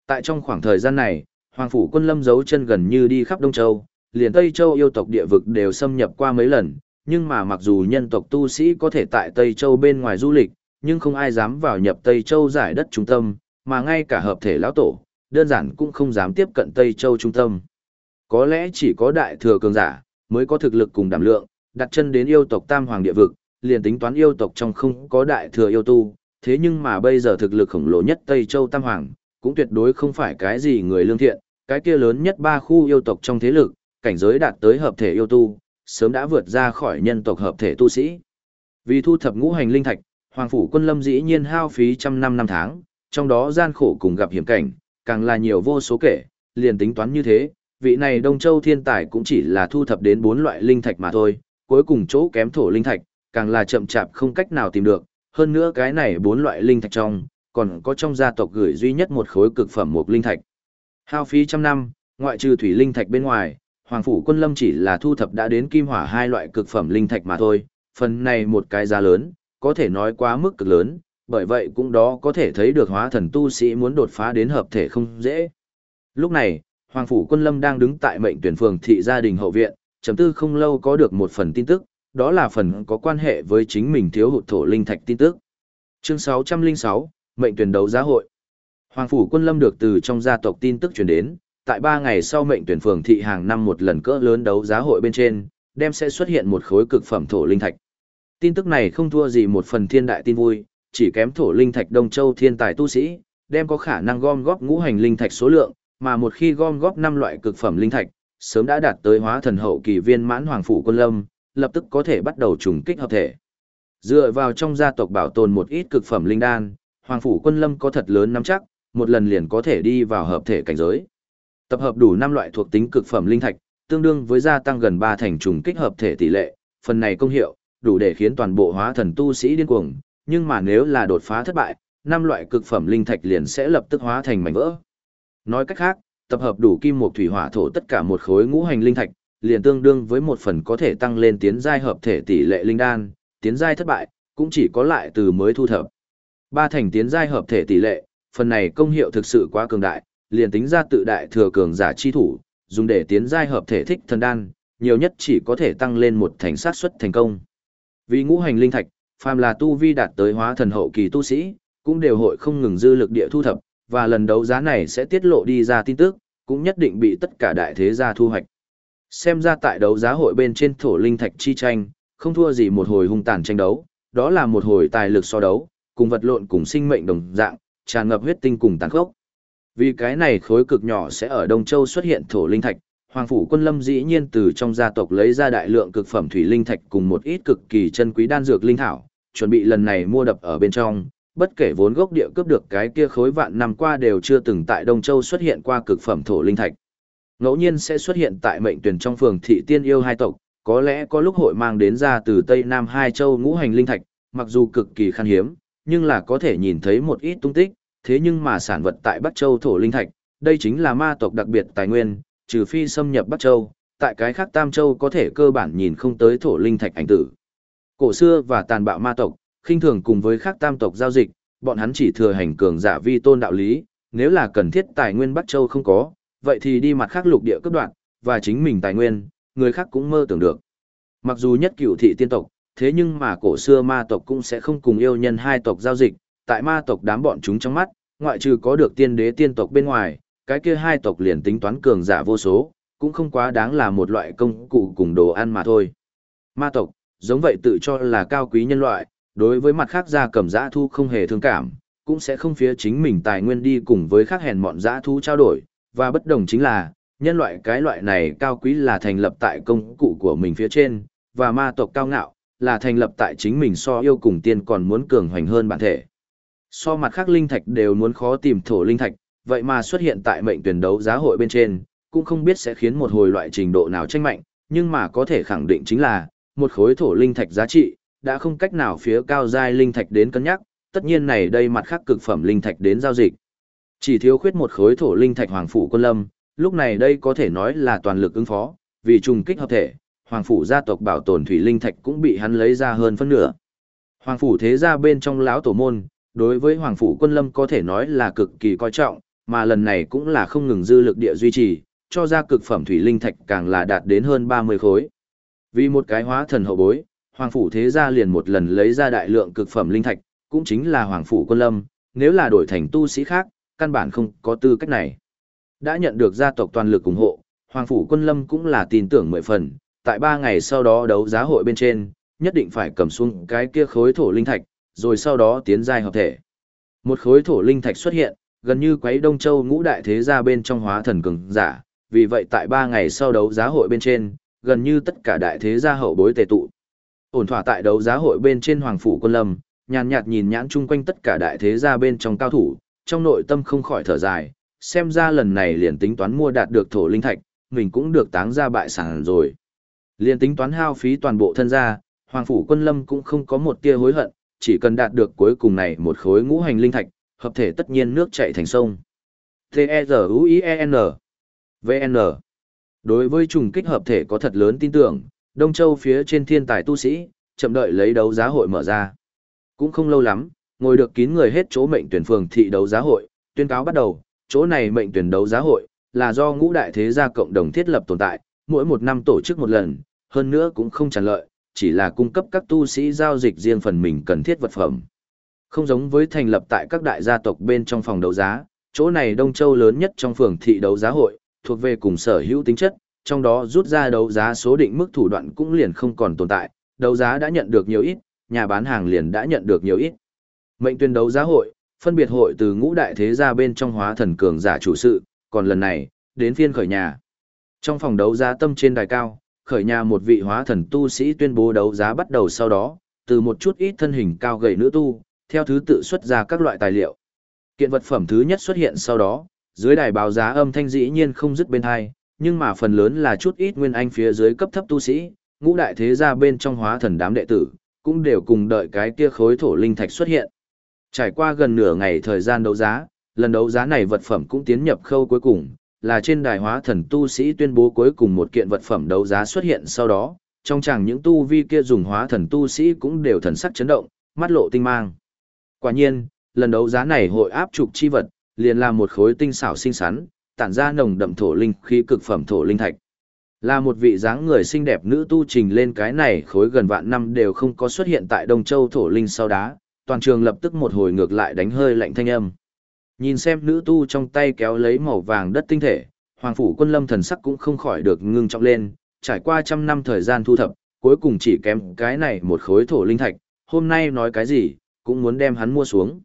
Tại trong khoảng thời gian này, Hoàng Phủ quân lâm giấu chân gần như đi khắp Đông Châu, liền Tây Châu yêu tộc địa vực đều xâm nhập qua mấy lần, nhưng mà mặc dù nhân tộc tu sĩ có thể tại Tây Châu bên ngoài du lịch, nhưng không ai dám vào nhập Tây Châu giải đất trung tâm, mà ngay cả hợp thể lão tổ, đơn giản cũng không dám tiếp cận Tây Châu trung tâm. Có lẽ chỉ có đại thừa cường giả, mới có thực lực cùng đảm lượng, đặt chân đến yêu tộc tam hoàng địa vực, liền tính toán yêu tộc trong không có đại thừa yêu tu, thế nhưng mà bây giờ thực lực khổng lồ nhất Tây Châu tam hoàng, cũng tuyệt đối không phải cái gì người lương thiện, cái kia lớn nhất ba khu yêu tộc trong thế lực, cảnh giới đạt tới hợp thể yêu tu, sớm đã vượt ra khỏi nhân tộc hợp thể tu sĩ. Vì thu thập ngũ hành linh thạch, Hoàng phủ quân lâm dĩ nhiên hao phí trăm năm năm tháng, trong đó gian khổ cùng gặp hiểm cảnh, càng là nhiều vô số kể, liền tính toán như thế, vị này Đông Châu thiên tài cũng chỉ là thu thập đến bốn loại linh thạch mà thôi, cuối cùng chỗ kém thổ linh thạch, càng là chậm chạp không cách nào tìm được, hơn nữa cái này bốn loại linh thạch trong, còn có trong gia tộc gửi duy nhất một khối cực phẩm một linh thạch. Hao phí trăm năm, ngoại trừ thủy linh thạch bên ngoài, Hoàng phủ quân lâm chỉ là thu thập đã đến kim hỏa hai loại cực phẩm linh thạch mà thôi, phần này một cái giá lớn, có thể nói quá mức cực lớn, bởi vậy cũng đó có thể thấy được hóa thần tu sĩ muốn đột phá đến hợp thể không dễ. Lúc này, Hoàng phủ quân lâm đang đứng tại mệnh tuyển phường thị gia đình hậu viện, chấm tư không lâu có được một phần tin tức, đó là phần có quan hệ với chính mình thiếu hụt thổ linh thạch tin tức. Chương 606, mệnh tuyển đấu giá hội. Hoàng phủ quân lâm được từ trong gia tộc tin tức truyền đến, tại 3 ngày sau mệnh tuyển phường thị hàng năm một lần cỡ lớn đấu giá hội bên trên, đem sẽ xuất hiện một khối cực phẩm thổ linh thạch. Tin tức này không thua gì một phần thiên đại tin vui, chỉ kém thổ linh thạch Đông Châu thiên tài tu sĩ, đem có khả năng gom góp ngũ hành linh thạch số lượng, mà một khi gom góp năm loại cực phẩm linh thạch, sớm đã đạt tới hóa thần hậu kỳ viên mãn hoàng phủ quân lâm, lập tức có thể bắt đầu trùng kích hợp thể. Dựa vào trong gia tộc bảo tồn một ít cực phẩm linh đan, hoàng phủ quân lâm có thật lớn nắm chắc, một lần liền có thể đi vào hợp thể cảnh giới. Tập hợp đủ năm loại thuộc tính cực phẩm linh thạch, tương đương với gia tăng gần ba thành trùng kích hợp thể tỷ lệ, phần này công hiệu đủ để khiến toàn bộ hóa thần tu sĩ điên cuồng, nhưng mà nếu là đột phá thất bại, năm loại cực phẩm linh thạch liền sẽ lập tức hóa thành mảnh vỡ. Nói cách khác, tập hợp đủ kim một thủy hỏa thổ tất cả một khối ngũ hành linh thạch, liền tương đương với một phần có thể tăng lên tiến giai hợp thể tỷ lệ linh đan, tiến giai thất bại, cũng chỉ có lại từ mới thu thập. Ba thành tiến giai hợp thể tỷ lệ, phần này công hiệu thực sự quá cường đại, liền tính ra tự đại thừa cường giả chi thủ, dùng để tiến giai hợp thể thích thần đan, nhiều nhất chỉ có thể tăng lên một thành sát suất thành công. Vì ngũ hành linh thạch, phàm là tu vi đạt tới hóa thần hậu kỳ tu sĩ, cũng đều hội không ngừng dư lực địa thu thập, và lần đấu giá này sẽ tiết lộ đi ra tin tức, cũng nhất định bị tất cả đại thế gia thu hoạch. Xem ra tại đấu giá hội bên trên thổ linh thạch chi tranh, không thua gì một hồi hung tàn tranh đấu, đó là một hồi tài lực so đấu, cùng vật lộn cùng sinh mệnh đồng dạng, tràn ngập huyết tinh cùng tàn khốc. Vì cái này khối cực nhỏ sẽ ở Đông Châu xuất hiện thổ linh thạch, Hoàng phủ Quân Lâm dĩ nhiên từ trong gia tộc lấy ra đại lượng cực phẩm thủy linh thạch cùng một ít cực kỳ chân quý đan dược linh thảo, chuẩn bị lần này mua đập ở bên trong, bất kể vốn gốc địa cướp được cái kia khối vạn năm qua đều chưa từng tại Đông Châu xuất hiện qua cực phẩm thổ linh thạch. Ngẫu nhiên sẽ xuất hiện tại mệnh tuyển trong phường thị tiên yêu hai tộc, có lẽ có lúc hội mang đến ra từ Tây Nam hai châu ngũ hành linh thạch, mặc dù cực kỳ khan hiếm, nhưng là có thể nhìn thấy một ít tung tích, thế nhưng mà sản vật tại Bắc Châu thổ linh thạch, đây chính là ma tộc đặc biệt tài nguyên, trừ phi xâm nhập Bắc Châu, tại cái khác Tam Châu có thể cơ bản nhìn không tới thổ linh thạch ảnh tử. Cổ xưa và tàn bạo ma tộc, khinh thường cùng với các tam tộc giao dịch, bọn hắn chỉ thừa hành cường giả vi tôn đạo lý, nếu là cần thiết tài nguyên Bắc Châu không có, vậy thì đi mặt khác lục địa cấp đoạn, và chính mình tài nguyên, người khác cũng mơ tưởng được. Mặc dù nhất cửu thị tiên tộc, thế nhưng mà cổ xưa ma tộc cũng sẽ không cùng yêu nhân hai tộc giao dịch, tại ma tộc đám bọn chúng trong mắt, ngoại trừ có được tiên đế tiên tộc bên ngoài, cái kia hai tộc liền tính toán cường giả vô số, cũng không quá đáng là một loại công cụ cùng đồ ăn mà thôi. Ma tộc, giống vậy tự cho là cao quý nhân loại, đối với mặt khác gia cầm giã thu không hề thương cảm, cũng sẽ không phía chính mình tài nguyên đi cùng với khác hèn mọn giã thu trao đổi, và bất đồng chính là, nhân loại cái loại này cao quý là thành lập tại công cụ của mình phía trên, và ma tộc cao ngạo, là thành lập tại chính mình so yêu cùng tiên còn muốn cường hoành hơn bản thể. So mặt khác linh thạch đều muốn khó tìm thổ linh thạch, vậy mà xuất hiện tại mệnh tuyển đấu giá hội bên trên, cũng không biết sẽ khiến một hồi loại trình độ nào tranh mạnh, nhưng mà có thể khẳng định chính là, một khối thổ linh thạch giá trị, đã không cách nào phía cao giai linh thạch đến cân nhắc, tất nhiên này đây mặt khác cực phẩm linh thạch đến giao dịch. Chỉ thiếu khuyết một khối thổ linh thạch hoàng phủ quân lâm, lúc này đây có thể nói là toàn lực ứng phó, vì trùng kích hợp thể, hoàng phủ gia tộc bảo tồn thủy linh thạch cũng bị hắn lấy ra hơn phân nửa. Hoàng phủ thế gia bên trong lão tổ môn, đối với hoàng phủ quân lâm có thể nói là cực kỳ coi trọng, mà lần này cũng là không ngừng dư lực địa duy trì, cho ra cực phẩm thủy linh thạch càng là đạt đến hơn 30 khối. Vì một cái hóa thần hậu bối, hoàng phủ thế gia liền một lần lấy ra đại lượng cực phẩm linh thạch, cũng chính là hoàng phủ quân lâm, nếu là đổi thành tu sĩ khác, căn bản không có tư cách này. Đã nhận được gia tộc toàn lực ủng hộ, Hoàng Phủ Quân Lâm cũng là tin tưởng mười phần, tại ba ngày sau đó đấu giá hội bên trên, nhất định phải cầm xuống cái kia khối thổ linh thạch, rồi sau đó tiến giai hợp thể. Một khối thổ linh thạch xuất hiện, gần như quấy Đông Châu ngũ đại thế gia bên trong hóa thần cường giả, vì vậy tại ba ngày sau đấu giá hội bên trên, gần như tất cả đại thế gia hậu bối tề tụ. Ổn thỏa tại đấu giá hội bên trên Hoàng Phủ Quân Lâm, nhàn nhạt nhìn nhãn chung quanh tất cả đại thế gia bên trong cao thủ, trong nội tâm không khỏi thở dài, xem ra lần này liền tính toán mua đạt được thổ linh thạch, mình cũng được táng ra bại sản rồi. liền tính toán hao phí toàn bộ thân gia, Hoàng Phủ Quân Lâm cũng không có một tia hối hận, chỉ cần đạt được cuối cùng này một khối ngũ hành linh thạch, hợp thể tất nhiên nước chảy thành sông. T-E-Z-U-I-E-N VN Đối với trùng kích hợp thể có thật lớn tin tưởng, Đông Châu phía trên thiên tài tu sĩ, chậm đợi lấy đấu giá hội mở ra. Cũng không lâu lắm, ngồi được kín người hết chỗ mệnh tuyển phường thị đấu giá hội, tuyên cáo bắt đầu, chỗ này mệnh tuyển đấu giá hội, là do ngũ đại thế gia cộng đồng thiết lập tồn tại, mỗi một năm tổ chức một lần, hơn nữa cũng không tràn lợi, chỉ là cung cấp các tu sĩ giao dịch riêng phần mình cần thiết vật phẩm. Không giống với thành lập tại các đại gia tộc bên trong phòng đấu giá, chỗ này Đông Châu lớn nhất trong phường thị đấu giá hội, thuộc về cùng sở hữu tính chất, trong đó rút ra đấu giá số định mức thủ đoạn cũng liền không còn tồn tại, đấu giá đã nhận được nhiều ít, nhà bán hàng liền đã nhận được nhiều ít. Mệnh tuyên đấu giá hội, phân biệt hội từ ngũ đại thế gia bên trong hóa thần cường giả chủ sự, còn lần này, đến phiên khởi nhà. Trong phòng đấu giá tâm trên đài cao, khởi nhà một vị hóa thần tu sĩ tuyên bố đấu giá bắt đầu sau đó, từ một chút ít thân hình cao gầy nữ tu, theo thứ tự xuất ra các loại tài liệu. Kiện vật phẩm thứ nhất xuất hiện sau đó, dưới đài báo giá âm thanh dĩ nhiên không dứt bên hai, nhưng mà phần lớn là chút ít nguyên anh phía dưới cấp thấp tu sĩ, ngũ đại thế gia bên trong hóa thần đám đệ tử, cũng đều cùng đợi cái kia khối thổ linh thạch xuất hiện. Trải qua gần nửa ngày thời gian đấu giá, lần đấu giá này vật phẩm cũng tiến nhập khâu cuối cùng, là trên đài hóa thần tu sĩ tuyên bố cuối cùng một kiện vật phẩm đấu giá xuất hiện sau đó, trong chẳng những tu vi kia dùng hóa thần tu sĩ cũng đều thần sắc chấn động, mắt lộ tinh mang. Quả nhiên, lần đấu giá này hội áp trục chi vật, liền là một khối tinh xảo xinh xắn, tản ra nồng đậm thổ linh khí cực phẩm thổ linh thạch. Là một vị dáng người xinh đẹp nữ tu trình lên cái này khối gần vạn năm đều không có xuất hiện tại Đông Châu thổ linh sau đá, toàn trường lập tức một hồi ngược lại đánh hơi lạnh thanh âm. Nhìn xem nữ tu trong tay kéo lấy màu vàng đất tinh thể, Hoàng phủ quân lâm thần sắc cũng không khỏi được ngưng trọng lên, trải qua trăm năm thời gian thu thập, cuối cùng chỉ kém cái này một khối thổ linh thạch, hôm nay nói cái gì, cũng muốn đem hắn mua xuống.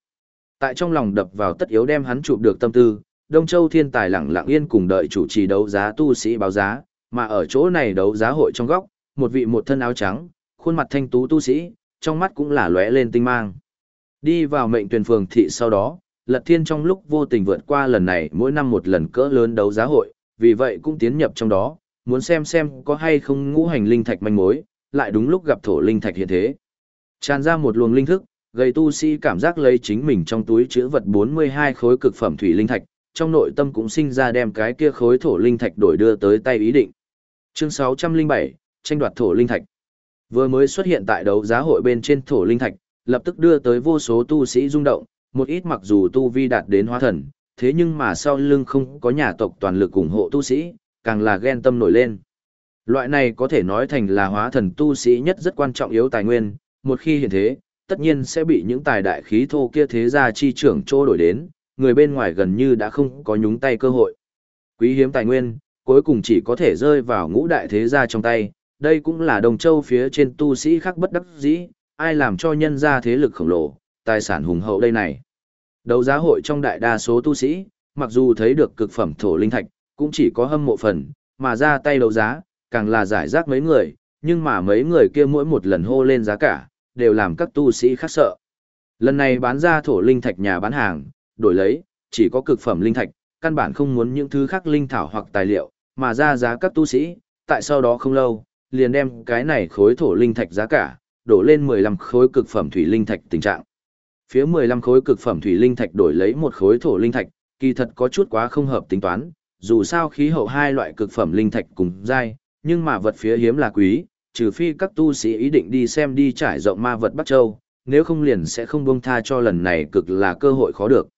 Tại trong lòng đập vào tất yếu đem hắn chụp được tâm tư, Đông Châu thiên tài lặng lặng yên cùng đợi chủ trì đấu giá tu sĩ báo giá, mà ở chỗ này đấu giá hội trong góc, một vị một thân áo trắng, khuôn mặt thanh tú tu sĩ, trong mắt cũng là lóe lên tinh mang. Đi vào mệnh tuyển phường thị sau đó, Lật Thiên trong lúc vô tình vượt qua lần này mỗi năm một lần cỡ lớn đấu giá hội, vì vậy cũng tiến nhập trong đó, muốn xem xem có hay không ngũ hành linh thạch manh mối, lại đúng lúc gặp thổ linh thạch hiện thế. Tràn ra một luồng linh thức, gây tu sĩ cảm giác lấy chính mình trong túi chứa vật 42 khối cực phẩm thủy linh thạch, trong nội tâm cũng sinh ra đem cái kia khối thổ linh thạch đổi đưa tới tay ý định. Chương 607, tranh đoạt thổ linh thạch. Vừa mới xuất hiện tại đấu giá hội bên trên thổ linh thạch, lập tức đưa tới vô số tu sĩ rung động, một ít mặc dù tu vi đạt đến hóa thần, thế nhưng mà sau lưng không có nhà tộc toàn lực ủng hộ tu sĩ, càng là ghen tâm nổi lên. Loại này có thể nói thành là hóa thần tu sĩ nhất rất quan trọng yếu tài nguyên, một khi hiện thế, tất nhiên sẽ bị những tài đại khí thô kia thế gia chi trưởng trô đổi đến, người bên ngoài gần như đã không có nhúng tay cơ hội. Quý hiếm tài nguyên, cuối cùng chỉ có thể rơi vào ngũ đại thế gia trong tay, đây cũng là đồng châu phía trên tu sĩ khác bất đắc dĩ, ai làm cho nhân gia thế lực khổng lồ, tài sản hùng hậu đây này. Đấu giá hội trong đại đa số tu sĩ, mặc dù thấy được cực phẩm thổ linh thạch, cũng chỉ có hâm mộ phần, mà ra tay đấu giá, càng là giải rác mấy người, nhưng mà mấy người kia mỗi một lần hô lên giá cả, đều làm các tu sĩ khác sợ. Lần này bán ra thổ linh thạch nhà bán hàng, đổi lấy, chỉ có cực phẩm linh thạch, căn bản không muốn những thứ khác linh thảo hoặc tài liệu, mà ra giá các tu sĩ, tại sau đó không lâu, liền đem cái này khối thổ linh thạch giá cả, đổ lên 15 khối cực phẩm thủy linh thạch tình trạng. Phía 15 khối cực phẩm thủy linh thạch đổi lấy một khối thổ linh thạch, kỳ thật có chút quá không hợp tính toán, dù sao khí hậu hai loại cực phẩm linh thạch cùng dai, nhưng mà vật phía hiếm là quý, trừ phi các tu sĩ ý định đi xem đi trải rộng ma vật Bắc Châu, nếu không liền sẽ không buông tha cho lần này cực là cơ hội khó được.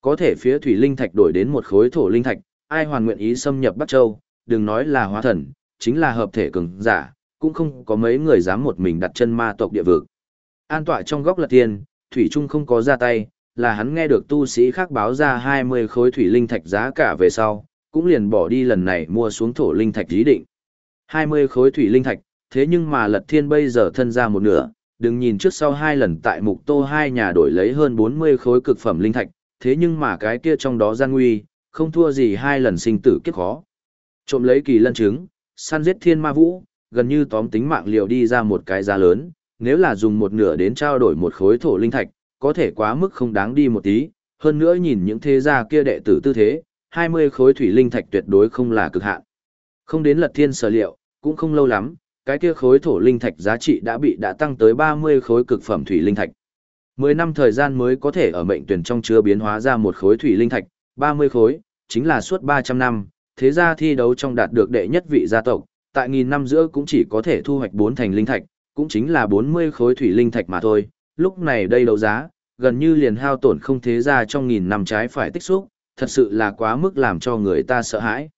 Có thể phía thủy linh thạch đổi đến một khối thổ linh thạch, ai hoàn nguyện ý xâm nhập Bắc Châu, đừng nói là hóa thần, chính là hợp thể cường giả, cũng không có mấy người dám một mình đặt chân ma tộc địa vực. An tọa trong góc lật tiền, Thủy Trung không có ra tay, là hắn nghe được tu sĩ khác báo ra 20 khối thủy linh thạch giá cả về sau, cũng liền bỏ đi lần này mua xuống thổ linh thạch ý định. 20 khối thủy linh thạch, thế nhưng mà lật thiên bây giờ thân ra một nửa, đừng nhìn trước sau hai lần tại mục tô hai nhà đổi lấy hơn 40 khối cực phẩm linh thạch, thế nhưng mà cái kia trong đó gian nguy, không thua gì hai lần sinh tử kiếp khó. Trộm lấy kỳ lân trứng, săn giết thiên ma vũ, gần như tóm tính mạng liều đi ra một cái giá lớn, nếu là dùng một nửa đến trao đổi một khối thổ linh thạch, có thể quá mức không đáng đi một tí, hơn nữa nhìn những thế gia kia đệ tử tư thế, 20 khối thủy linh thạch tuyệt đối không là cực hạn. Không đến lật thiên sở liệu, cũng không lâu lắm, cái kia khối thổ linh thạch giá trị đã bị đã tăng tới 30 khối cực phẩm thủy linh thạch. 10 năm thời gian mới có thể ở mệnh tuyển trong chứa biến hóa ra một khối thủy linh thạch, 30 khối, chính là suốt 300 năm, thế ra thi đấu trong đạt được đệ nhất vị gia tộc, tại nghìn năm giữa cũng chỉ có thể thu hoạch 4 thành linh thạch, cũng chính là 40 khối thủy linh thạch mà thôi, lúc này đây đấu giá, gần như liền hao tổn không thế ra trong nghìn năm trái phải tích xúc, thật sự là quá mức làm cho người ta sợ hãi.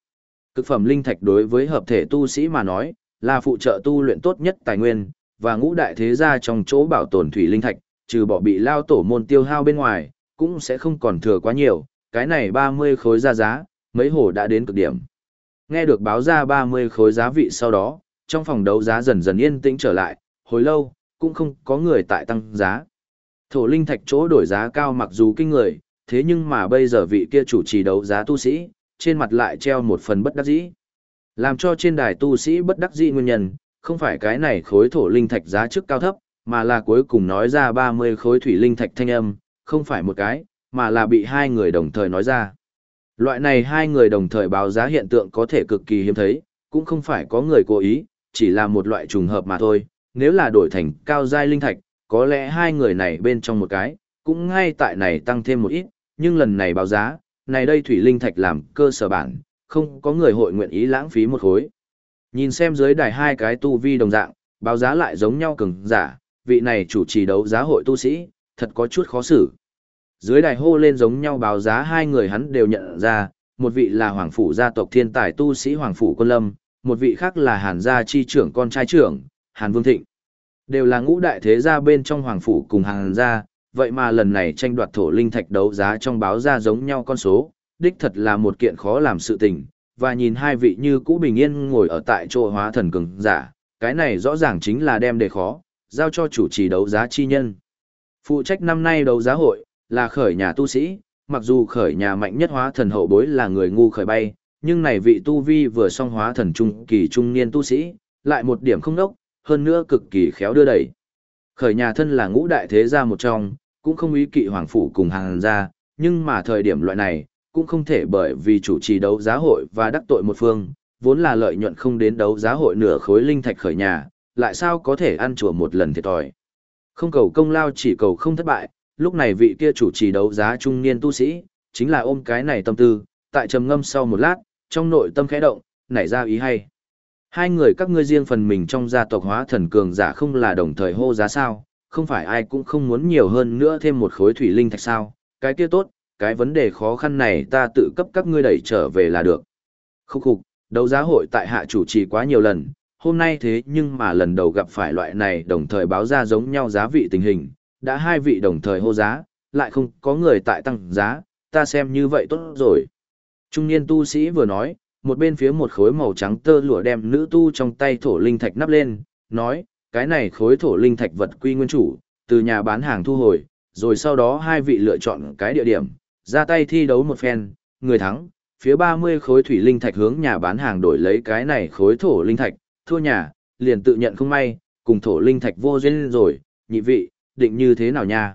Cực phẩm linh thạch đối với hợp thể tu sĩ mà nói, là phụ trợ tu luyện tốt nhất tài nguyên, và ngũ đại thế gia trong chỗ bảo tồn thủy linh thạch, trừ bỏ bị lao tổ môn tiêu hao bên ngoài, cũng sẽ không còn thừa quá nhiều, cái này 30 khối ra giá, mấy hồ đã đến cực điểm. Nghe được báo ra 30 khối giá vị sau đó, trong phòng đấu giá dần dần yên tĩnh trở lại, hồi lâu, cũng không có người tại tăng giá. Thổ linh thạch chỗ đổi giá cao mặc dù kinh người, thế nhưng mà bây giờ vị kia chủ trì đấu giá tu sĩ, trên mặt lại treo một phần bất đắc dĩ. Làm cho trên đài tu sĩ bất đắc dĩ nguyên nhân, không phải cái này khối thổ linh thạch giá trước cao thấp, mà là cuối cùng nói ra 30 khối thủy linh thạch thanh âm, không phải một cái, mà là bị hai người đồng thời nói ra. Loại này hai người đồng thời báo giá hiện tượng có thể cực kỳ hiếm thấy, cũng không phải có người cố ý, chỉ là một loại trùng hợp mà thôi. Nếu là đổi thành cao giai linh thạch, có lẽ hai người này bên trong một cái, cũng ngay tại này tăng thêm một ít, nhưng lần này báo giá, này đây thủy linh thạch làm cơ sở bản, không có người hội nguyện ý lãng phí một khối. Nhìn xem dưới đài hai cái tu vi đồng dạng, báo giá lại giống nhau cứng, giả, vị này chủ trì đấu giá hội tu sĩ, thật có chút khó xử. Dưới đài hô lên giống nhau báo giá hai người hắn đều nhận ra, một vị là hoàng phủ gia tộc thiên tài tu sĩ hoàng phủ quân lâm, một vị khác là hàn gia chi trưởng con trai trưởng, hàn vương thịnh. Đều là ngũ đại thế gia bên trong hoàng phủ cùng hàn gia, vậy mà lần này tranh đoạt thổ linh thạch đấu giá trong báo ra giống nhau con số, đích thật là một kiện khó làm sự tình, và nhìn hai vị như cũ bình yên ngồi ở tại chỗ hóa thần cường giả, cái này rõ ràng chính là đem đề khó, giao cho chủ trì đấu giá chi nhân. Phụ trách năm nay đấu giá hội, là khởi nhà tu sĩ, mặc dù khởi nhà mạnh nhất hóa thần hậu bối là người ngu khởi bay, nhưng này vị tu vi vừa song hóa thần trung kỳ trung niên tu sĩ, lại một điểm không đốc, hơn nữa cực kỳ khéo đưa đẩy. Khởi nhà thân là ngũ đại thế gia một trong, cũng không ý kỵ hoàng phủ cùng hàng gia, nhưng mà thời điểm loại này, cũng không thể bởi vì chủ trì đấu giá hội và đắc tội một phương, vốn là lợi nhuận không đến đấu giá hội nửa khối linh thạch khởi nhà, lại sao có thể ăn chùa một lần thiệt thòi. Không cầu công lao chỉ cầu không thất bại, lúc này vị kia chủ trì đấu giá trung niên tu sĩ, chính là ôm cái này tâm tư, tại trầm ngâm sau một lát, trong nội tâm khẽ động, nảy ra ý hay. Hai người các ngươi riêng phần mình trong gia tộc hóa thần cường giả không là đồng thời hô giá sao, không phải ai cũng không muốn nhiều hơn nữa thêm một khối thủy linh thạch sao, cái kia tốt, cái vấn đề khó khăn này ta tự cấp các ngươi đẩy trở về là được. Khúc khục, đấu giá hội tại hạ chủ trì quá nhiều lần, hôm nay thế nhưng mà lần đầu gặp phải loại này đồng thời báo ra giống nhau giá vị tình hình, đã hai vị đồng thời hô giá, lại không có người tại tăng giá, ta xem như vậy tốt rồi. Trung niên tu sĩ vừa nói, một bên phía một khối màu trắng tơ lụa đem nữ tu trong tay thổ linh thạch nắp lên, nói, cái này khối thổ linh thạch vật quy nguyên chủ, từ nhà bán hàng thu hồi, rồi sau đó hai vị lựa chọn cái địa điểm, ra tay thi đấu một phen, người thắng, phía 30 khối thủy linh thạch hướng nhà bán hàng đổi lấy cái này khối thổ linh thạch, thua nhà, liền tự nhận không may, cùng thổ linh thạch vô duyên rồi, nhị vị, định như thế nào nha?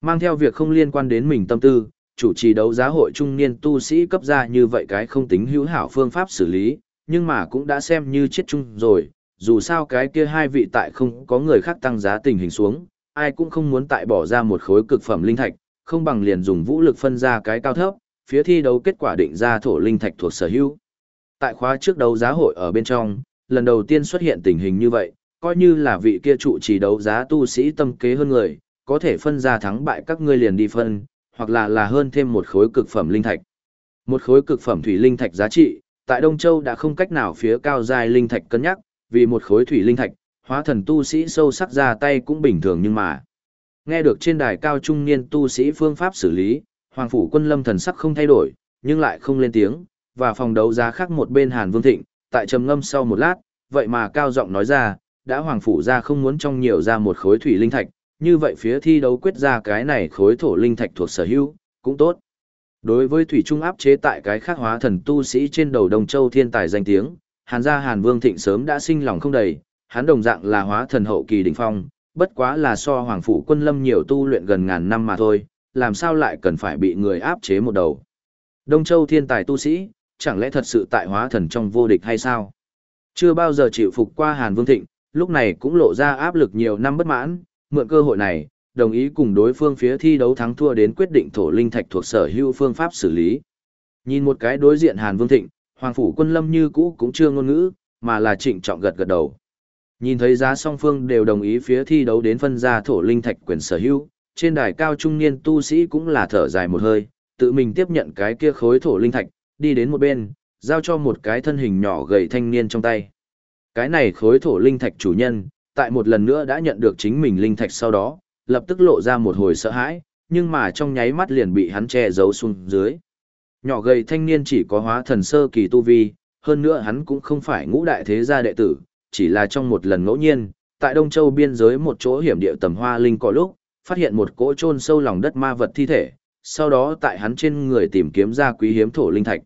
Mang theo việc không liên quan đến mình tâm tư, chủ trì đấu giá hội trung niên tu sĩ cấp ra như vậy cái không tính hữu hảo phương pháp xử lý, nhưng mà cũng đã xem như chết chung rồi, dù sao cái kia hai vị tại không có người khác tăng giá tình hình xuống, ai cũng không muốn tại bỏ ra một khối cực phẩm linh thạch, không bằng liền dùng vũ lực phân ra cái cao thấp, phía thi đấu kết quả định ra thổ linh thạch thuộc sở hữu. Tại khóa trước đấu giá hội ở bên trong, lần đầu tiên xuất hiện tình hình như vậy, coi như là vị kia trụ trì đấu giá tu sĩ tâm kế hơn người, có thể phân ra thắng bại các ngươi liền đi phân, hoặc là là hơn thêm một khối cực phẩm linh thạch. Một khối cực phẩm thủy linh thạch giá trị, tại Đông Châu đã không cách nào phía cao giai linh thạch cân nhắc, vì một khối thủy linh thạch, hóa thần tu sĩ sâu sắc ra tay cũng bình thường nhưng mà. Nghe được trên đài cao trung niên tu sĩ phương pháp xử lý, Hoàng phủ quân lâm thần sắc không thay đổi, nhưng lại không lên tiếng, và phòng đấu giá khác một bên Hàn Vương Thịnh, tại trầm ngâm sau một lát, vậy mà cao giọng nói ra, đã hoàng phủ ra không muốn trong nhiều ra một khối thủy linh thạch, như vậy phía thi đấu quyết ra cái này khối thổ linh thạch thuộc sở hữu, cũng tốt. Đối với thủy trung áp chế tại cái khác hóa thần tu sĩ trên đầu Đông Châu thiên tài danh tiếng, Hàn gia Hàn Vương Thịnh sớm đã sinh lòng không đầy, hắn đồng dạng là hóa thần hậu kỳ đỉnh phong, bất quá là so hoàng phủ quân lâm nhiều tu luyện gần ngàn năm mà thôi, làm sao lại cần phải bị người áp chế một đầu. Đông Châu thiên tài tu sĩ, chẳng lẽ thật sự tại hóa thần trong vô địch hay sao? Chưa bao giờ chịu phục qua Hàn Vương Thịnh, lúc này cũng lộ ra áp lực nhiều năm bất mãn, mượn cơ hội này, đồng ý cùng đối phương phía thi đấu thắng thua đến quyết định thổ linh thạch thuộc sở hữu phương pháp xử lý. Nhìn một cái đối diện Hàn Vương Thịnh, Hoàng Phủ Quân Lâm như cũ cũng chưa ngôn ngữ, mà là trịnh trọng gật gật đầu. Nhìn thấy giá song phương đều đồng ý phía thi đấu đến phân ra thổ linh thạch quyền sở hữu, trên đài cao trung niên tu sĩ cũng là thở dài một hơi, tự mình tiếp nhận cái kia khối thổ linh thạch, đi đến một bên, giao cho một cái thân hình nhỏ gầy thanh niên trong tay. Cái này khối thổ linh thạch chủ nhân, tại một lần nữa đã nhận được chính mình linh thạch sau đó, lập tức lộ ra một hồi sợ hãi, nhưng mà trong nháy mắt liền bị hắn che giấu xuống dưới. Nhỏ gầy thanh niên chỉ có hóa thần sơ kỳ tu vi, hơn nữa hắn cũng không phải ngũ đại thế gia đệ tử, chỉ là trong một lần ngẫu nhiên, tại Đông Châu biên giới một chỗ hiểm địa tầm hoa linh có lúc, phát hiện một cỗ chôn sâu lòng đất ma vật thi thể, sau đó tại hắn trên người tìm kiếm ra quý hiếm thổ linh thạch.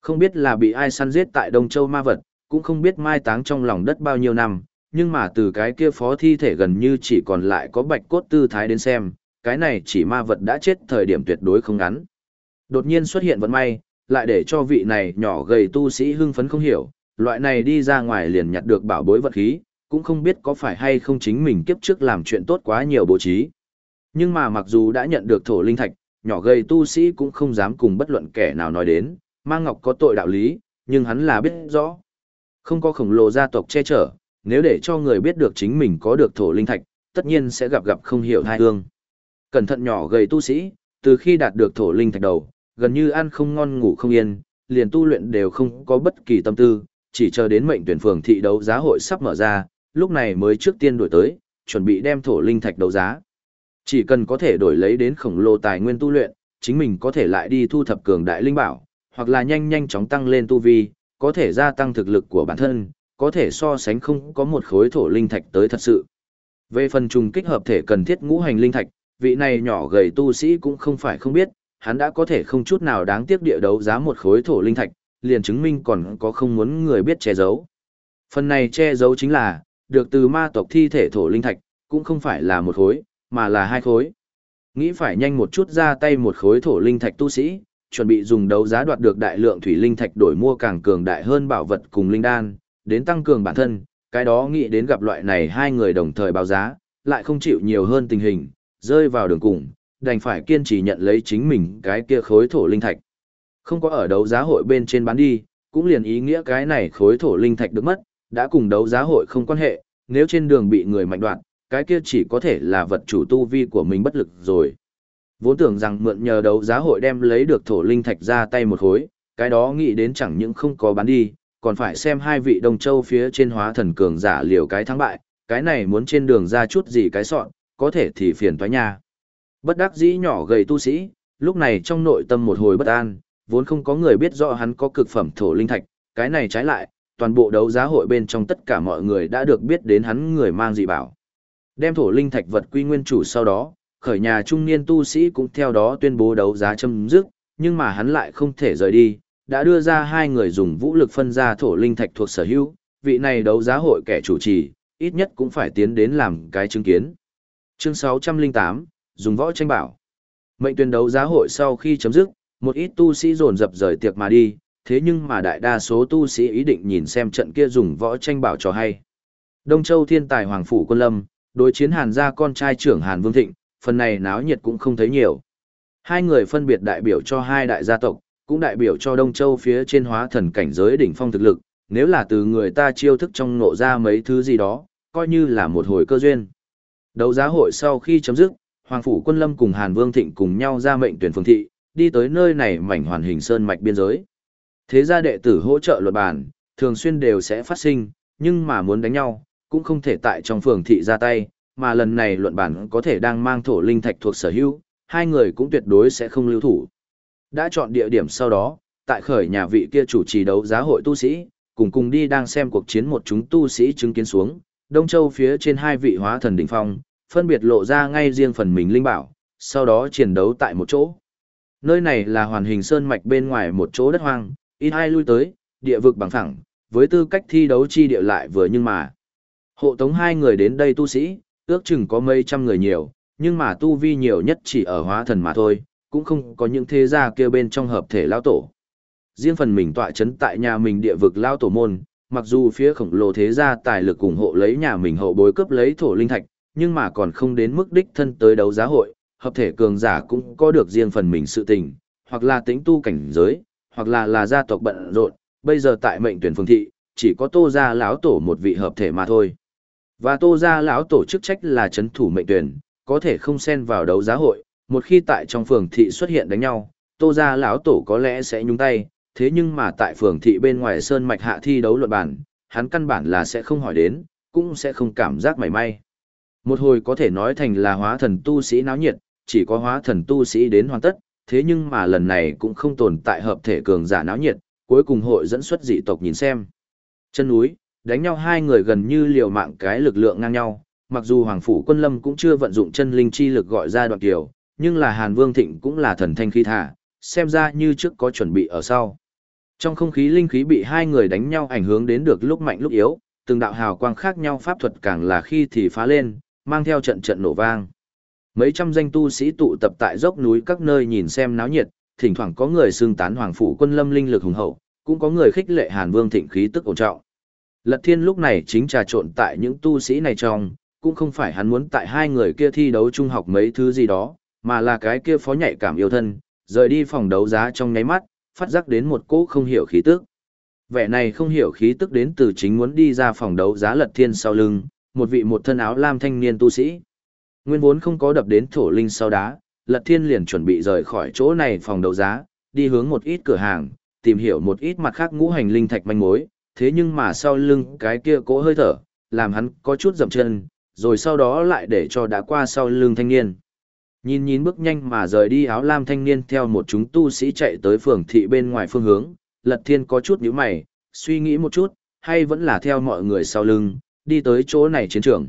Không biết là bị ai săn giết tại Đông Châu ma vật, cũng không biết mai táng trong lòng đất bao nhiêu năm, nhưng mà từ cái kia phó thi thể gần như chỉ còn lại có bạch cốt tư thái đến xem, cái này chỉ ma vật đã chết thời điểm tuyệt đối không ngắn. Đột nhiên xuất hiện vận may, lại để cho vị này nhỏ gầy tu sĩ hưng phấn không hiểu, loại này đi ra ngoài liền nhặt được bảo bối vật khí, cũng không biết có phải hay không chính mình kiếp trước làm chuyện tốt quá nhiều bố trí. Nhưng mà mặc dù đã nhận được thổ linh thạch, nhỏ gầy tu sĩ cũng không dám cùng bất luận kẻ nào nói đến, mang ngọc có tội đạo lý, nhưng hắn là biết rõ. Không có khổng lồ gia tộc che chở, nếu để cho người biết được chính mình có được thổ linh thạch, tất nhiên sẽ gặp gặp không hiểu thai hương. Cẩn thận nhỏ gầy tu sĩ, từ khi đạt được thổ linh thạch đầu, gần như ăn không ngon ngủ không yên, liền tu luyện đều không có bất kỳ tâm tư, chỉ chờ đến mệnh tuyển phường thị đấu giá hội sắp mở ra, lúc này mới trước tiên đổi tới, chuẩn bị đem thổ linh thạch đấu giá. Chỉ cần có thể đổi lấy đến khổng lồ tài nguyên tu luyện, chính mình có thể lại đi thu thập cường đại linh bảo, hoặc là nhanh nhanh chóng tăng lên tu vi, có thể gia tăng thực lực của bản thân, có thể so sánh không có một khối thổ linh thạch tới thật sự. Về phần trùng kích hợp thể cần thiết ngũ hành linh thạch, vị này nhỏ gầy tu sĩ cũng không phải không biết, hắn đã có thể không chút nào đáng tiếc địa đấu giá một khối thổ linh thạch, liền chứng minh còn có không muốn người biết che giấu. Phần này che giấu chính là, được từ ma tộc thi thể thổ linh thạch, cũng không phải là một khối, mà là hai khối. Nghĩ phải nhanh một chút ra tay một khối thổ linh thạch tu sĩ, chuẩn bị dùng đấu giá đoạt được đại lượng thủy linh thạch đổi mua càng cường đại hơn bảo vật cùng linh đan, đến tăng cường bản thân, cái đó nghĩ đến gặp loại này hai người đồng thời báo giá, lại không chịu nhiều hơn tình hình, rơi vào đường cùng, đành phải kiên trì nhận lấy chính mình cái kia khối thổ linh thạch. Không có ở đấu giá hội bên trên bán đi, cũng liền ý nghĩa cái này khối thổ linh thạch được mất, đã cùng đấu giá hội không quan hệ, nếu trên đường bị người mạnh đoạn, cái kia chỉ có thể là vật chủ tu vi của mình bất lực rồi. Vốn tưởng rằng mượn nhờ đấu giá hội đem lấy được thổ linh thạch ra tay một khối, cái đó nghĩ đến chẳng những không có bán đi, còn phải xem hai vị Đông Châu phía trên hóa thần cường giả liều cái thắng bại, cái này muốn trên đường ra chút gì cái sọn, có thể thì phiền toái nha. Bất đắc dĩ nhỏ gầy tu sĩ, lúc này trong nội tâm một hồi bất an, vốn không có người biết rõ hắn có cực phẩm thổ linh thạch, cái này trái lại, toàn bộ đấu giá hội bên trong tất cả mọi người đã được biết đến hắn người mang dị bảo. Đem thổ linh thạch vật quy nguyên chủ sau đó, khởi nhà trung niên tu sĩ cũng theo đó tuyên bố đấu giá chấm dứt, nhưng mà hắn lại không thể rời đi, đã đưa ra hai người dùng vũ lực phân ra thổ linh thạch thuộc sở hữu, vị này đấu giá hội kẻ chủ trì, ít nhất cũng phải tiến đến làm cái chứng kiến. Chương 608, dùng võ tranh bảo. Mệnh tuyên đấu giá hội sau khi chấm dứt, một ít tu sĩ dồn dập rời tiệc mà đi, thế nhưng mà đại đa số tu sĩ ý định nhìn xem trận kia dùng võ tranh bảo trò hay. Đông Châu thiên tài Hoàng Phủ Quân Lâm, đối chiến Hàn gia con trai trưởng Hàn Vương Thịnh, phần này náo nhiệt cũng không thấy nhiều. Hai người phân biệt đại biểu cho hai đại gia tộc, cũng đại biểu cho Đông Châu phía trên hóa thần cảnh giới đỉnh phong thực lực, nếu là từ người ta chiêu thức trong nộ ra mấy thứ gì đó, coi như là một hồi cơ duyên. Đấu giá hội sau khi chấm dứt, Hoàng Phủ Quân Lâm cùng Hàn Vương Thịnh cùng nhau ra mệnh tuyển phương thị, đi tới nơi này mảnh hoàn hình sơn mạch biên giới. Thế gia đệ tử hỗ trợ luật bản, thường xuyên đều sẽ phát sinh, nhưng mà muốn đánh nhau, cũng không thể tại trong phường thị ra tay, mà lần này luận bản có thể đang mang thổ linh thạch thuộc sở hữu, hai người cũng tuyệt đối sẽ không lưu thủ. Đã chọn địa điểm sau đó, tại khởi nhà vị kia chủ trì đấu giá hội tu sĩ, cùng cùng đi đang xem cuộc chiến một chúng tu sĩ chứng kiến xuống, Đông Châu phía trên hai vị hóa thần đỉnh phong, phân biệt lộ ra ngay riêng phần mình linh bảo, sau đó chiến đấu tại một chỗ. Nơi này là hoàn hình sơn mạch bên ngoài một chỗ đất hoang, ít ai lui tới, địa vực bằng phẳng, với tư cách thi đấu chi địa lại vừa nhưng mà. Hộ tống hai người đến đây tu sĩ, ước chừng có mấy trăm người nhiều, nhưng mà tu vi nhiều nhất chỉ ở hóa thần mà thôi, cũng không có những thế gia kia bên trong hợp thể lão tổ. riêng phần mình tọa chấn tại nhà mình địa vực lao tổ môn, mặc dù phía khổng lồ thế gia tài lực ủng hộ lấy nhà mình hậu bối cướp lấy thổ linh thạch, nhưng mà còn không đến mức đích thân tới đấu giá hội, hợp thể cường giả cũng có được riêng phần mình sự tình, hoặc là tính tu cảnh giới, hoặc là là gia tộc bận rộn, bây giờ tại mệnh tuyển phương thị, chỉ có Tô gia lão tổ một vị hợp thể mà thôi. Và Tô gia lão tổ chức trách là chấn thủ mệnh tuyển, có thể không xen vào đấu giá hội, một khi tại trong phường thị xuất hiện đánh nhau, Tô gia lão tổ có lẽ sẽ nhúng tay, thế nhưng mà tại phường thị bên ngoài sơn mạch hạ thi đấu luận bản, hắn căn bản là sẽ không hỏi đến, cũng sẽ không cảm giác mảy may. Một hồi có thể nói thành là hóa thần tu sĩ náo nhiệt, chỉ có hóa thần tu sĩ đến hoàn tất, thế nhưng mà lần này cũng không tồn tại hợp thể cường giả náo nhiệt, cuối cùng hội dẫn xuất dị tộc nhìn xem. Chân núi, đánh nhau hai người gần như liều mạng cái lực lượng ngang nhau, mặc dù Hoàng Phủ Quân Lâm cũng chưa vận dụng chân linh chi lực gọi ra đoạn tiểu, nhưng là Hàn Vương Thịnh cũng là thần thanh khí thả, xem ra như trước có chuẩn bị ở sau. Trong không khí linh khí bị hai người đánh nhau ảnh hưởng đến được lúc mạnh lúc yếu, từng đạo hào quang khác nhau pháp thuật càng là khi thì phá lên, mang theo trận trận nổ vang. Mấy trăm danh tu sĩ tụ tập tại dốc núi các nơi nhìn xem náo nhiệt, thỉnh thoảng có người xưng tán hoàng phủ quân lâm linh lực hùng hậu, cũng có người khích lệ Hàn Vương thịnh khí tức ổn trọng. Lật Thiên lúc này chính trà trộn tại những tu sĩ này trong, cũng không phải hắn muốn tại hai người kia thi đấu trung học mấy thứ gì đó, mà là cái kia phó nhạy cảm yêu thân, rời đi phòng đấu giá trong nháy mắt, phát giác đến một cỗ không hiểu khí tức. Vẻ này không hiểu khí tức đến từ chính muốn đi ra phòng đấu giá Lật Thiên sau lưng, một vị một thân áo lam thanh niên tu sĩ. Nguyên vốn không có đập đến thổ linh sau đá, Lật Thiên liền chuẩn bị rời khỏi chỗ này phòng đấu giá, đi hướng một ít cửa hàng, tìm hiểu một ít mặt khác ngũ hành linh thạch manh mối, thế nhưng mà sau lưng cái kia cỗ hơi thở, làm hắn có chút dậm chân, rồi sau đó lại để cho đã qua sau lưng thanh niên. Nhìn nhìn bước nhanh mà rời đi áo lam thanh niên theo một chúng tu sĩ chạy tới phường thị bên ngoài phương hướng, Lật Thiên có chút nhíu mày, suy nghĩ một chút, hay vẫn là theo mọi người sau lưng, đi tới chỗ này chiến trường.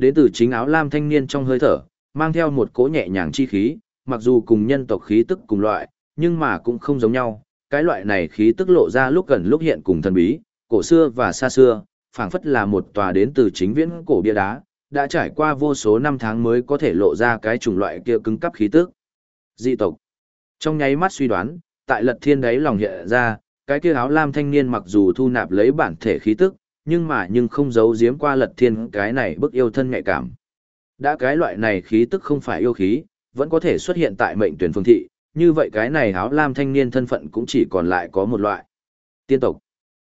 Đến từ chính áo lam thanh niên trong hơi thở, mang theo một cỗ nhẹ nhàng chi khí, mặc dù cùng nhân tộc khí tức cùng loại, nhưng mà cũng không giống nhau. Cái loại này khí tức lộ ra lúc gần lúc hiện cùng thần bí, cổ xưa và xa xưa, phảng phất là một tòa đến từ chính viễn cổ bia đá, đã trải qua vô số năm tháng mới có thể lộ ra cái chủng loại kia cứng cắp khí tức. Dị tộc. Trong nháy mắt suy đoán, tại lật thiên đáy lòng hiện ra, cái kia áo lam thanh niên mặc dù thu nạp lấy bản thể khí tức, nhưng mà nhưng không giấu giếm qua lật thiên cái này bức yêu thân nhạy cảm. Đã cái loại này khí tức không phải yêu khí, vẫn có thể xuất hiện tại mệnh tuyển phương thị, như vậy cái này áo lam thanh niên thân phận cũng chỉ còn lại có một loại. Tiên tộc.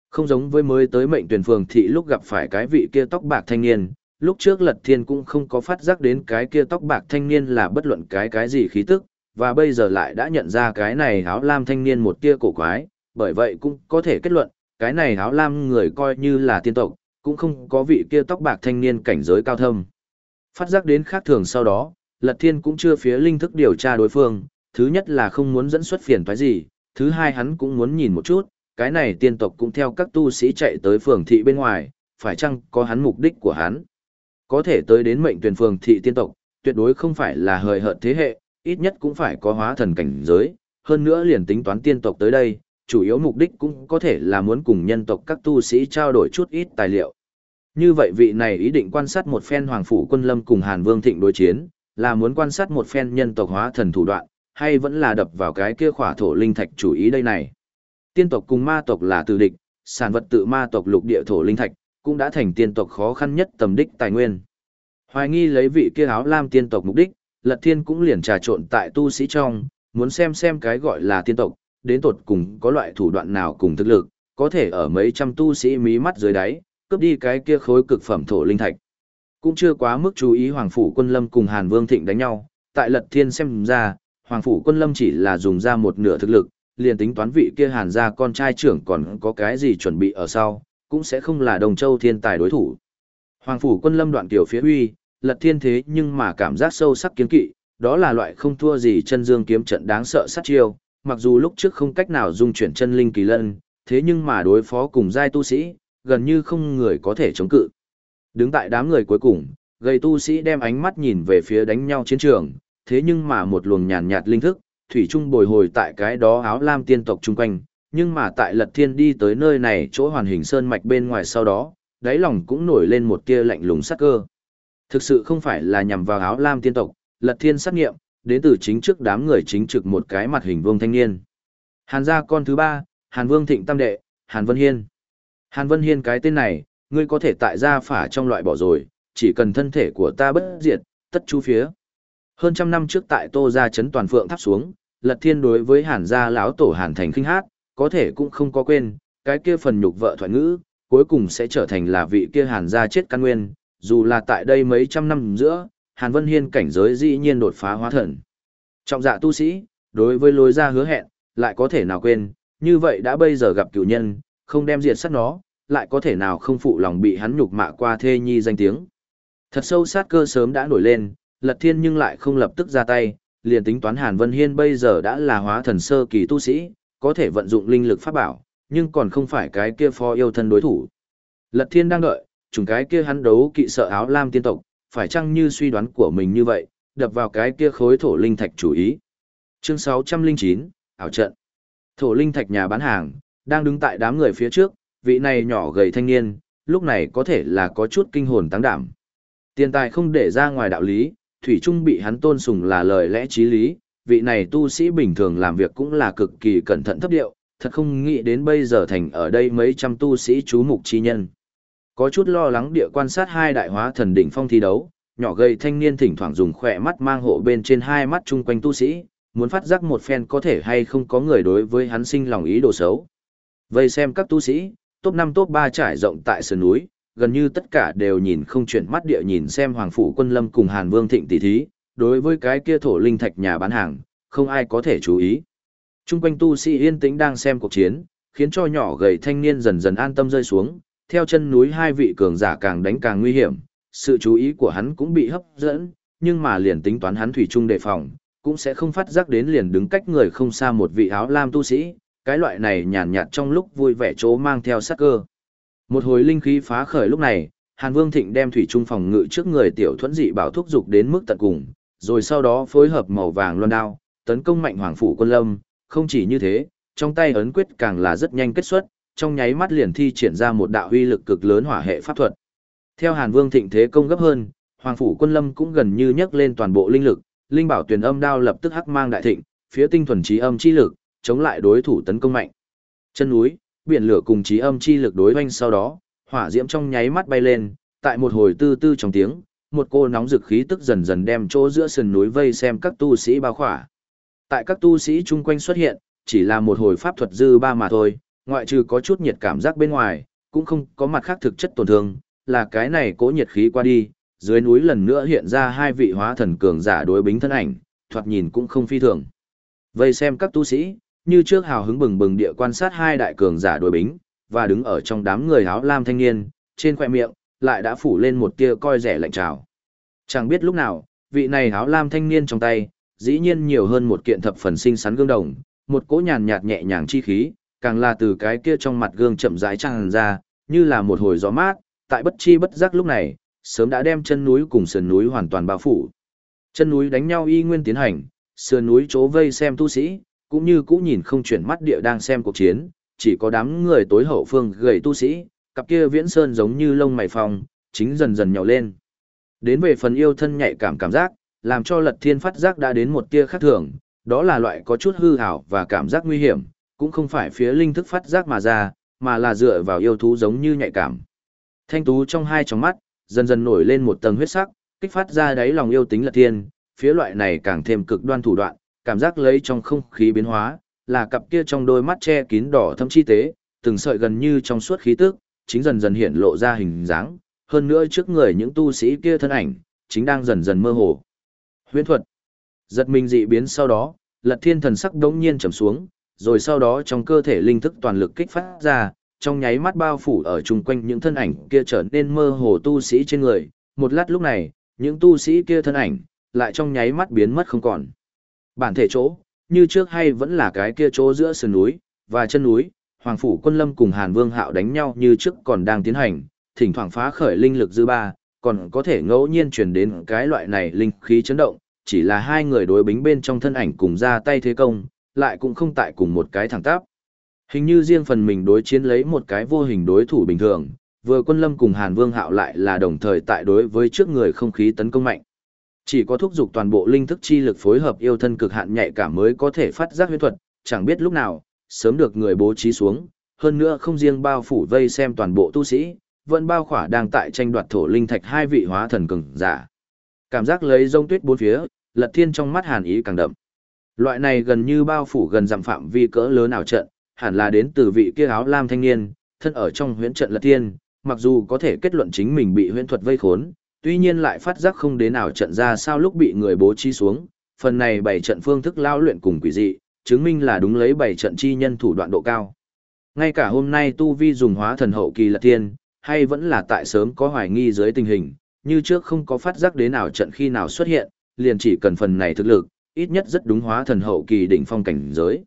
Không giống với mới tới mệnh tuyển phường thị lúc gặp phải cái vị kia tóc bạc thanh niên, lúc trước lật thiên cũng không có phát giác đến cái kia tóc bạc thanh niên là bất luận cái cái gì khí tức, và bây giờ lại đã nhận ra cái này áo lam thanh niên một tia cổ quái, bởi vậy cũng có thể kết luận, cái này áo lam người coi như là tiên tộc, cũng không có vị kia tóc bạc thanh niên cảnh giới cao thâm. Phát giác đến khác thường sau đó, Lật Thiên cũng chưa phía linh thức điều tra đối phương, thứ nhất là không muốn dẫn xuất phiền toái gì, thứ hai hắn cũng muốn nhìn một chút, cái này tiên tộc cũng theo các tu sĩ chạy tới phường thị bên ngoài, phải chăng có hắn mục đích của hắn. Có thể tới đến mệnh tuyển phường thị tiên tộc, tuyệt đối không phải là hời hợt thế hệ, ít nhất cũng phải có hóa thần cảnh giới, hơn nữa liền tính toán tiên tộc tới đây, chủ yếu mục đích cũng có thể là muốn cùng nhân tộc các tu sĩ trao đổi chút ít tài liệu. Như vậy vị này ý định quan sát một phen Hoàng Phủ Quân Lâm cùng Hàn Vương Thịnh đối chiến, là muốn quan sát một phen nhân tộc hóa thần thủ đoạn, hay vẫn là đập vào cái kia khỏa thổ linh thạch chủ ý đây này. Tiên tộc cùng ma tộc là từ địch, sản vật tự ma tộc lục địa thổ linh thạch, cũng đã thành tiên tộc khó khăn nhất tầm đích tài nguyên. Hoài nghi lấy vị kia áo lam tiên tộc mục đích, Lật Thiên cũng liền trà trộn tại tu sĩ trong, muốn xem xem cái gọi là tiên tộc, đến tột cùng có loại thủ đoạn nào cùng thực lực, có thể ở mấy trăm tu sĩ mí mắt dưới đáy, cướp đi cái kia khối cực phẩm thổ linh thạch. Cũng chưa quá mức chú ý Hoàng Phủ Quân Lâm cùng Hàn Vương Thịnh đánh nhau, tại Lật Thiên xem ra, Hoàng Phủ Quân Lâm chỉ là dùng ra một nửa thực lực, liền tính toán vị kia Hàn gia con trai trưởng còn có cái gì chuẩn bị ở sau, cũng sẽ không là Đồng Châu thiên tài đối thủ. Hoàng Phủ Quân Lâm đoạn tiểu phía huy, Lật Thiên thế nhưng mà cảm giác sâu sắc kiến kỵ, đó là loại không thua gì chân dương kiếm trận đáng sợ sát chiêu, mặc dù lúc trước không cách nào dung chuyển chân linh kỳ lân, thế nhưng mà đối phó cùng giai tu sĩ, gần như không người có thể chống cự. Đứng tại đám người cuối cùng, gầy tu sĩ đem ánh mắt nhìn về phía đánh nhau chiến trường, thế nhưng mà một luồng nhàn nhạt linh thức, thủy trung bồi hồi tại cái đó áo lam tiên tộc chung quanh, nhưng mà tại Lật Thiên đi tới nơi này chỗ hoàn hình sơn mạch bên ngoài sau đó, đáy lòng cũng nổi lên một tia lạnh lùng sắc cơ. Thực sự không phải là nhằm vào áo lam tiên tộc, Lật Thiên sát nghiệm, đến từ chính trước đám người chính trực một cái mặt hình vương thanh niên. Hàn gia con thứ ba, Hàn Vương Thịnh Tam Đệ, Hàn Vân Hiên. Hàn Vân Hiên cái tên này, ngươi có thể tại gia phả trong loại bỏ rồi, chỉ cần thân thể của ta bất diệt, tất chú phía. Hơn trăm năm trước tại Tô gia trấn toàn phượng tháp xuống, Lật Thiên đối với Hàn gia lão tổ Hàn Thành khinh hát, có thể cũng không có quên, cái kia phần nhục vợ thoại ngữ, cuối cùng sẽ trở thành là vị kia Hàn gia chết căn nguyên, dù là tại đây mấy trăm năm giữa, Hàn Vân Hiên cảnh giới dĩ nhiên đột phá hóa thần. Trọng dạ tu sĩ, đối với lối ra hứa hẹn, lại có thể nào quên, như vậy đã bây giờ gặp cựu nhân, không đem diệt sát nó, lại có thể nào không phụ lòng bị hắn nhục mạ qua thê nhi danh tiếng. Thật sâu sát cơ sớm đã nổi lên, Lật Thiên nhưng lại không lập tức ra tay, liền tính toán Hàn Vân Hiên bây giờ đã là hóa thần sơ kỳ tu sĩ, có thể vận dụng linh lực pháp bảo, nhưng còn không phải cái kia phó yêu thân đối thủ. Lật Thiên đang đợi, chủng cái kia hắn đấu kỵ sợ áo lam tiên tộc, phải chăng như suy đoán của mình như vậy, đập vào cái kia khối thổ linh thạch chủ ý. Chương 609, ảo trận. Thổ linh thạch nhà bán hàng, đang đứng tại đám người phía trước, vị này nhỏ gầy thanh niên, lúc này có thể là có chút kinh hồn tăng đảm. Tiền tài không để ra ngoài đạo lý, Thủy Trung bị hắn tôn sùng là lời lẽ trí lý, vị này tu sĩ bình thường làm việc cũng là cực kỳ cẩn thận thấp điệu, thật không nghĩ đến bây giờ thành ở đây mấy trăm tu sĩ chú mục chi nhân. Có chút lo lắng địa quan sát hai đại hóa thần đỉnh phong thi đấu, nhỏ gầy thanh niên thỉnh thoảng dùng khỏe mắt mang hộ bên trên hai mắt chung quanh tu sĩ, muốn phát giác một phen có thể hay không có người đối với hắn sinh lòng ý đồ xấu. Vây xem các tu sĩ, top 5 top 3 trải rộng tại sườn núi, gần như tất cả đều nhìn không chuyển mắt địa nhìn xem Hoàng Phủ Quân Lâm cùng Hàn Vương Thịnh tỷ thí, đối với cái kia thổ linh thạch nhà bán hàng, không ai có thể chú ý. Trung quanh tu sĩ yên tĩnh đang xem cuộc chiến, khiến cho nhỏ gầy thanh niên dần dần an tâm rơi xuống, theo chân núi hai vị cường giả càng đánh càng nguy hiểm, sự chú ý của hắn cũng bị hấp dẫn, nhưng mà liền tính toán hắn thủy chung đề phòng, cũng sẽ không phát giác đến liền đứng cách người không xa một vị áo lam tu sĩ, cái loại này nhàn nhạt trong lúc vui vẻ chỗ mang theo sát cơ. Một hồi linh khí phá khởi lúc này, Hàn Vương Thịnh đem thủy trung phòng ngự trước người tiểu thuẫn dị bảo thúc dục đến mức tận cùng, rồi sau đó phối hợp màu vàng loan đao, tấn công mạnh hoàng phủ quân lâm, không chỉ như thế, trong tay ấn quyết càng là rất nhanh kết xuất, trong nháy mắt liền thi triển ra một đạo huy lực cực lớn hỏa hệ pháp thuật. Theo Hàn Vương Thịnh thế công gấp hơn, hoàng phủ quân lâm cũng gần như nhấc lên toàn bộ linh lực, linh bảo tuyền âm đao lập tức hắc mang đại thịnh, phía tinh thuần trí âm chi lực, chống lại đối thủ tấn công mạnh. Chân núi, biển lửa cùng trí âm chi lực đối hoanh sau đó, hỏa diễm trong nháy mắt bay lên, tại một hồi tư tư trong tiếng, một cô nóng dực khí tức dần dần đem chỗ giữa sườn núi vây xem các tu sĩ bao khỏa. Tại các tu sĩ chung quanh xuất hiện, chỉ là một hồi pháp thuật dư ba mà thôi, ngoại trừ có chút nhiệt cảm giác bên ngoài, cũng không có mặt khác thực chất tổn thương, là cái này cố nhiệt khí qua đi, dưới núi lần nữa hiện ra hai vị hóa thần cường giả đối bính thân ảnh, thoạt nhìn cũng không phi thường. Vây xem các tu sĩ, như trước hào hứng bừng bừng địa quan sát hai đại cường giả đối bính, và đứng ở trong đám người áo lam thanh niên, trên khỏe miệng, lại đã phủ lên một tia coi rẻ lạnh trào. Chẳng biết lúc nào, vị này áo lam thanh niên trong tay, dĩ nhiên nhiều hơn một kiện thập phần sinh sắn gương đồng, một cỗ nhàn nhạt nhẹ nhàng chi khí, càng là từ cái kia trong mặt gương chậm rãi tràn ra, như là một hồi gió mát, tại bất chi bất giác lúc này, sớm đã đem chân núi cùng sườn núi hoàn toàn bao phủ. Chân núi đánh nhau y nguyên tiến hành, sườn núi chỗ vây xem tu sĩ, cũng như cũ nhìn không chuyển mắt địa đang xem cuộc chiến, chỉ có đám người tối hậu phương gầy tu sĩ, cặp kia viễn sơn giống như lông mày phòng chính dần dần nhỏ lên. Đến về phần yêu thân nhạy cảm cảm giác, làm cho lật thiên phát giác đã đến một tia khác thường, đó là loại có chút hư hảo và cảm giác nguy hiểm, cũng không phải phía linh thức phát giác mà ra, mà là dựa vào yêu thú giống như nhạy cảm. Thanh tú trong hai tròng mắt, dần dần nổi lên một tầng huyết sắc, kích phát ra đáy lòng yêu tính lật thiên, phía loại này càng thêm cực đoan thủ đoạn, cảm giác lấy trong không khí biến hóa, là cặp kia trong đôi mắt che kín đỏ thâm chi tế, từng sợi gần như trong suốt khí tức, chính dần dần hiện lộ ra hình dáng, hơn nữa trước người những tu sĩ kia thân ảnh, chính đang dần dần mơ hồ. Huyễn thuật. Giật mình dị biến sau đó, Lật Thiên thần sắc đống nhiên trầm xuống, rồi sau đó trong cơ thể linh thức toàn lực kích phát ra, trong nháy mắt bao phủ ở chung quanh những thân ảnh kia trở nên mơ hồ tu sĩ trên người. Một lát lúc này, những tu sĩ kia thân ảnh, lại trong nháy mắt biến mất không còn. Bản thể chỗ, như trước hay vẫn là cái kia chỗ giữa sườn núi, và chân núi, Hoàng Phủ Quân Lâm cùng Hàn Vương Hạo đánh nhau như trước còn đang tiến hành, thỉnh thoảng phá khởi linh lực dư ba, còn có thể ngẫu nhiên truyền đến cái loại này linh khí chấn động, chỉ là hai người đối bính bên trong thân ảnh cùng ra tay thế công, lại cũng không tại cùng một cái thẳng tắp. Hình như riêng phần mình đối chiến lấy một cái vô hình đối thủ bình thường, vừa quân lâm cùng Hàn Vương Hạo lại là đồng thời tại đối với trước người không khí tấn công mạnh. Chỉ có thúc giục toàn bộ linh thức chi lực phối hợp yêu thân cực hạn nhạy cảm mới có thể phát giác huyết thuật, chẳng biết lúc nào, sớm được người bố trí xuống, hơn nữa không riêng bao phủ vây xem toàn bộ tu sĩ, vẫn bao khỏa đang tại tranh đoạt thổ linh thạch hai vị hóa thần cường giả. Cảm giác lấy rông tuyết bốn phía, Lật Thiên trong mắt hàn ý càng đậm. Loại này gần như bao phủ gần dặm phạm vi cỡ lớn ảo trận, hẳn là đến từ vị kia áo lam thanh niên, thân ở trong huyễn trận Lật Thiên, mặc dù có thể kết luận chính mình bị huyễn thuật vây khốn, tuy nhiên lại phát giác không đến ảo trận ra sao lúc bị người bố trí xuống, phần này bảy trận phương thức lao luyện cùng quỷ dị, chứng minh là đúng lấy bảy trận chi nhân thủ đoạn độ cao. Ngay cả hôm nay Tu Vi dùng hóa thần hậu kỳ Lật Thiên, hay vẫn là tại sớm có hoài nghi dưới tình hình, như trước không có phát giác đến ảo trận khi nào xuất hiện, liền chỉ cần phần này thực lực, ít nhất rất đúng hóa thần hậu kỳ đỉnh phong cảnh giới.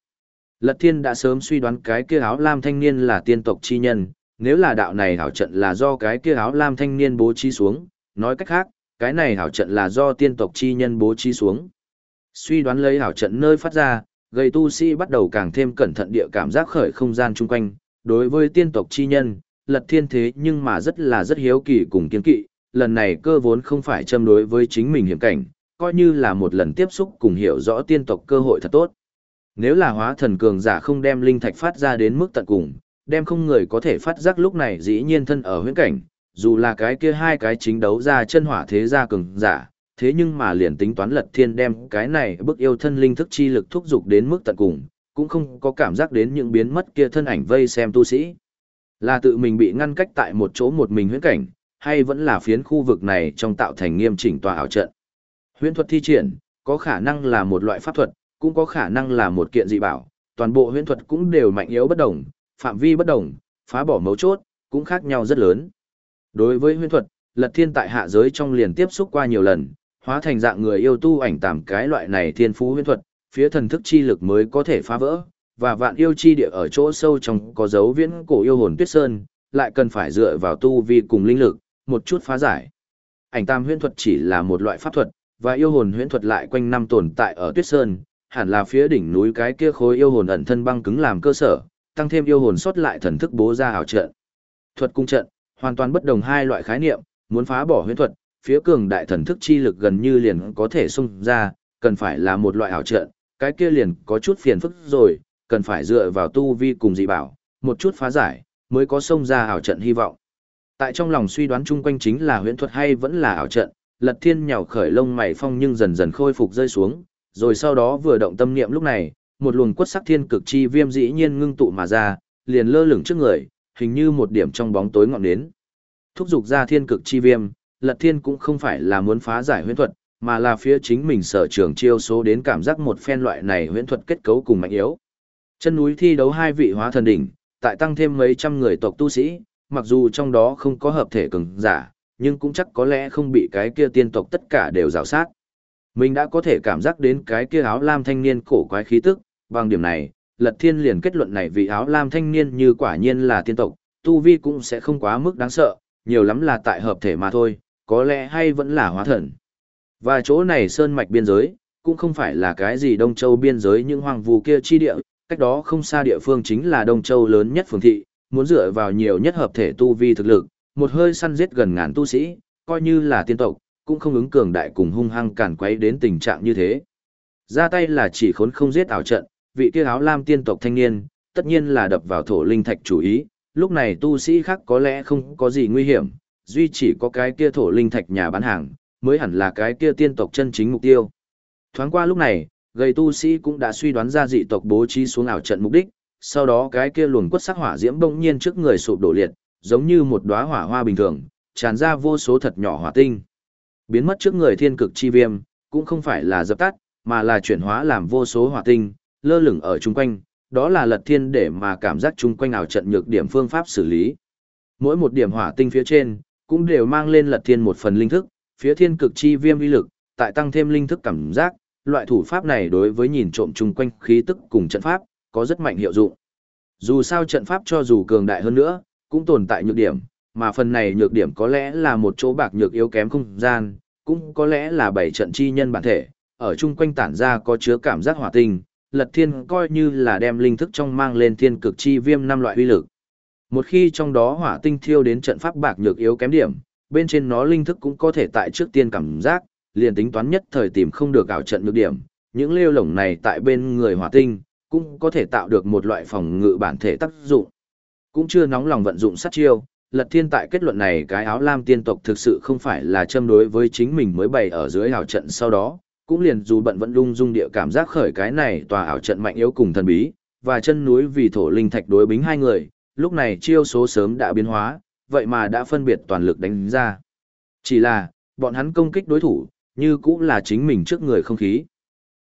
Lật Thiên đã sớm suy đoán cái kia áo lam thanh niên là tiên tộc chi nhân, nếu là đạo này hảo trận là do cái kia áo lam thanh niên bố trí xuống, nói cách khác, cái này hảo trận là do tiên tộc chi nhân bố trí xuống. Suy đoán lấy hảo trận nơi phát ra, gây tu sĩ bắt đầu càng thêm cẩn thận địa cảm giác khởi không gian chung quanh, đối với tiên tộc chi nhân, lật thiên thế nhưng mà rất là rất hiếu kỳ cùng kiên kỵ, lần này cơ vốn không phải châm đối với chính mình hiểm cảnh, coi như là một lần tiếp xúc cùng hiểu rõ tiên tộc cơ hội thật tốt. Nếu là hóa thần cường giả không đem linh thạch phát ra đến mức tận cùng, đem không người có thể phát giác lúc này dĩ nhiên thân ở huyễn cảnh, dù là cái kia hai cái chính đấu ra chân hỏa thế gia cường giả, thế nhưng mà liền tính toán lật thiên đem cái này bức yêu thân linh thức chi lực thúc dục đến mức tận cùng, cũng không có cảm giác đến những biến mất kia thân ảnh vây xem tu sĩ. Là tự mình bị ngăn cách tại một chỗ một mình huyễn cảnh, hay vẫn là phiến khu vực này trong tạo thành nghiêm chỉnh tòa ảo trận. Huyễn thuật thi triển, có khả năng là một loại pháp thuật, cũng có khả năng là một kiện dị bảo, toàn bộ huyễn thuật cũng đều mạnh yếu bất đồng, phạm vi bất đồng, phá bỏ mấu chốt, cũng khác nhau rất lớn. Đối với huyễn thuật, Lật Thiên tại hạ giới trong liền tiếp xúc qua nhiều lần, hóa thành dạng người yêu tu ảnh tạm cái loại này thiên phú huyễn thuật, phía thần thức chi lực mới có thể phá vỡ, và vạn yêu chi địa ở chỗ sâu trong có dấu viễn cổ yêu hồn tuyết sơn, lại cần phải dựa vào tu vi cùng linh lực, một chút phá giải. Ảnh tam huyễn thuật chỉ là một loại pháp thuật, và yêu hồn huyễn thuật lại quanh năm tồn tại ở tuyết sơn, hẳn là phía đỉnh núi cái kia khối yêu hồn ẩn thân băng cứng làm cơ sở, tăng thêm yêu hồn sót lại thần thức bố ra ảo trận. Thuật cung trận, hoàn toàn bất đồng hai loại khái niệm, muốn phá bỏ huyễn thuật, phía cường đại thần thức chi lực gần như liền có thể xung ra, cần phải là một loại ảo trận, cái kia liền có chút phiền phức rồi, cần phải dựa vào tu vi cùng dị bảo, một chút phá giải, mới có xông ra ảo trận hy vọng. Tại trong lòng suy đoán chung quanh chính là huyễn thuật hay vẫn là ảo trận, Lật Thiên nhào khởi lông mày phong nhưng dần dần khôi phục rơi xuống, rồi sau đó vừa động tâm niệm lúc này, một luồng quất sắc thiên cực chi viêm dĩ nhiên ngưng tụ mà ra, liền lơ lửng trước người, hình như một điểm trong bóng tối ngọn nến. Thúc dục ra thiên cực chi viêm, Lật Thiên cũng không phải là muốn phá giải huyễn thuật, mà là phía chính mình sở trường chiêu số đến cảm giác một phen loại này huyễn thuật kết cấu cùng mạnh yếu. Chân núi thi đấu hai vị hóa thần đỉnh, tại tăng thêm mấy trăm người tộc tu sĩ, mặc dù trong đó không có hợp thể cường giả, nhưng cũng chắc có lẽ không bị cái kia tiên tộc tất cả đều rào sát. Mình đã có thể cảm giác đến cái kia áo lam thanh niên cổ quái khí tức, bằng điểm này, Lật Thiên liền kết luận này vì áo lam thanh niên như quả nhiên là tiên tộc, tu vi cũng sẽ không quá mức đáng sợ, nhiều lắm là tại hợp thể mà thôi, có lẽ hay vẫn là hóa thần. Và chỗ này sơn mạch biên giới, cũng không phải là cái gì Đông Châu biên giới những hoàng vù kia chi địa, cách đó không xa địa phương chính là Đông Châu lớn nhất phường thị, muốn dựa vào nhiều nhất hợp thể tu vi thực lực, một hơi săn giết gần ngàn tu sĩ, coi như là tiên tộc, cũng không ứng cường đại cùng hung hăng cản quấy đến tình trạng như thế. Ra tay là chỉ khốn không giết ảo trận, vị kia áo lam tiên tộc thanh niên, tất nhiên là đập vào thổ linh thạch chủ ý, lúc này tu sĩ khác có lẽ không có gì nguy hiểm, duy chỉ có cái kia thổ linh thạch nhà bán hàng, mới hẳn là cái kia tiên tộc chân chính mục tiêu. Thoáng qua lúc này, gầy tu sĩ cũng đã suy đoán ra dị tộc bố trí xuống ảo trận mục đích, sau đó cái kia luồn quất sắc hỏa diễm bỗng nhiên trước người sụp đổ liệt, giống như một đóa hỏa hoa bình thường, tràn ra vô số thật nhỏ hỏa tinh. Biến mất trước người thiên cực chi viêm, cũng không phải là dập tắt, mà là chuyển hóa làm vô số hỏa tinh, lơ lửng ở chung quanh, đó là lật thiên để mà cảm giác chung quanh ảo trận nhược điểm phương pháp xử lý. Mỗi một điểm hỏa tinh phía trên, cũng đều mang lên lật thiên một phần linh thức, phía thiên cực chi viêm uy lực, tại tăng thêm linh thức cảm giác, loại thủ pháp này đối với nhìn trộm chung quanh khí tức cùng trận pháp, có rất mạnh hiệu dụng. Dù sao trận pháp cho dù cường đại hơn nữa, cũng tồn tại nhược điểm, mà phần này nhược điểm có lẽ là một chỗ bạc nhược yếu kém không gian, cũng có lẽ là bảy trận chi nhân bản thể, ở chung quanh tản ra có chứa cảm giác hỏa tinh, lật thiên coi như là đem linh thức trong mang lên thiên cực chi viêm năm loại uy lực. Một khi trong đó hỏa tinh thiêu đến trận pháp bạc nhược yếu kém điểm, bên trên nó linh thức cũng có thể tại trước tiên cảm giác, liền tính toán nhất thời tìm không được ảo trận nhược điểm, những lêu lổng này tại bên người hỏa tinh, cũng có thể tạo được một loại phòng ngự bản thể tác dụng. Cũng chưa nóng lòng vận dụng sát chiêu, Lật Thiên tại kết luận này cái áo lam tiên tộc thực sự không phải là châm đối với chính mình mới bày ở dưới ảo trận sau đó, cũng liền dù bận vẫn lung dung địa cảm giác khởi cái này tòa ảo trận mạnh yếu cùng thần bí, và chân núi vì thổ linh thạch đối bính hai người, lúc này chiêu số sớm đã biến hóa, vậy mà đã phân biệt toàn lực đánh ra. Chỉ là, bọn hắn công kích đối thủ, như cũng là chính mình trước người không khí.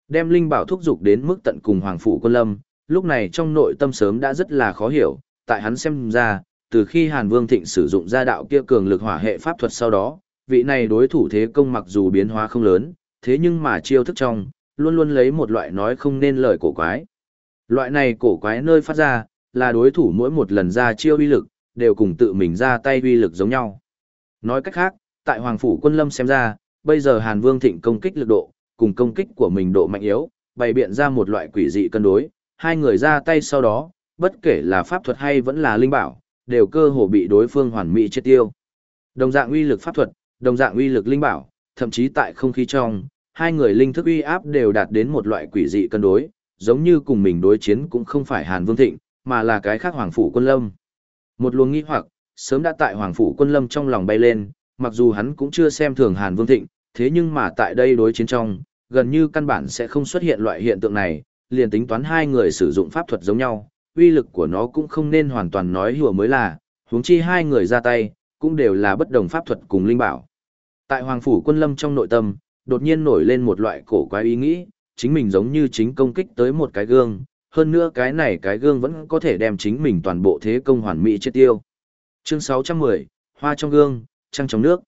Đem linh bảo thúc dục đến mức tận cùng hoàng phủ quân lâm, lúc này trong nội tâm sớm đã rất là khó hiểu, tại hắn xem ra, từ khi Hàn Vương Thịnh sử dụng Ra đạo kia cường lực hỏa hệ pháp thuật sau đó, vị này đối thủ thế công mặc dù biến hóa không lớn, thế nhưng mà chiêu thức trong, luôn luôn lấy một loại nói không nên lời cổ quái. Loại này cổ quái nơi phát ra, là đối thủ mỗi một lần ra chiêu uy lực, đều cùng tự mình ra tay uy lực giống nhau. Nói cách khác, tại Hoàng Phủ Quân Lâm xem ra, bây giờ Hàn Vương Thịnh công kích lực độ, cùng công kích của mình độ mạnh yếu, bày biện ra một loại quỷ dị cân đối, hai người ra tay sau đó, bất kể là pháp thuật hay vẫn là linh bảo, đều cơ hồ bị đối phương hoàn mỹ chết tiêu. Đồng dạng uy lực pháp thuật, đồng dạng uy lực linh bảo, thậm chí tại không khí trong, hai người linh thức uy áp đều đạt đến một loại quỷ dị cân đối, giống như cùng mình đối chiến cũng không phải Hàn Vương Thịnh, mà là cái khác Hoàng Phủ Quân Lâm. Một luồng nghi hoặc, sớm đã tại Hoàng Phủ Quân Lâm trong lòng bay lên, mặc dù hắn cũng chưa xem thường Hàn Vương Thịnh, thế nhưng mà tại đây đối chiến trong, gần như căn bản sẽ không xuất hiện loại hiện tượng này, liền tính toán hai người sử dụng pháp thuật giống nhau, uy lực của nó cũng không nên hoàn toàn nói hùa mới là, huống chi hai người ra tay, cũng đều là bất đồng pháp thuật cùng linh bảo. Tại Hoàng Phủ Quân Lâm trong nội tâm, đột nhiên nổi lên một loại cổ quái ý nghĩ, chính mình giống như chính công kích tới một cái gương, hơn nữa cái này cái gương vẫn có thể đem chính mình toàn bộ thế công hoàn mỹ chết tiêu. Chương 610, Hoa trong gương, trăng trong nước.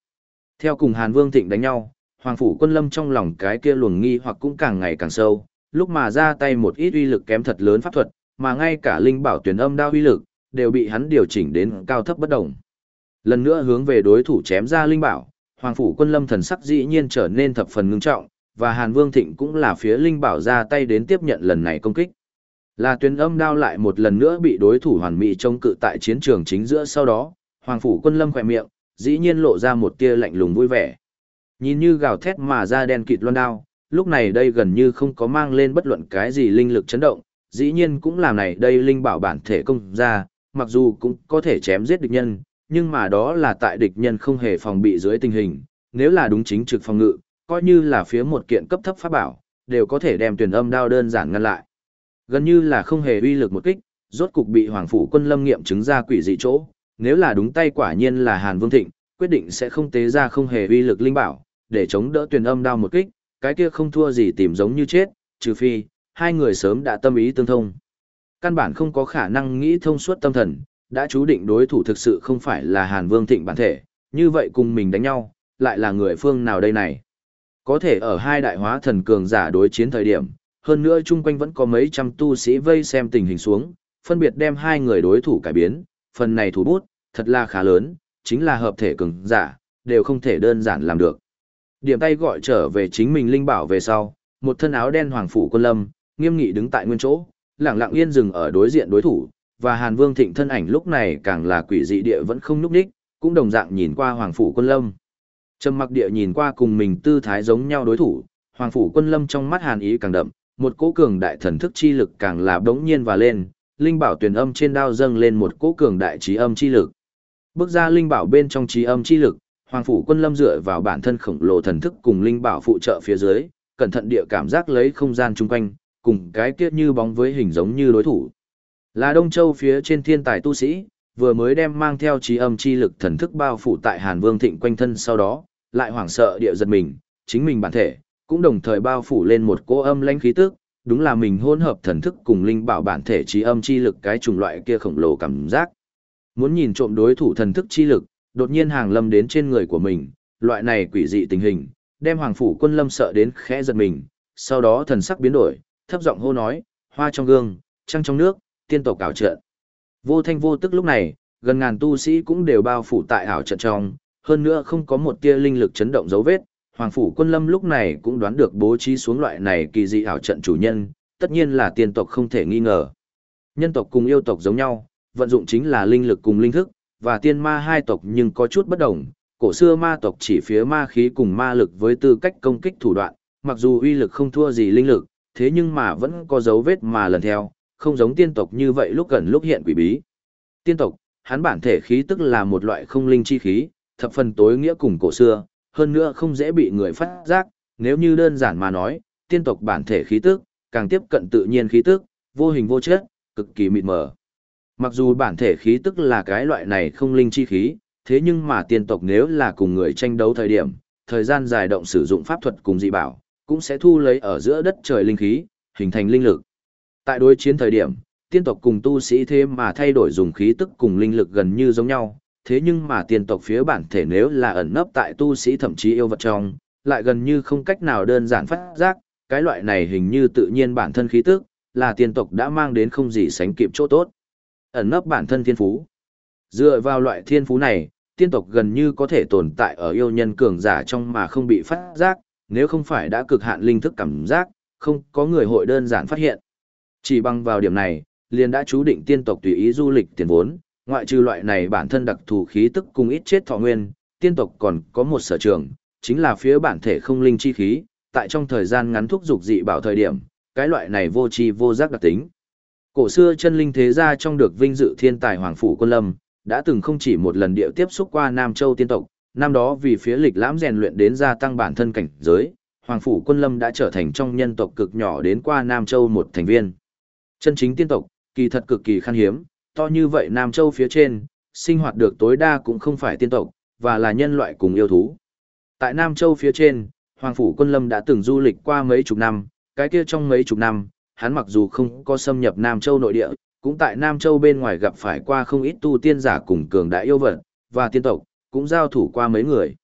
Theo cùng Hàn Vương Thịnh đánh nhau, Hoàng Phủ Quân Lâm trong lòng cái kia luồng nghi hoặc cũng càng ngày càng sâu, lúc mà ra tay một ít uy lực kém thật lớn pháp thuật, mà ngay cả linh bảo tuyển âm đao uy lực, đều bị hắn điều chỉnh đến cao thấp bất đồng. Lần nữa hướng về đối thủ chém ra linh bảo, Hoàng phủ quân lâm thần sắc dĩ nhiên trở nên thập phần ngưng trọng, và Hàn Vương Thịnh cũng là phía linh bảo ra tay đến tiếp nhận lần này công kích. Là tuyển âm đao lại một lần nữa bị đối thủ hoàn mỹ chống cự tại chiến trường chính giữa sau đó, Hoàng phủ quân lâm khỏe miệng, dĩ nhiên lộ ra một tia lạnh lùng vui vẻ. Nhìn như gào thét mà ra đen kịt loan đao, lúc này đây gần như không có mang lên bất luận cái gì linh lực chấn động, dĩ nhiên cũng làm này đây linh bảo bản thể công ra, mặc dù cũng có thể chém giết địch nhân, nhưng mà đó là tại địch nhân không hề phòng bị dưới tình hình, nếu là đúng chính trực phòng ngự, coi như là phía một kiện cấp thấp pháp bảo, đều có thể đem tuyển âm đao đơn giản ngăn lại. Gần như là không hề uy lực một kích, rốt cục bị Hoàng phủ quân lâm nghiệm chứng ra quỷ dị chỗ, nếu là đúng tay quả nhiên là Hàn Vương Thịnh, quyết định sẽ không tế ra không hề uy lực linh bảo, để chống đỡ tuyển âm đao một kích, cái kia không thua gì tìm giống như chết, trừ phi hai người sớm đã tâm ý tương thông. Căn bản không có khả năng nghĩ thông suốt tâm thần, đã chú định đối thủ thực sự không phải là Hàn Vương Thịnh bản thể, như vậy cùng mình đánh nhau, lại là người phương nào đây này. Có thể ở hai đại hóa thần cường giả đối chiến thời điểm, hơn nữa chung quanh vẫn có mấy trăm tu sĩ vây xem tình hình xuống, phân biệt đem hai người đối thủ cải biến, phần này thủ bút, thật là khá lớn, chính là hợp thể cường giả, đều không thể đơn giản làm được. Điểm tay gọi trở về chính mình linh bảo về sau, một thân áo đen hoàng phủ quân lâm, nghiêm nghị đứng tại nguyên chỗ, lặng lặng yên dừng ở đối diện đối thủ, và Hàn Vương Thịnh thân ảnh lúc này càng là quỷ dị địa vẫn không nhúc nhích, cũng đồng dạng nhìn qua Hoàng phủ Quân Lâm. Trầm Mặc địa nhìn qua cùng mình tư thái giống nhau đối thủ, Hoàng phủ Quân Lâm trong mắt hàn ý càng đậm, một cỗ cường đại thần thức chi lực càng là đống nhiên và lên, linh bảo truyền âm trên đao dâng lên một cỗ cường đại trí âm chi lực. Bước ra linh bảo bên trong trí âm chi lực, Hoàng phủ Quân Lâm dựa vào bản thân khổng lồ thần thức cùng linh bảo phụ trợ phía dưới, cẩn thận địa cảm giác lấy không gian chung quanh, cùng cái kia như bóng với hình giống như đối thủ. Là Đông Châu phía trên thiên tài tu sĩ, vừa mới đem mang theo trí âm chi lực thần thức bao phủ tại Hàn Vương Thịnh quanh thân sau đó, lại hoảng sợ địa giật mình, chính mình bản thể, cũng đồng thời bao phủ lên một cỗ âm lãnh khí tức, đúng là mình hỗn hợp thần thức cùng linh bảo bản thể trí âm chi lực cái chủng loại kia khổng lồ cảm giác. Muốn nhìn trộm đối thủ thần thức chi lực, đột nhiên hàng lâm đến trên người của mình, loại này quỷ dị tình hình, đem hoàng phủ quân lâm sợ đến khẽ giật mình, sau đó thần sắc biến đổi, thấp giọng hô nói, hoa trong gương, trăng trong nước, tiên tộc ảo trận. Vô thanh vô tức lúc này, gần ngàn tu sĩ cũng đều bao phủ tại ảo trận trong, hơn nữa không có một tia linh lực chấn động dấu vết. Hoàng phủ quân lâm lúc này cũng đoán được bố trí xuống loại này kỳ dị ảo trận chủ nhân, tất nhiên là tiên tộc không thể nghi ngờ. Nhân tộc cùng yêu tộc giống nhau, vận dụng chính là linh lực cùng linh thức, và tiên ma hai tộc nhưng có chút bất đồng. Cổ xưa ma tộc chỉ phía ma khí cùng ma lực với tư cách công kích thủ đoạn, mặc dù uy lực không thua gì linh lực, thế nhưng mà vẫn có dấu vết mà lần theo, không giống tiên tộc như vậy lúc gần lúc hiện quỷ bí. Tiên tộc, hắn bản thể khí tức là một loại không linh chi khí, thập phần tối nghĩa cùng cổ xưa, hơn nữa không dễ bị người phát giác, nếu như đơn giản mà nói, tiên tộc bản thể khí tức, càng tiếp cận tự nhiên khí tức, vô hình vô chất, cực kỳ mịt mờ. Mặc dù bản thể khí tức là cái loại này không linh chi khí, thế nhưng mà tiên tộc nếu là cùng người tranh đấu thời điểm, thời gian dài động sử dụng pháp thuật cùng dị bảo, cũng sẽ thu lấy ở giữa đất trời linh khí, hình thành linh lực. Tại đối chiến thời điểm, tiên tộc cùng tu sĩ thế mà thay đổi dùng khí tức cùng linh lực gần như giống nhau, thế nhưng mà tiên tộc phía bản thể nếu là ẩn nấp tại tu sĩ thậm chí yêu vật trong, lại gần như không cách nào đơn giản phát giác, cái loại này hình như tự nhiên bản thân khí tức, là tiên tộc đã mang đến không gì sánh kịp chỗ tốt. Ẩn nấp bản thân thiên phú. Dựa vào loại thiên phú này, tiên tộc gần như có thể tồn tại ở yêu nhân cường giả trong mà không bị phát giác, nếu không phải đã cực hạn linh thức cảm giác, không có người hội đơn giản phát hiện. Chỉ bằng vào điểm này, liền đã chú định tiên tộc tùy ý du lịch tiền vốn, ngoại trừ loại này bản thân đặc thù khí tức cùng ít chết thọ nguyên, tiên tộc còn có một sở trường, chính là phía bản thể không linh chi khí, tại trong thời gian ngắn thúc dục dị bảo thời điểm, cái loại này vô tri vô giác đặc tính. Cổ xưa chân linh thế gia trong được vinh dự thiên tài hoàng phủ quân lâm, đã từng không chỉ một lần điệu tiếp xúc qua Nam Châu tiên tộc, năm đó vì phía lịch lãm rèn luyện đến gia tăng bản thân cảnh giới, Hoàng Phủ Quân Lâm đã trở thành trong nhân tộc cực nhỏ đến qua Nam Châu một thành viên. Chân chính tiên tộc, kỳ thật cực kỳ khan hiếm, to như vậy Nam Châu phía trên, sinh hoạt được tối đa cũng không phải tiên tộc, và là nhân loại cùng yêu thú. Tại Nam Châu phía trên, Hoàng Phủ Quân Lâm đã từng du lịch qua mấy chục năm, cái kia trong mấy chục năm, hắn mặc dù không có xâm nhập Nam Châu nội địa, cũng tại Nam Châu bên ngoài gặp phải qua không ít tu tiên giả cùng cường đại yêu vật, và tiên tộc, cũng giao thủ qua mấy người.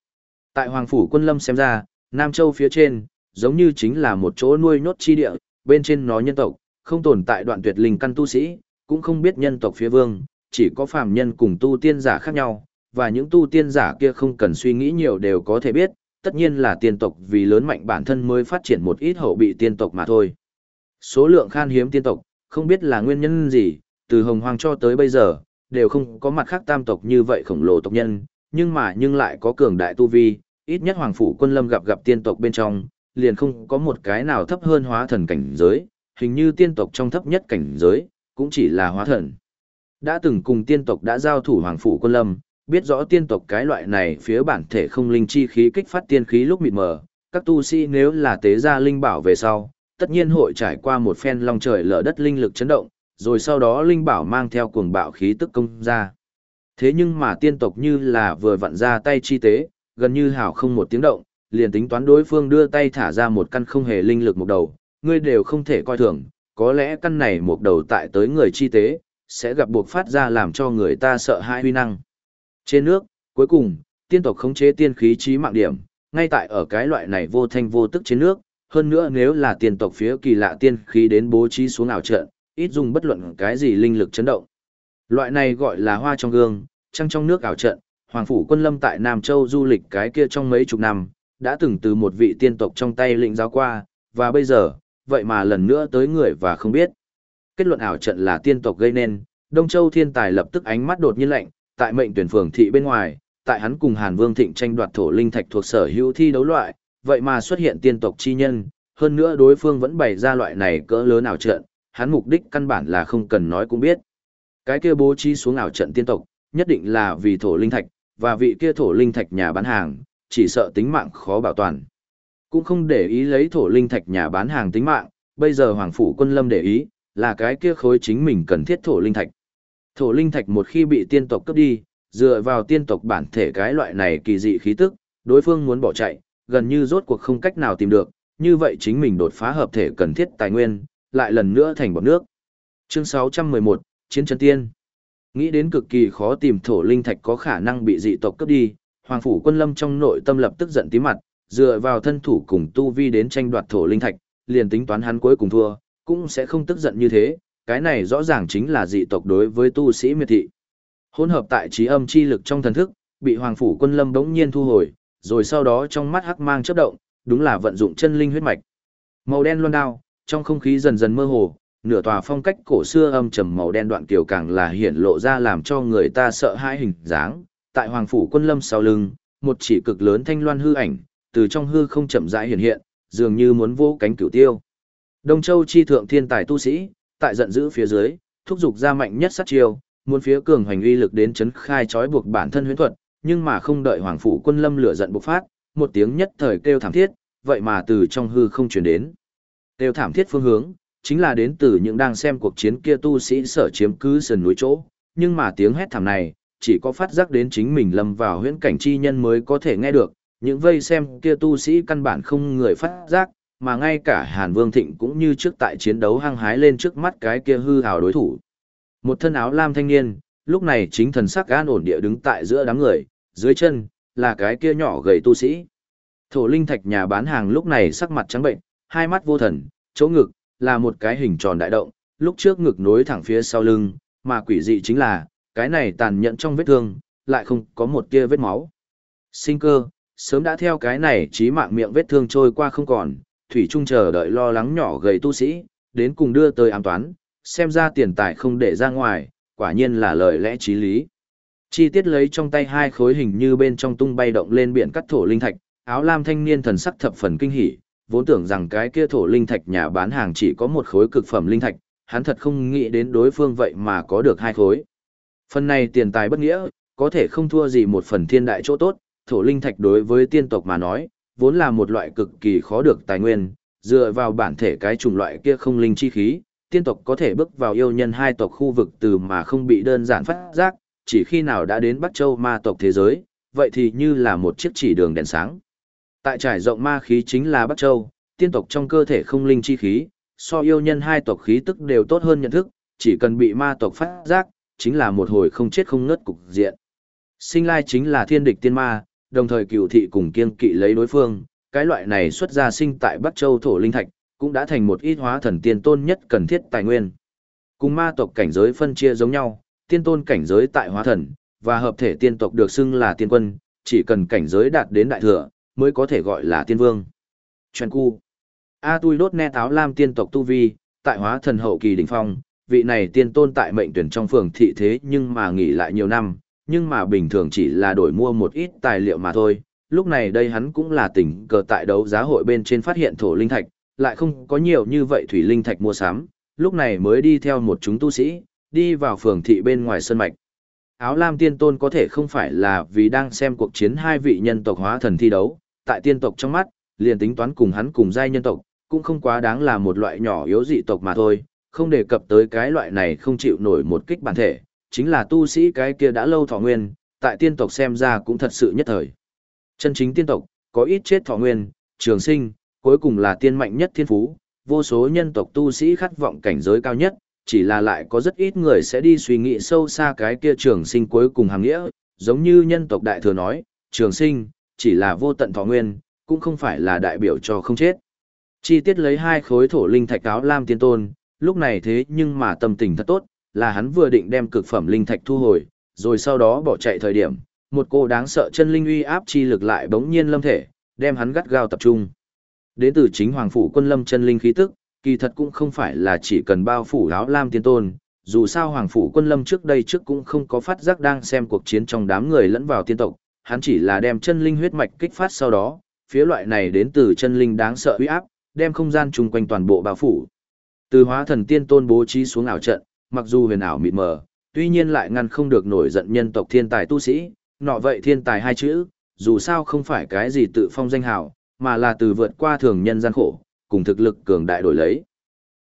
Tại Hoàng Phủ Quân Lâm xem ra, Nam Châu phía trên, giống như chính là một chỗ nuôi nhốt chi địa, bên trên nó nhân tộc, không tồn tại đoạn tuyệt linh căn tu sĩ, cũng không biết nhân tộc phía vương, chỉ có phàm nhân cùng tu tiên giả khác nhau, và những tu tiên giả kia không cần suy nghĩ nhiều đều có thể biết, tất nhiên là tiên tộc vì lớn mạnh bản thân mới phát triển một ít hậu bị tiên tộc mà thôi. Số lượng khan hiếm tiên tộc, không biết là nguyên nhân gì, từ hồng hoàng cho tới bây giờ, đều không có mặt khác tam tộc như vậy khổng lồ tộc nhân, nhưng mà nhưng lại có cường đại tu vi, ít nhất hoàng phủ quân lâm gặp gặp tiên tộc bên trong, liền không có một cái nào thấp hơn hóa thần cảnh giới, hình như tiên tộc trong thấp nhất cảnh giới, cũng chỉ là hóa thần. Đã từng cùng tiên tộc đã giao thủ hoàng phủ quân lâm, biết rõ tiên tộc cái loại này phía bản thể không linh chi khí kích phát tiên khí lúc mịt mờ, các tu sĩ nếu là tế gia linh bảo về sau, tất nhiên hội trải qua một phen long trời lở đất linh lực chấn động, rồi sau đó linh bảo mang theo cuồng bạo khí tức công ra. Thế nhưng mà tiên tộc như là vừa vặn ra tay chi tế, gần như hảo không một tiếng động, liền tính toán đối phương đưa tay thả ra một căn không hề linh lực một đầu, ngươi đều không thể coi thường, có lẽ căn này một đầu tại tới người chi tế, sẽ gặp buộc phát ra làm cho người ta sợ hãi huy năng. Trên nước, cuối cùng, tiên tộc khống chế tiên khí trí mạng điểm, ngay tại ở cái loại này vô thanh vô tức trên nước, hơn nữa nếu là tiên tộc phía kỳ lạ tiên khí đến bố trí xuống ảo trận, ít dùng bất luận cái gì linh lực chấn động. Loại này gọi là hoa trong gương, trăng trong nước ảo trận, Hoàng phủ quân lâm tại Nam Châu du lịch cái kia trong mấy chục năm, đã từng từ một vị tiên tộc trong tay lĩnh giáo qua, và bây giờ, vậy mà lần nữa tới người và không biết. Kết luận ảo trận là tiên tộc gây nên, Đông Châu thiên tài lập tức ánh mắt đột nhiên lạnh, tại mệnh tuyển phường thị bên ngoài, tại hắn cùng Hàn Vương Thịnh tranh đoạt thổ linh thạch thuộc sở hữu thi đấu loại, vậy mà xuất hiện tiên tộc chi nhân, hơn nữa đối phương vẫn bày ra loại này cỡ lớn ảo trận, hắn mục đích căn bản là không cần nói cũng biết. Cái kia bố trí xuống ảo trận tiên tộc, nhất định là vì thổ linh thạch, và vị kia thổ linh thạch nhà bán hàng, chỉ sợ tính mạng khó bảo toàn. Cũng không để ý lấy thổ linh thạch nhà bán hàng tính mạng, bây giờ Hoàng Phủ quân lâm để ý, là cái kia khối chính mình cần thiết thổ linh thạch. Thổ linh thạch một khi bị tiên tộc cướp đi, dựa vào tiên tộc bản thể cái loại này kỳ dị khí tức, đối phương muốn bỏ chạy, gần như rốt cuộc không cách nào tìm được, như vậy chính mình đột phá hợp thể cần thiết tài nguyên, lại lần nữa thành bọt nước. Chương 611, Chiến trấn tiên. Nghĩ đến cực kỳ khó tìm thổ linh thạch có khả năng bị dị tộc cướp đi, Hoàng phủ Quân Lâm trong nội tâm lập tức giận tím mặt, dựa vào thân thủ cùng tu vi đến tranh đoạt thổ linh thạch, liền tính toán hắn cuối cùng thua, cũng sẽ không tức giận như thế, cái này rõ ràng chính là dị tộc đối với tu sĩ miệt thị. Hỗn hợp tại trí âm chi lực trong thần thức, bị Hoàng phủ Quân Lâm bỗng nhiên thu hồi, rồi sau đó trong mắt hắc mang chớp động, đúng là vận dụng chân linh huyết mạch. Màu đen loan đao, trong không khí dần dần mơ hồ, nửa tòa phong cách cổ xưa âm trầm màu đen đoạn kiều càng là hiện lộ ra làm cho người ta sợ hãi hình dáng. Tại Hoàng phủ quân lâm sau lưng, một chỉ cực lớn thanh loan hư ảnh, từ trong hư không chậm rãi hiện hiện, dường như muốn vô cánh cửu tiêu. Đông Châu chi thượng thiên tài tu sĩ, tại giận dữ phía dưới, thúc giục ra mạnh nhất sát chiêu, muốn phía cường hành uy lực đến chấn khai trói buộc bản thân huyễn thuật, nhưng mà không đợi hoàng phủ quân lâm lửa giận bộc phát, một tiếng nhất thời kêu thảm thiết, vậy mà từ trong hư không truyền đến. Kêu thảm thiết phương hướng, chính là đến từ những đang xem cuộc chiến kia tu sĩ sở chiếm cứ sườn núi chỗ, nhưng mà tiếng hét thảm này, chỉ có phát giác đến chính mình lâm vào huyễn cảnh chi nhân mới có thể nghe được, những vây xem kia tu sĩ căn bản không người phát giác, mà ngay cả Hàn Vương Thịnh cũng như trước tại chiến đấu hăng hái lên trước mắt cái kia hư hào đối thủ. Một thân áo lam thanh niên, lúc này chính thần sắc an ổn địa đứng tại giữa đám người, dưới chân, là cái kia nhỏ gầy tu sĩ. Thổ linh thạch nhà bán hàng lúc này sắc mặt trắng bệnh, hai mắt vô thần, chỗ ngực, là một cái hình tròn đại động, lúc trước ngực nối thẳng phía sau lưng, mà quỷ dị chính là, cái này tàn nhẫn trong vết thương, lại không có một tia vết máu. Sinh cơ, sớm đã theo cái này chí mạng miệng vết thương trôi qua không còn, thủy trung chờ đợi lo lắng nhỏ gầy tu sĩ, đến cùng đưa tới ám toán, xem ra tiền tài không để ra ngoài, quả nhiên là lời lẽ trí lý. Chi tiết lấy trong tay hai khối hình như bên trong tung bay động lên biển cắt thổ linh thạch, áo lam thanh niên thần sắc thập phần kinh hỉ, vốn tưởng rằng cái kia thổ linh thạch nhà bán hàng chỉ có một khối cực phẩm linh thạch, hắn thật không nghĩ đến đối phương vậy mà có được hai khối. Phần này tiền tài bất nghĩa, có thể không thua gì một phần thiên đại chỗ tốt, thổ linh thạch đối với tiên tộc mà nói, vốn là một loại cực kỳ khó được tài nguyên, dựa vào bản thể cái chủng loại kia không linh chi khí, tiên tộc có thể bước vào yêu nhân hai tộc khu vực từ mà không bị đơn giản phát giác, chỉ khi nào đã đến Bắc Châu ma tộc thế giới, vậy thì như là một chiếc chỉ đường đèn sáng. Tại trải rộng ma khí chính là Bắc Châu, tiên tộc trong cơ thể không linh chi khí, so yêu nhân hai tộc khí tức đều tốt hơn nhận thức, chỉ cần bị ma tộc phát giác, chính là một hồi không chết không ngất cục diện. Sinh lai chính là thiên địch tiên ma, đồng thời cựu thị cùng kiên kỵ lấy đối phương, cái loại này xuất ra sinh tại Bắc Châu thổ linh thạch, cũng đã thành một ít hóa thần tiên tôn nhất cần thiết tài nguyên. Cùng ma tộc cảnh giới phân chia giống nhau, tiên tôn cảnh giới tại hóa thần, và hợp thể tiên tộc được xưng là tiên quân, chỉ cần cảnh giới đạt đến đại thừa, mới có thể gọi là tiên vương. Chuyện cu. A tui đốt ne táo lam tiên tộc tu vi, tại hóa thần hậu kỳ đỉnh phong, vị này tiên tôn tại mệnh tuyển trong phường thị thế nhưng mà nghỉ lại nhiều năm, nhưng mà bình thường chỉ là đổi mua một ít tài liệu mà thôi. Lúc này đây hắn cũng là tỉnh cờ tại đấu giá hội bên trên phát hiện thổ linh thạch, lại không có nhiều như vậy thủy linh thạch mua sắm, lúc này mới đi theo một chúng tu sĩ, đi vào phường thị bên ngoài sân mạch. Áo lam tiên tôn có thể không phải là vì đang xem cuộc chiến hai vị nhân tộc hóa thần thi đấu, tại tiên tộc trong mắt, liền tính toán cùng hắn cùng giai nhân tộc, cũng không quá đáng là một loại nhỏ yếu dị tộc mà thôi, không đề cập tới cái loại này không chịu nổi một kích bản thể, chính là tu sĩ cái kia đã lâu thọ nguyên, tại tiên tộc xem ra cũng thật sự nhất thời. Chân chính tiên tộc, có ít chết thọ nguyên, trường sinh, cuối cùng là tiên mạnh nhất thiên phú, vô số nhân tộc tu sĩ khát vọng cảnh giới cao nhất, chỉ là lại có rất ít người sẽ đi suy nghĩ sâu xa cái kia trường sinh cuối cùng hàng nghĩa, giống như nhân tộc đại thừa nói, trường sinh, chỉ là vô tận thọ nguyên, cũng không phải là đại biểu cho không chết. Chi tiết lấy hai khối thổ linh thạch áo lam tiên tôn, lúc này thế nhưng mà tâm tình thật tốt, là hắn vừa định đem cực phẩm linh thạch thu hồi, rồi sau đó bỏ chạy thời điểm, một cô đáng sợ chân linh uy áp chi lực lại bỗng nhiên lâm thể, đem hắn gắt gao tập trung. Đến từ chính Hoàng Phủ quân lâm chân linh khí tức, kỳ thật cũng không phải là chỉ cần bao phủ áo lam tiên tôn, dù sao Hoàng Phủ quân lâm trước đây trước cũng không có phát giác đang xem cuộc chiến trong đám người lẫn vào tiên tộc, hắn chỉ là đem chân linh huyết mạch kích phát sau đó, phía loại này đến từ chân linh đáng sợ uy áp, đem không gian chung quanh toàn bộ bao phủ. Từ hóa thần tiên tôn bố trí xuống ảo trận, mặc dù huyền ảo mịt mờ, tuy nhiên lại ngăn không được nổi giận nhân tộc thiên tài tu sĩ, nọ vậy thiên tài hai chữ, dù sao không phải cái gì tự phong danh hào, mà là từ vượt qua thường nhân gian khổ, cùng thực lực cường đại đổi lấy.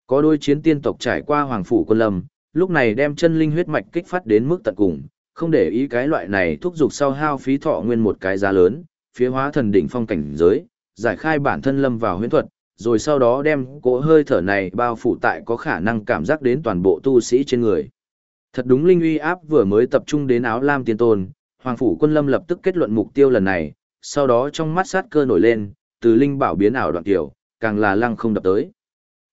Có đôi chiến tiên tộc trải qua hoàng phủ quân lâm, lúc này đem chân linh huyết mạch kích phát đến mức tận cùng, không để ý cái loại này thúc giục sau hao phí thọ nguyên một cái giá lớn, phía hóa thần đỉnh phong cảnh giới, giải khai bản thân lâm vào huyễn thuật, rồi sau đó đem cỗ hơi thở này bao phủ tại có khả năng cảm giác đến toàn bộ tu sĩ trên người. Thật đúng linh uy áp vừa mới tập trung đến áo lam tiên tôn, Hoàng phủ quân lâm lập tức kết luận mục tiêu lần này, sau đó trong mắt sát cơ nổi lên, từ linh bảo biến ảo đoạn tiểu, càng là lăng không đập tới.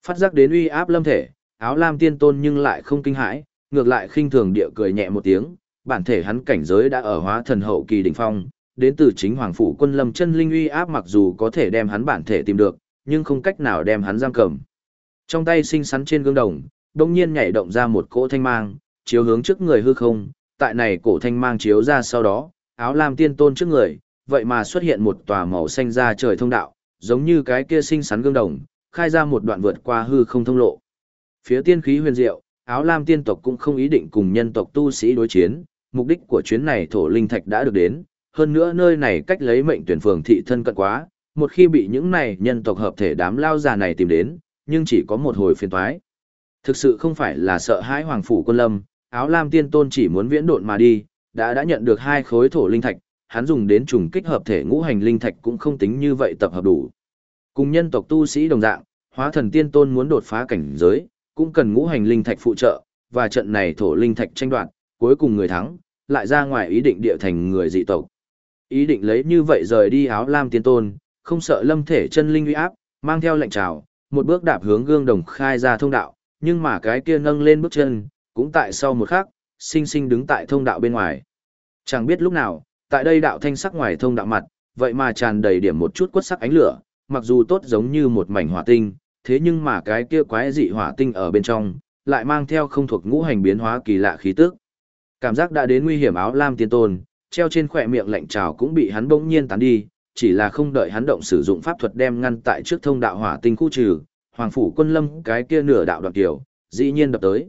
Phát giác đến uy áp lâm thể, áo lam tiên tôn nhưng lại không kinh hãi, ngược lại khinh thường địa cười nhẹ một tiếng, bản thể hắn cảnh giới đã ở hóa thần hậu kỳ đỉnh phong, đến từ chính hoàng phủ quân lâm chân linh uy áp mặc dù có thể đem hắn bản thể tìm được, nhưng không cách nào đem hắn giam cầm. Trong tay sinh sắn trên gương đồng, đột nhiên nhảy động ra một cỗ thanh mang, chiếu hướng trước người hư không, tại này cổ thanh mang chiếu ra sau đó, áo lam tiên tôn trước người, vậy mà xuất hiện một tòa màu xanh ra trời thông đạo, giống như cái kia sinh sắn gương đồng, khai ra một đoạn vượt qua hư không thông lộ. Phía tiên khí huyền diệu, áo lam tiên tộc cũng không ý định cùng nhân tộc tu sĩ đối chiến, mục đích của chuyến này thổ linh thạch đã được đến, hơn nữa nơi này cách lấy mệnh tuyển phường thị thân cận quá, một khi bị những này nhân tộc hợp thể đám lao già này tìm đến, nhưng chỉ có một hồi phiền toái. Thực sự không phải là sợ hãi hoàng phủ quân lâm, áo lam tiên tôn chỉ muốn viễn độn mà đi, đã đã nhận được hai khối thổ linh thạch, hắn dùng đến trùng kích hợp thể ngũ hành linh thạch cũng không tính như vậy tập hợp đủ. Cùng nhân tộc tu sĩ đồng dạng, hóa thần tiên tôn muốn đột phá cảnh giới, cũng cần ngũ hành linh thạch phụ trợ, và trận này thổ linh thạch tranh đoạt, cuối cùng người thắng, lại ra ngoài ý định địa thành người dị tộc. Ý định lấy như vậy rời đi áo lam tiên tôn, không sợ lâm thể chân linh uy áp, mang theo lệnh trào, một bước đạp hướng gương đồng khai ra thông đạo, nhưng mà cái kia nâng lên bước chân, cũng tại sau một khắc, sinh sinh đứng tại thông đạo bên ngoài. Chẳng biết lúc nào, tại đây đạo thanh sắc ngoài thông đạo mặt, vậy mà tràn đầy điểm một chút quất sắc ánh lửa, mặc dù tốt giống như một mảnh hỏa tinh, thế nhưng mà cái kia quái dị hỏa tinh ở bên trong, lại mang theo không thuộc ngũ hành biến hóa kỳ lạ khí tức. Cảm giác đã đến nguy hiểm áo lam tiên tôn, treo trên khỏe miệng lạnh trào cũng bị hắn bỗng nhiên tán đi, chỉ là không đợi hắn động sử dụng pháp thuật đem ngăn tại trước thông đạo hỏa tinh khu trừ, hoàng phủ quân lâm cái kia nửa đạo đoạn tiểu, dĩ nhiên đập tới.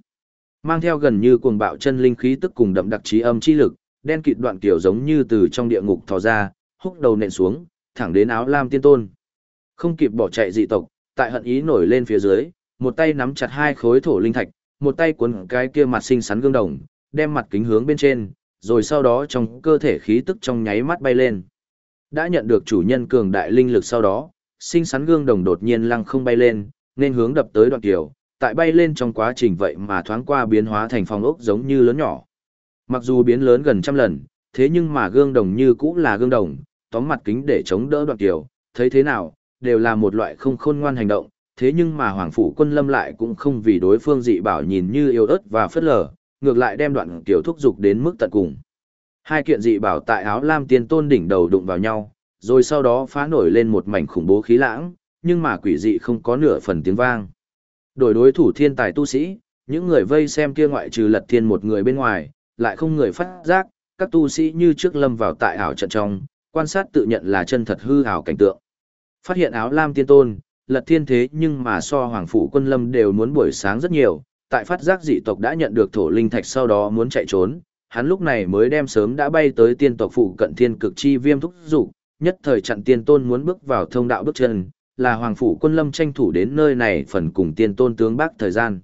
Mang theo gần như cuồng bạo chân linh khí tức cùng đậm đặc trí âm chi lực, đen kịt đoạn tiểu giống như từ trong địa ngục thò ra, húc đầu nện xuống, thẳng đến áo lam tiên tôn. Không kịp bỏ chạy dị tộc, tại hận ý nổi lên phía dưới, một tay nắm chặt hai khối thổ linh thạch, một tay cuốn cái kia mặt xinh xắn gương đồng, đem mặt kính hướng bên trên, rồi sau đó trong cơ thể khí tức trong nháy mắt bay lên. Đã nhận được chủ nhân cường đại linh lực sau đó, sinh sắn gương đồng đột nhiên lăng không bay lên, nên hướng đập tới đoạn tiểu, tại bay lên trong quá trình vậy mà thoáng qua biến hóa thành phong ốc giống như lớn nhỏ. Mặc dù biến lớn gần trăm lần, thế nhưng mà gương đồng như cũng là gương đồng, tóm mặt kính để chống đỡ đoạn tiểu, thấy thế nào, đều là một loại không khôn ngoan hành động, thế nhưng mà Hoàng Phủ quân lâm lại cũng không vì đối phương dị bảo nhìn như yêu ớt và phất lờ, ngược lại đem đoạn tiểu thúc dục đến mức tận cùng. Hai kiện dị bảo tại áo lam tiên tôn đỉnh đầu đụng vào nhau, rồi sau đó phá nổi lên một mảnh khủng bố khí lãng, nhưng mà quỷ dị không có nửa phần tiếng vang. Đổi đối thủ thiên tài tu sĩ, những người vây xem kia ngoại trừ lật thiên một người bên ngoài, lại không người phát giác, các tu sĩ như trước lâm vào tại ảo trận trong, quan sát tự nhận là chân thật hư ảo cảnh tượng. Phát hiện áo lam tiên tôn, lật thiên thế nhưng mà so hoàng phủ quân lâm đều muốn buổi sáng rất nhiều, tại phát giác dị tộc đã nhận được thổ linh thạch sau đó muốn chạy trốn, hắn lúc này mới đem sớm đã bay tới tiên tộc phụ cận thiên cực chi viêm thúc dục nhất thời chặn tiên tôn muốn bước vào thông đạo bước chân, là hoàng phủ quân lâm tranh thủ đến nơi này phần cùng tiên tôn tướng bác thời gian.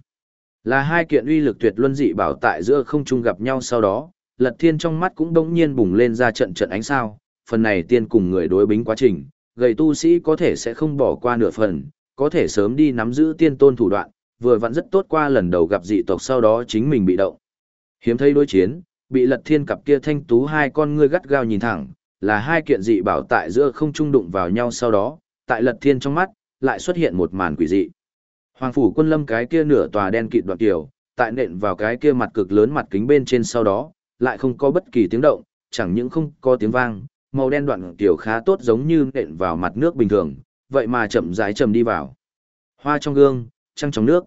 Là hai kiện uy lực tuyệt luân dị bảo tại giữa không trung gặp nhau sau đó, lật thiên trong mắt cũng đống nhiên bùng lên ra trận trận ánh sao, phần này tiên cùng người đối bính quá trình, gầy tu sĩ có thể sẽ không bỏ qua nửa phần, có thể sớm đi nắm giữ tiên tôn thủ đoạn, vừa vặn rất tốt qua lần đầu gặp dị tộc sau đó chính mình bị động. Hiếm thấy đối chiến, bị lật thiên cặp kia thanh tú hai con ngươi gắt gao nhìn thẳng, là hai kiện dị bảo tại giữa không trung đụng vào nhau sau đó, tại lật thiên trong mắt, lại xuất hiện một màn quỷ dị. Hoàng phủ quân lâm cái kia nửa tòa đen kịt đoạn tiểu, tại nện vào cái kia mặt cực lớn mặt kính bên trên sau đó, lại không có bất kỳ tiếng động, chẳng những không có tiếng vang, màu đen đoạn tiểu khá tốt giống như nện vào mặt nước bình thường, vậy mà chậm rãi chậm đi vào. Hoa trong gương, trăng trong nước.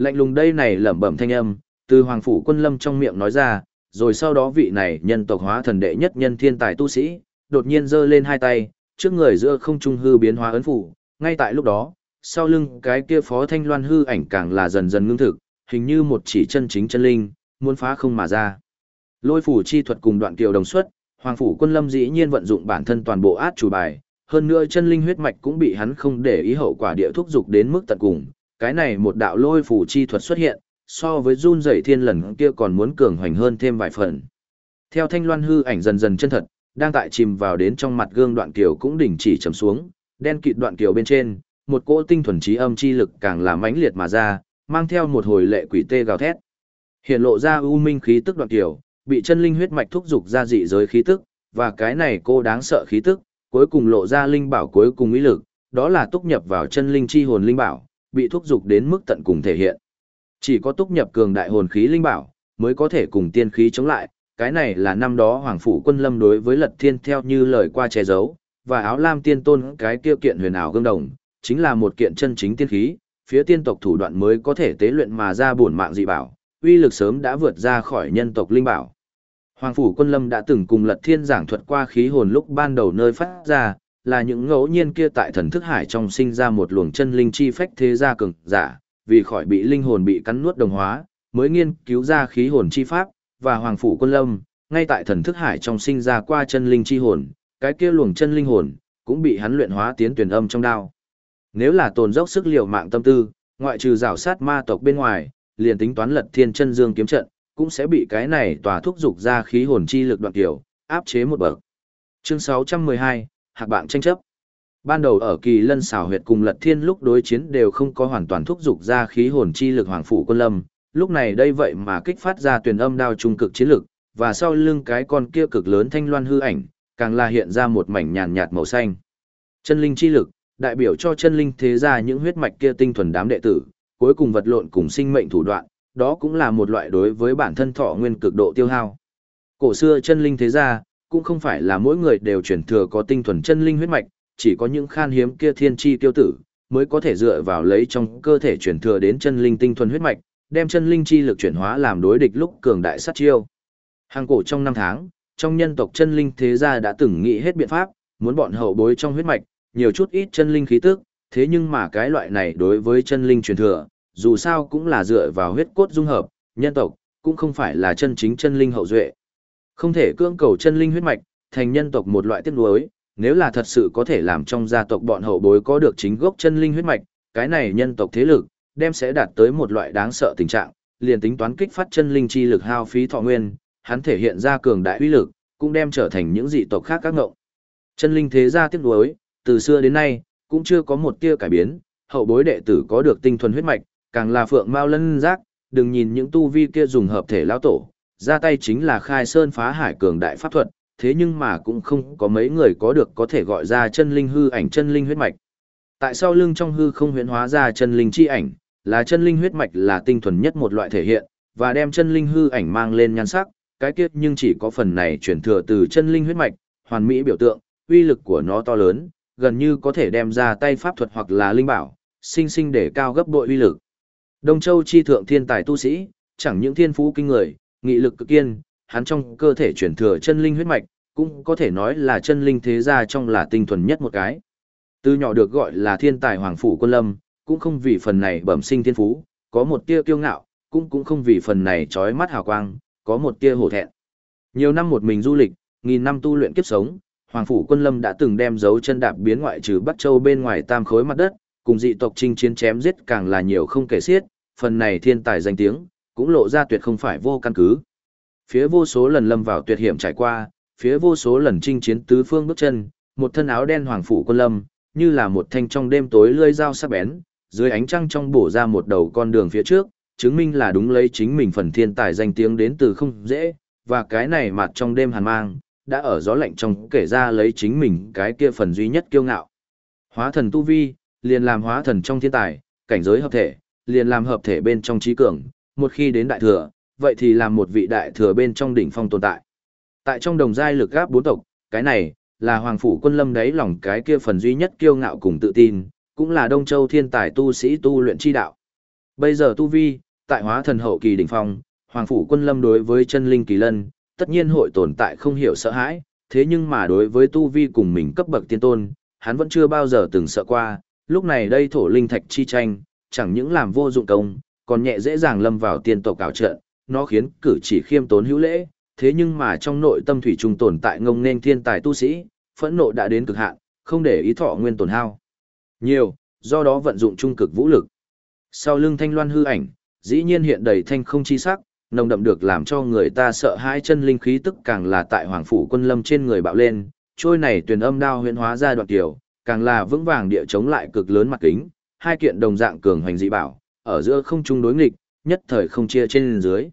Lạnh lùng đây này lẩm bẩm thanh âm, từ hoàng phủ quân lâm trong miệng nói ra, rồi sau đó vị này nhân tộc hóa thần đệ nhất nhân thiên tài tu sĩ, đột nhiên giơ lên hai tay, trước người giữa không trung hư biến hóa ấn phủ, ngay tại lúc đó, sau lưng cái kia phó thanh loan hư ảnh càng là dần dần ngưng thực, hình như một chỉ chân chính chân linh, muốn phá không mà ra. Lôi phủ chi thuật cùng đoạn kiều đồng xuất, Hoàng phủ quân lâm dĩ nhiên vận dụng bản thân toàn bộ át chủ bài, hơn nữa chân linh huyết mạch cũng bị hắn không để ý hậu quả địa thúc dục đến mức tận cùng. Cái này một đạo lôi phủ chi thuật xuất hiện, so với run rẩy thiên lần kia còn muốn cường hoành hơn thêm vài phần. Theo thanh loan hư ảnh dần dần chân thật, đang tại chìm vào đến trong mặt gương đoạn kiều cũng đình chỉ trầm xuống, đen kịt đoạn kiều bên trên, một cỗ tinh thuần trí âm chi lực càng là mãnh liệt mà ra, mang theo một hồi lệ quỷ tê gào thét. Hiện lộ ra u minh khí tức đoạn kiều, bị chân linh huyết mạch thúc dục ra dị giới khí tức, và cái này cô đáng sợ khí tức, cuối cùng lộ ra linh bảo cuối cùng ý lực, đó là túc nhập vào chân linh chi hồn linh bảo, bị thúc dục đến mức tận cùng thể hiện. Chỉ có túc nhập cường đại hồn khí linh bảo, mới có thể cùng tiên khí chống lại, cái này là năm đó Hoàng Phủ quân lâm đối với lật thiên theo như lời qua che giấu, và áo lam tiên tôn cái kia kiện huyền ảo gương đồng, chính là một kiện chân chính tiên khí, phía tiên tộc thủ đoạn mới có thể tế luyện mà ra bổn mạng dị bảo, uy lực sớm đã vượt ra khỏi nhân tộc linh bảo. Hoàng phủ quân lâm đã từng cùng Lật Thiên giảng thuật qua khí hồn lúc ban đầu nơi phát ra, là những ngẫu nhiên kia tại thần thức hải trong sinh ra một luồng chân linh chi phách thế gia cường giả, vì khỏi bị linh hồn bị cắn nuốt đồng hóa, mới nghiên cứu ra khí hồn chi pháp, và hoàng phủ quân lâm, ngay tại thần thức hải trong sinh ra qua chân linh chi hồn, cái kia luồng chân linh hồn, cũng bị hắn luyện hóa tiến tuyển âm trong đao. Nếu là tồn dốc sức liều mạng tâm tư, ngoại trừ rào sát ma tộc bên ngoài, liền tính toán lật thiên chân dương kiếm trận, cũng sẽ bị cái này tỏa thúc dục ra khí hồn chi lực đoạn tiểu, áp chế một bậc. Chương 612, Hạc bạn tranh chấp. Ban đầu ở kỳ lân xảo huyệt cùng lật thiên lúc đối chiến đều không có hoàn toàn thúc dục ra khí hồn chi lực hoàng phủ quân lâm, lúc này đây vậy mà kích phát ra tuyển âm đao trung cực chiến lực, và sau lưng cái con kia cực lớn thanh loan hư ảnh, càng là hiện ra một mảnh nhàn nhạt màu xanh. Chân linh chi lực, đại biểu cho chân linh thế gia những huyết mạch kia tinh thuần đám đệ tử, cuối cùng vật lộn cùng sinh mệnh thủ đoạn, đó cũng là một loại đối với bản thân thọ nguyên cực độ tiêu hao. Cổ xưa chân linh thế gia, cũng không phải là mỗi người đều chuyển thừa có tinh thuần chân linh huyết mạch, chỉ có những khan hiếm kia thiên chi tiêu tử, mới có thể dựa vào lấy trong cơ thể chuyển thừa đến chân linh tinh thuần huyết mạch, đem chân linh chi lực chuyển hóa làm đối địch lúc cường đại sát chiêu. Hàng cổ trong năm tháng, trong nhân tộc chân linh thế gia đã từng nghĩ hết biện pháp, muốn bọn hậu bối trong huyết mạch, nhiều chút ít chân linh khí tức, thế nhưng mà cái loại này đối với chân linh truyền thừa, dù sao cũng là dựa vào huyết cốt dung hợp, nhân tộc, cũng không phải là chân chính chân linh hậu duệ. Không thể cưỡng cầu chân linh huyết mạch, thành nhân tộc một loại tiếc nuối, nếu là thật sự có thể làm trong gia tộc bọn hậu bối có được chính gốc chân linh huyết mạch, cái này nhân tộc thế lực, đem sẽ đạt tới một loại đáng sợ tình trạng, liền tính toán kích phát chân linh chi lực hao phí thọ nguyên, hắn thể hiện ra cường đại uy lực, cũng đem trở thành những dị tộc khác các ngộng. Chân linh thế gia tiếc nuối, từ xưa đến nay, cũng chưa có một tia cải biến, hậu bối đệ tử có được tinh thuần huyết mạch, càng là phượng mao lân giác, đừng nhìn những tu vi kia dùng hợp thể lão tổ, ra tay chính là khai sơn phá hải cường đại pháp thuật, thế nhưng mà cũng không có mấy người có được có thể gọi ra chân linh hư ảnh chân linh huyết mạch. Tại sao lưng trong hư không huyễn hóa ra chân linh chi ảnh, là chân linh huyết mạch là tinh thuần nhất một loại thể hiện, và đem chân linh hư ảnh mang lên nhan sắc, cái kiếp nhưng chỉ có phần này chuyển thừa từ chân linh huyết mạch, hoàn mỹ biểu tượng, uy lực của nó to lớn, gần như có thể đem ra tay pháp thuật hoặc là linh bảo, sinh sinh để cao gấp bội uy lực. Đông Châu chi thượng thiên tài tu sĩ, chẳng những thiên phú kinh người, nghị lực cực kiên, hắn trong cơ thể chuyển thừa chân linh huyết mạch, cũng có thể nói là chân linh thế gia trong là tinh thuần nhất một cái. Từ nhỏ được gọi là thiên tài hoàng phủ quân lâm, cũng không vì phần này bẩm sinh thiên phú, có một tia kiêu ngạo, cũng cũng không vì phần này trói mắt hào quang, có một tia hổ thẹn. Nhiều năm một mình du lịch, nghìn năm tu luyện kiếp sống, Hoàng phủ Quân Lâm đã từng đem dấu chân đạp biến ngoại trừ Bắc Châu bên ngoài tam khối mặt đất, cùng dị tộc chinh chiến chém giết càng là nhiều không kể xiết, phần này thiên tài danh tiếng, cũng lộ ra tuyệt không phải vô căn cứ. Phía vô số lần lâm vào tuyệt hiểm trải qua, phía vô số lần chinh chiến tứ phương bước chân, một thân áo đen Hoàng phủ Quân Lâm, như là một thanh trong đêm tối lưỡi dao sắc bén, dưới ánh trăng trong bổ ra một đầu con đường phía trước, chứng minh là đúng lấy chính mình phần thiên tài danh tiếng đến từ không dễ, và cái này mặt trong đêm hàn mang, đã ở gió lạnh trong kể ra lấy chính mình cái kia phần duy nhất kiêu ngạo. Hóa thần tu vi, liền làm hóa thần trong thiên tài, cảnh giới hợp thể, liền làm hợp thể bên trong trí cường, một khi đến đại thừa, vậy thì làm một vị đại thừa bên trong đỉnh phong tồn tại. Tại trong đồng giai lực gáp bốn tộc, cái này, là hoàng phủ quân lâm đấy lòng cái kia phần duy nhất kiêu ngạo cùng tự tin, cũng là Đông Châu thiên tài tu sĩ tu luyện chi đạo. Bây giờ tu vi, tại hóa thần hậu kỳ đỉnh phong, hoàng phủ quân lâm đối với chân linh kỳ lân, tất nhiên hội tồn tại không hiểu sợ hãi, thế nhưng mà đối với tu vi cùng mình cấp bậc tiên tôn, hắn vẫn chưa bao giờ từng sợ qua, lúc này đây thổ linh thạch chi tranh, chẳng những làm vô dụng công, còn nhẹ dễ dàng lâm vào tiên tộc cảo trận, nó khiến cử chỉ khiêm tốn hữu lễ, thế nhưng mà trong nội tâm thủy trung tồn tại ngông nên thiên tài tu sĩ, phẫn nộ đã đến cực hạn, không để ý thọ nguyên tổn hao. Nhiều, do đó vận dụng trung cực vũ lực. Sau lưng thanh loan hư ảnh, dĩ nhiên hiện đầy thanh không chi sắc, nồng đậm được làm cho người ta sợ hãi chân linh khí tức càng là tại hoàng phủ quân lâm trên người bạo lên, trôi này tuyển âm đao huyễn hóa ra đoạn tiểu, càng là vững vàng địa chống lại cực lớn mặt kính, hai kiện đồng dạng cường hành dị bảo, ở giữa không trung đối nghịch, nhất thời không chia trên dưới.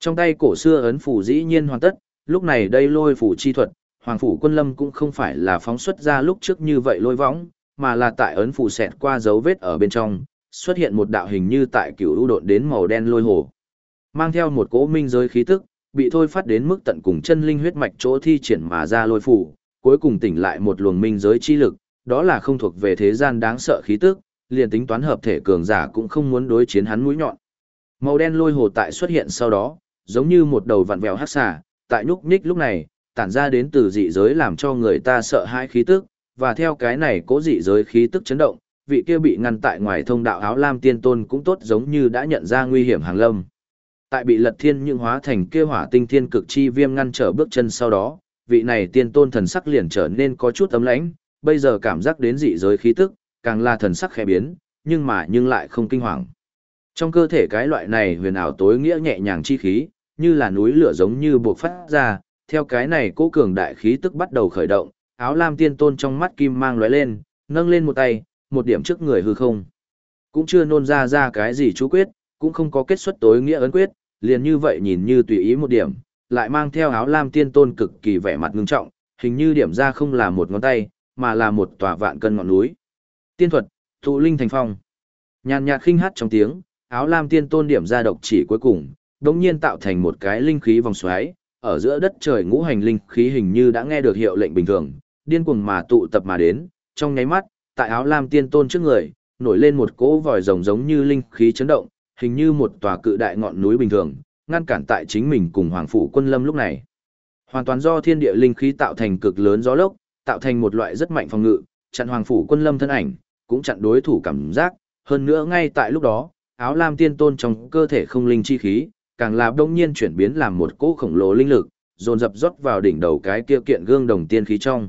Trong tay cổ xưa ấn phủ dĩ nhiên hoàn tất, lúc này đây lôi phủ chi thuật, hoàng phủ quân lâm cũng không phải là phóng xuất ra lúc trước như vậy lôi võng, mà là tại ấn phủ xẹt qua dấu vết ở bên trong, xuất hiện một đạo hình như tại cửu u độn đến màu đen lôi hồ mang theo một cỗ minh giới khí tức, bị thôi phát đến mức tận cùng chân linh huyết mạch chỗ thi triển mà ra lôi phủ, cuối cùng tỉnh lại một luồng minh giới chi lực, đó là không thuộc về thế gian đáng sợ khí tức, liền tính toán hợp thể cường giả cũng không muốn đối chiến hắn mũi nhọn. Màu đen lôi hồ tại xuất hiện sau đó, giống như một đầu vặn vẹo hắc xà, tại nhúc nhích lúc này, tản ra đến từ dị giới làm cho người ta sợ hãi khí tức, và theo cái này cố dị giới khí tức chấn động, vị kia bị ngăn tại ngoài thông đạo áo lam tiên tôn cũng tốt giống như đã nhận ra nguy hiểm hàng lâm. Tại bị lật thiên nhưng hóa thành kia hỏa tinh thiên cực chi viêm ngăn trở bước chân sau đó, vị này tiên tôn thần sắc liền trở nên có chút ấm lãnh, bây giờ cảm giác đến dị giới khí tức, càng là thần sắc khẽ biến, nhưng mà nhưng lại không kinh hoàng. Trong cơ thể cái loại này huyền ảo tối nghĩa nhẹ nhàng chi khí, như là núi lửa giống như buộc phát ra, theo cái này cố cường đại khí tức bắt đầu khởi động, áo lam tiên tôn trong mắt kim mang lóe lên, nâng lên một tay, một điểm trước người hư không. Cũng chưa nôn ra ra cái gì chú quyết, cũng không có kết xuất tối nghĩa ấn quyết, liền như vậy nhìn như tùy ý một điểm, lại mang theo áo lam tiên tôn cực kỳ vẻ mặt ngưng trọng, hình như điểm ra không là một ngón tay, mà là một tòa vạn cân ngọn núi. Tiên thuật, tụ linh thành phong. Nhàn nhạt khinh hát trong tiếng, áo lam tiên tôn điểm ra độc chỉ cuối cùng, đống nhiên tạo thành một cái linh khí vòng xoáy, ở giữa đất trời ngũ hành linh khí hình như đã nghe được hiệu lệnh bình thường, điên cuồng mà tụ tập mà đến, trong nháy mắt, tại áo lam tiên tôn trước người, nổi lên một cỗ vòi rồng giống như linh khí chấn động, hình như một tòa cự đại ngọn núi bình thường, ngăn cản tại chính mình cùng hoàng phủ quân lâm lúc này. Hoàn toàn do thiên địa linh khí tạo thành cực lớn gió lốc, tạo thành một loại rất mạnh phòng ngự, chặn hoàng phủ quân lâm thân ảnh, cũng chặn đối thủ cảm giác, hơn nữa ngay tại lúc đó, áo lam tiên tôn trong cơ thể không linh chi khí, càng là đông nhiên chuyển biến làm một cỗ khổng lồ linh lực, dồn dập rót vào đỉnh đầu cái kia kiện gương đồng tiên khí trong.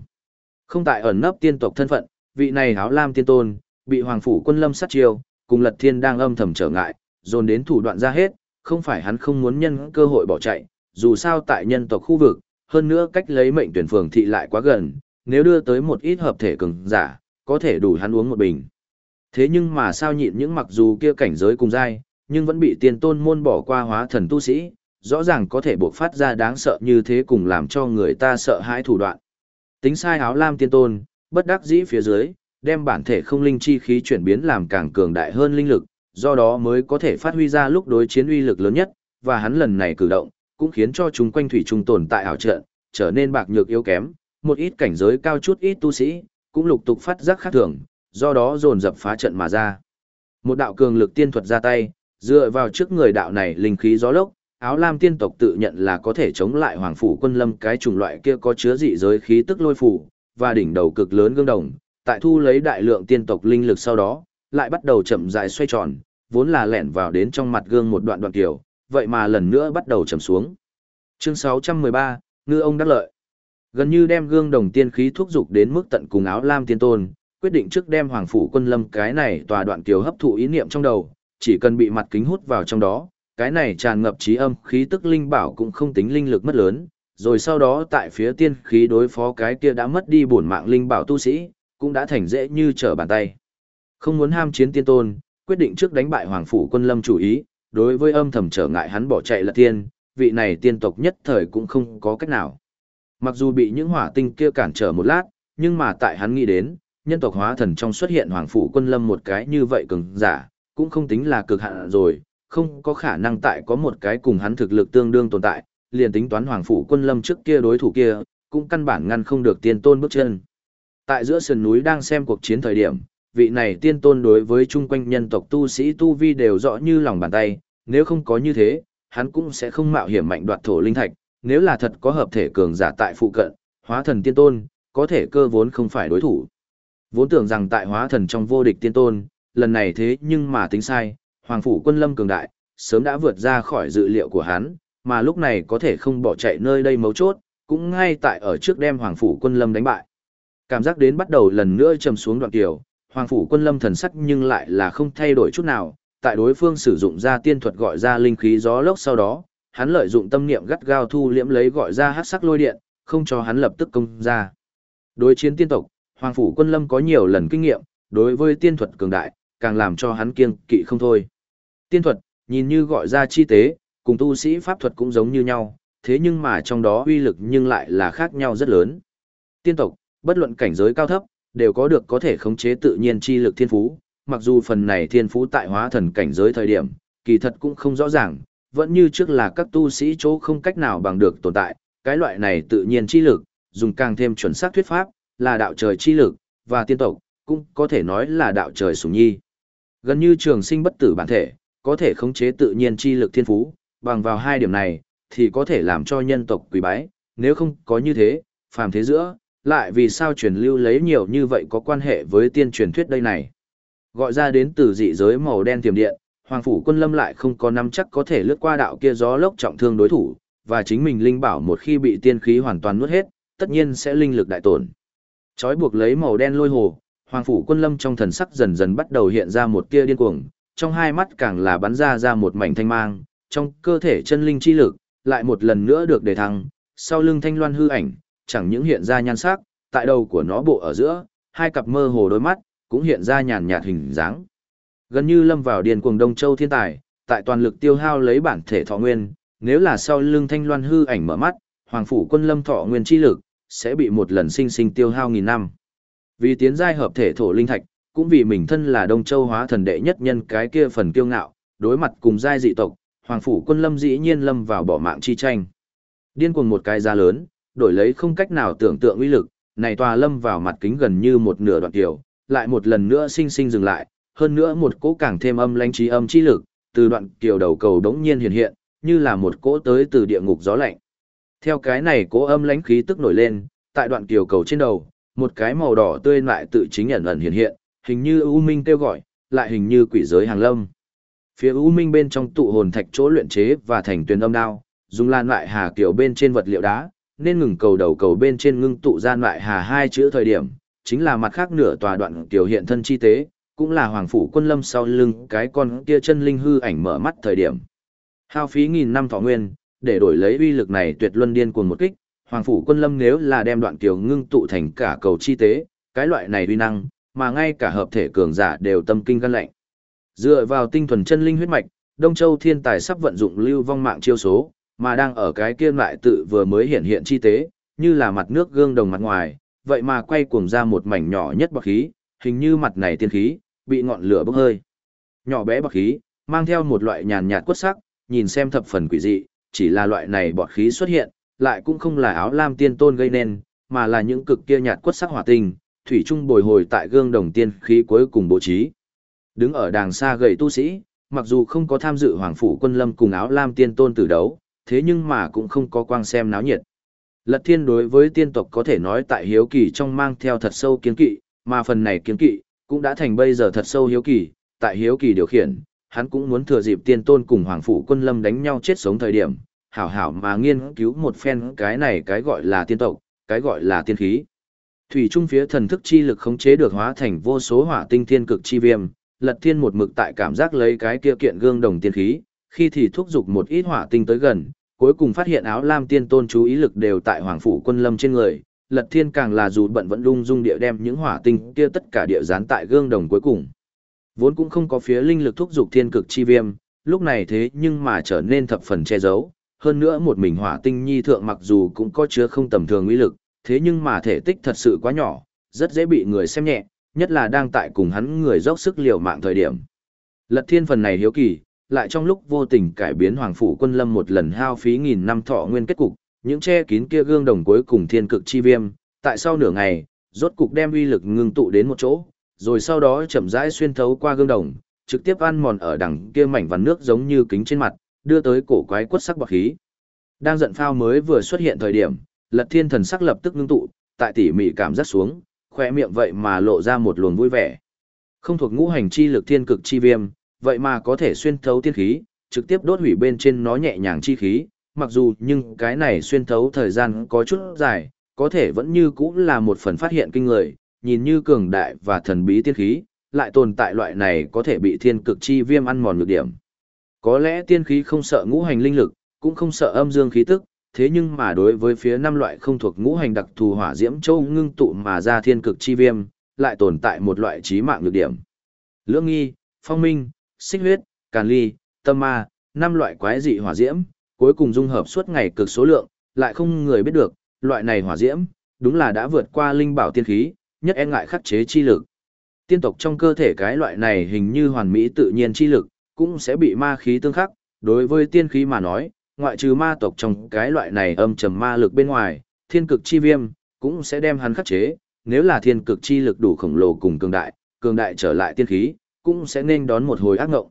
Không tại ẩn nấp tiên tộc thân phận, vị này áo lam tiên tôn, bị hoàng phủ quân lâm sát chiêu, cùng lật thiên đang âm thầm trở ngại, dồn đến thủ đoạn ra hết, không phải hắn không muốn nhân cơ hội bỏ chạy, dù sao tại nhân tộc khu vực, hơn nữa cách lấy mệnh tuyển phường thị lại quá gần, nếu đưa tới một ít hợp thể cường giả, có thể đủ hắn uống một bình. Thế nhưng mà sao nhịn những mặc dù kia cảnh giới cùng dai, nhưng vẫn bị tiên tôn môn bỏ qua hóa thần tu sĩ, rõ ràng có thể buộc phát ra đáng sợ như thế cùng làm cho người ta sợ hãi thủ đoạn. Tính sai áo lam tiên tôn, bất đắc dĩ phía dưới, đem bản thể không linh chi khí chuyển biến làm càng cường đại hơn linh lực, do đó mới có thể phát huy ra lúc đối chiến uy lực lớn nhất, và hắn lần này cử động, cũng khiến cho chúng quanh thủy trung tồn tại ảo trận, trở nên bạc nhược yếu kém, một ít cảnh giới cao chút ít tu sĩ, cũng lục tục phát giác khác thường, do đó dồn dập phá trận mà ra. Một đạo cường lực tiên thuật ra tay, dựa vào trước người đạo này linh khí gió lốc, áo lam tiên tộc tự nhận là có thể chống lại hoàng phủ quân lâm cái chủng loại kia có chứa dị giới khí tức lôi phủ, và đỉnh đầu cực lớn gương đồng, tại thu lấy đại lượng tiên tộc linh lực sau đó, lại bắt đầu chậm rãi xoay tròn, vốn là lẻn vào đến trong mặt gương một đoạn đoạn kiểu, vậy mà lần nữa bắt đầu chậm xuống. Chương 613, Ngư ông đắc lợi. Gần như đem gương đồng tiên khí thúc dục đến mức tận cùng áo lam tiên tôn, quyết định trước đem hoàng phủ quân lâm cái này tòa đoạn kiều hấp thụ ý niệm trong đầu, chỉ cần bị mặt kính hút vào trong đó, cái này tràn ngập trí âm khí tức linh bảo cũng không tính linh lực mất lớn, rồi sau đó tại phía tiên khí đối phó cái kia đã mất đi bổn mạng linh bảo tu sĩ, cũng đã thành dễ như trở bàn tay. Không muốn ham chiến tiên tôn, quyết định trước đánh bại hoàng phủ quân lâm chủ ý, đối với âm thầm trở ngại hắn bỏ chạy là tiên, vị này tiên tộc nhất thời cũng không có cách nào. Mặc dù bị những hỏa tinh kia cản trở một lát, nhưng mà tại hắn nghĩ đến, nhân tộc hóa thần trong xuất hiện hoàng phủ quân lâm một cái như vậy cường giả, cũng không tính là cực hạn rồi, không có khả năng tại có một cái cùng hắn thực lực tương đương tồn tại, liền tính toán hoàng phủ quân lâm trước kia đối thủ kia, cũng căn bản ngăn không được tiên tôn bước chân. Tại giữa sườn núi đang xem cuộc chiến thời điểm, vị này tiên tôn đối với chung quanh nhân tộc tu sĩ tu vi đều rõ như lòng bàn tay, nếu không có như thế, hắn cũng sẽ không mạo hiểm mạnh đoạt thổ linh thạch, nếu là thật có hợp thể cường giả tại phụ cận, hóa thần tiên tôn, có thể cơ vốn không phải đối thủ. Vốn tưởng rằng tại hóa thần trong vô địch tiên tôn, lần này thế nhưng mà tính sai, Hoàng phủ quân lâm cường đại, sớm đã vượt ra khỏi dự liệu của hắn, mà lúc này có thể không bỏ chạy nơi đây mấu chốt, cũng ngay tại ở trước đem Hoàng phủ quân lâm đánh bại. Cảm giác đến bắt đầu lần nữa trầm xuống đoạn tiểu, Hoàng phủ quân lâm thần sắc nhưng lại là không thay đổi chút nào, tại đối phương sử dụng ra tiên thuật gọi ra linh khí gió lốc sau đó, hắn lợi dụng tâm niệm gắt gao thu liễm lấy gọi ra hắc sắc lôi điện, không cho hắn lập tức công ra. Đối chiến tiên tộc, Hoàng phủ quân lâm có nhiều lần kinh nghiệm, đối với tiên thuật cường đại, càng làm cho hắn kiêng kỵ không thôi. Tiên thuật, nhìn như gọi ra chi tế, cùng tu sĩ pháp thuật cũng giống như nhau, thế nhưng mà trong đó uy lực nhưng lại là khác nhau rất lớn. Tiên tộc, bất luận cảnh giới cao thấp, đều có được có thể khống chế tự nhiên chi lực thiên phú, mặc dù phần này thiên phú tại hóa thần cảnh giới thời điểm, kỳ thật cũng không rõ ràng, vẫn như trước là các tu sĩ chỗ không cách nào bằng được tồn tại, cái loại này tự nhiên chi lực, dùng càng thêm chuẩn xác thuyết pháp, là đạo trời chi lực, và tiên tộc, cũng có thể nói là đạo trời sủng nhi. Gần như trường sinh bất tử bản thể, có thể khống chế tự nhiên chi lực thiên phú, bằng vào hai điểm này, thì có thể làm cho nhân tộc quý bái, nếu không có như thế, phàm thế giữa, lại vì sao truyền lưu lấy nhiều như vậy có quan hệ với tiên truyền thuyết đây này. Gọi ra đến từ dị giới màu đen tiềm điện, Hoàng phủ quân lâm lại không có nắm chắc có thể lướt qua đạo kia gió lốc trọng thương đối thủ, và chính mình linh bảo một khi bị tiên khí hoàn toàn nuốt hết, tất nhiên sẽ linh lực đại tổn. Chói buộc lấy màu đen lôi hồ, Hoàng phủ quân lâm trong thần sắc dần dần bắt đầu hiện ra một tia điên cuồng, trong hai mắt càng là bắn ra ra một mảnh thanh mang, trong cơ thể chân linh chi lực, lại một lần nữa được đề thăng, sau lưng thanh loan hư ảnh, chẳng những hiện ra nhan sắc, tại đầu của nó bộ ở giữa, hai cặp mơ hồ đôi mắt, cũng hiện ra nhàn nhạt hình dáng. Gần như lâm vào điền cuồng Đông Châu thiên tài, tại toàn lực tiêu hao lấy bản thể thọ nguyên, nếu là sau lưng thanh loan hư ảnh mở mắt, hoàng phủ quân lâm thọ nguyên chi lực, sẽ bị một lần sinh sinh tiêu hao nghìn năm. Vì tiến giai hợp thể thổ linh thạch, cũng vì mình thân là Đông Châu hóa thần đệ nhất nhân cái kia phần kiêu ngạo, đối mặt cùng giai dị tộc, hoàng phủ quân lâm dĩ nhiên lâm vào bỏ mạng chi tranh. Điên cuồng một cái giá lớn, đổi lấy không cách nào tưởng tượng uy lực, này tòa lâm vào mặt kính gần như một nửa đoạn tiểu, lại một lần nữa sinh sinh dừng lại, hơn nữa một cỗ càng thêm âm lãnh trí âm chi lực, từ đoạn kiều đầu cầu đống nhiên hiện hiện, như là một cỗ tới từ địa ngục gió lạnh. Theo cái này cỗ âm lãnh khí tức nổi lên, tại đoạn kiều cầu trên đầu, một cái màu đỏ tươi lại tự chính ẩn ẩn hiện hiện, hình như u minh kêu gọi, lại hình như quỷ giới hàng lâm. Phía u minh bên trong tụ hồn thạch chỗ luyện chế và thành tuyến âm đao, dùng lan lại hà kiểu bên trên vật liệu đá, nên ngừng cầu đầu cầu bên trên ngưng tụ gian loại hà hai chữ thời điểm, chính là mặt khác nửa tòa đoạn tiểu hiện thân chi tế, cũng là hoàng phủ quân lâm sau lưng cái con kia chân linh hư ảnh mở mắt thời điểm. Hao phí nghìn năm thọ nguyên, để đổi lấy uy lực này tuyệt luân điên cuồng một kích, hoàng phủ quân lâm nếu là đem đoạn tiểu ngưng tụ thành cả cầu chi tế, cái loại này uy năng, mà ngay cả hợp thể cường giả đều tâm kinh gan lạnh. Dựa vào tinh thuần chân linh huyết mạch, Đông Châu thiên tài sắp vận dụng lưu vong mạng chiêu số, mà đang ở cái kia lại tự vừa mới hiện hiện chi tế, như là mặt nước gương đồng mặt ngoài, vậy mà quay cuồng ra một mảnh nhỏ nhất bọc khí, hình như mặt này tiên khí, bị ngọn lửa bốc hơi. Nhỏ bé bọt khí, mang theo một loại nhàn nhạt quất sắc, nhìn xem thập phần quỷ dị, chỉ là loại này bọt khí xuất hiện, lại cũng không là áo lam tiên tôn gây nên, mà là những cực kia nhạt quất sắc hỏa tinh, thủy trung bồi hồi tại gương đồng tiên khí cuối cùng bố trí. Đứng ở đàng xa gầy tu sĩ, mặc dù không có tham dự hoàng phủ quân lâm cùng áo lam tiên tôn tử đấu, thế nhưng mà cũng không có quang xem náo nhiệt. Lật thiên đối với tiên tộc có thể nói tại hiếu kỳ trong mang theo thật sâu kiến kỵ, mà phần này kiến kỵ, cũng đã thành bây giờ thật sâu hiếu kỳ, tại hiếu kỳ điều khiển, hắn cũng muốn thừa dịp tiên tôn cùng hoàng phủ quân lâm đánh nhau chết sống thời điểm, hảo hảo mà nghiên cứu một phen cái này cái gọi là tiên tộc, cái gọi là tiên khí. Thủy trung phía thần thức chi lực khống chế được hóa thành vô số hỏa tinh thiên cực chi viêm, lật thiên một mực tại cảm giác lấy cái kia kiện gương đồng tiên khí, khi thì thúc giục một ít hỏa tinh tới gần, cuối cùng phát hiện áo lam tiên tôn chú ý lực đều tại hoàng phủ quân lâm trên người, lật thiên càng là dù bận vẫn lung dung địa đem những hỏa tinh kia tất cả địa dán tại gương đồng cuối cùng. Vốn cũng không có phía linh lực thúc giục thiên cực chi viêm, lúc này thế nhưng mà trở nên thập phần che giấu, hơn nữa một mình hỏa tinh nhi thượng mặc dù cũng có chứa không tầm thường uy lực, thế nhưng mà thể tích thật sự quá nhỏ, rất dễ bị người xem nhẹ, nhất là đang tại cùng hắn người dốc sức liều mạng thời điểm. Lật thiên phần này hiếu kỳ, lại trong lúc vô tình cải biến hoàng phủ quân lâm một lần hao phí nghìn năm thọ nguyên kết cục, những che kín kia gương đồng cuối cùng thiên cực chi viêm, tại sau nửa ngày, rốt cục đem uy lực ngưng tụ đến một chỗ, rồi sau đó chậm rãi xuyên thấu qua gương đồng, trực tiếp ăn mòn ở đằng kia mảnh vằn nước giống như kính trên mặt, đưa tới cổ quái quất sắc bạc khí. Đang giận phao mới vừa xuất hiện thời điểm, Lật Thiên thần sắc lập tức ngưng tụ, tại tỉ mỉ cảm giác xuống, khỏe miệng vậy mà lộ ra một luồng vui vẻ. Không thuộc ngũ hành chi lực thiên cực chi viêm, vậy mà có thể xuyên thấu tiên khí, trực tiếp đốt hủy bên trên nó nhẹ nhàng chi khí, mặc dù nhưng cái này xuyên thấu thời gian có chút dài, có thể vẫn như cũng là một phần phát hiện kinh người, nhìn như cường đại và thần bí tiên khí, lại tồn tại loại này có thể bị thiên cực chi viêm ăn mòn nhược điểm. Có lẽ tiên khí không sợ ngũ hành linh lực, cũng không sợ âm dương khí tức, thế nhưng mà đối với phía năm loại không thuộc ngũ hành đặc thù hỏa diễm châu ngưng tụ mà ra thiên cực chi viêm, lại tồn tại một loại trí mạng nhược điểm. Lưỡng nghi, phong minh, xích huyết, càn ly, tâm ma, năm loại quái dị hỏa diễm, cuối cùng dung hợp suốt ngày cực số lượng, lại không người biết được, loại này hỏa diễm, đúng là đã vượt qua linh bảo tiên khí, nhất e ngại khắc chế chi lực. Tiên tộc trong cơ thể cái loại này hình như hoàn mỹ tự nhiên chi lực, cũng sẽ bị ma khí tương khắc, đối với tiên khí mà nói, ngoại trừ ma tộc trong cái loại này âm trầm ma lực bên ngoài, thiên cực chi viêm, cũng sẽ đem hắn khắc chế, nếu là thiên cực chi lực đủ khổng lồ cùng cường đại, cường đại trở lại tiên khí, cũng sẽ nên đón một hồi ác ngộng.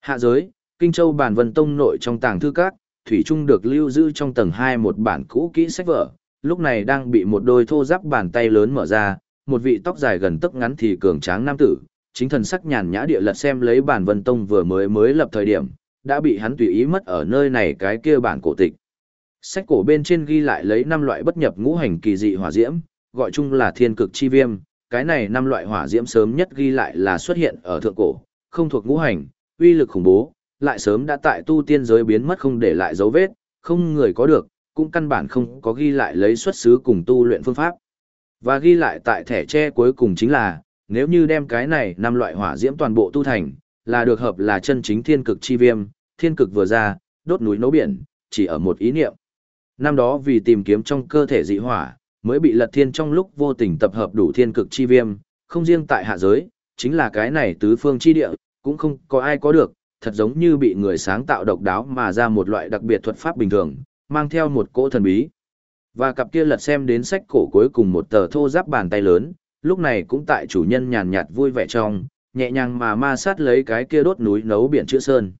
Hạ giới, Kinh Châu Bản Vân Tông nội trong tàng thư các, Thủy Trung được lưu giữ trong tầng 2 một bản cũ kỹ sách vở, lúc này đang bị một đôi thô giáp bàn tay lớn mở ra, một vị tóc dài gần tấc ngắn thì cường tráng nam tử, chính thần sắc nhàn nhã địa lật xem lấy bản vân tông vừa mới mới lập thời điểm, đã bị hắn tùy ý mất ở nơi này cái kia bản cổ tịch. Sách cổ bên trên ghi lại lấy năm loại bất nhập ngũ hành kỳ dị hỏa diễm, gọi chung là thiên cực chi viêm, cái này năm loại hỏa diễm sớm nhất ghi lại là xuất hiện ở thượng cổ, không thuộc ngũ hành, uy lực khủng bố, lại sớm đã tại tu tiên giới biến mất không để lại dấu vết, không người có được, cũng căn bản không có ghi lại lấy xuất xứ cùng tu luyện phương pháp. Và ghi lại tại thẻ tre cuối cùng chính là, nếu như đem cái này năm loại hỏa diễm toàn bộ tu thành, là được hợp là chân chính thiên cực chi viêm, thiên cực vừa ra, đốt núi nấu biển, chỉ ở một ý niệm. Năm đó vì tìm kiếm trong cơ thể dị hỏa, mới bị lật thiên trong lúc vô tình tập hợp đủ thiên cực chi viêm, không riêng tại hạ giới, chính là cái này tứ phương chi địa, cũng không có ai có được, thật giống như bị người sáng tạo độc đáo mà ra một loại đặc biệt thuật pháp bình thường, mang theo một cỗ thần bí. Và cặp kia lật xem đến sách cổ cuối cùng một tờ thô giáp bàn tay lớn, lúc này cũng tại chủ nhân nhàn nhạt vui vẻ trong, nhẹ nhàng mà ma sát lấy cái kia đốt núi nấu biển chữ sơn.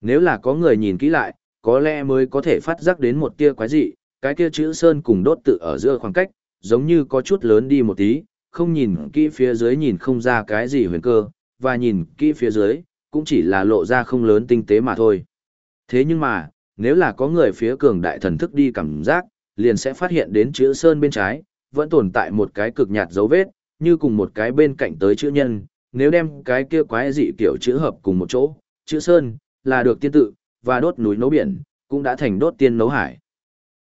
Nếu là có người nhìn kỹ lại, có lẽ mới có thể phát giác đến một tia quái dị, cái kia chữ sơn cùng đốt tự ở giữa khoảng cách, giống như có chút lớn đi một tí, không nhìn kỹ phía dưới nhìn không ra cái gì huyền cơ, và nhìn kỹ phía dưới, cũng chỉ là lộ ra không lớn tinh tế mà thôi. Thế nhưng mà, nếu là có người phía cường đại thần thức đi cảm giác, liền sẽ phát hiện đến chữ sơn bên trái, vẫn tồn tại một cái cực nhạt dấu vết, như cùng một cái bên cạnh tới chữ nhân, nếu đem cái kia quái dị kiểu chữ hợp cùng một chỗ, chữ sơn, là được tiên tự, và đốt núi nấu biển, cũng đã thành đốt tiên nấu hải.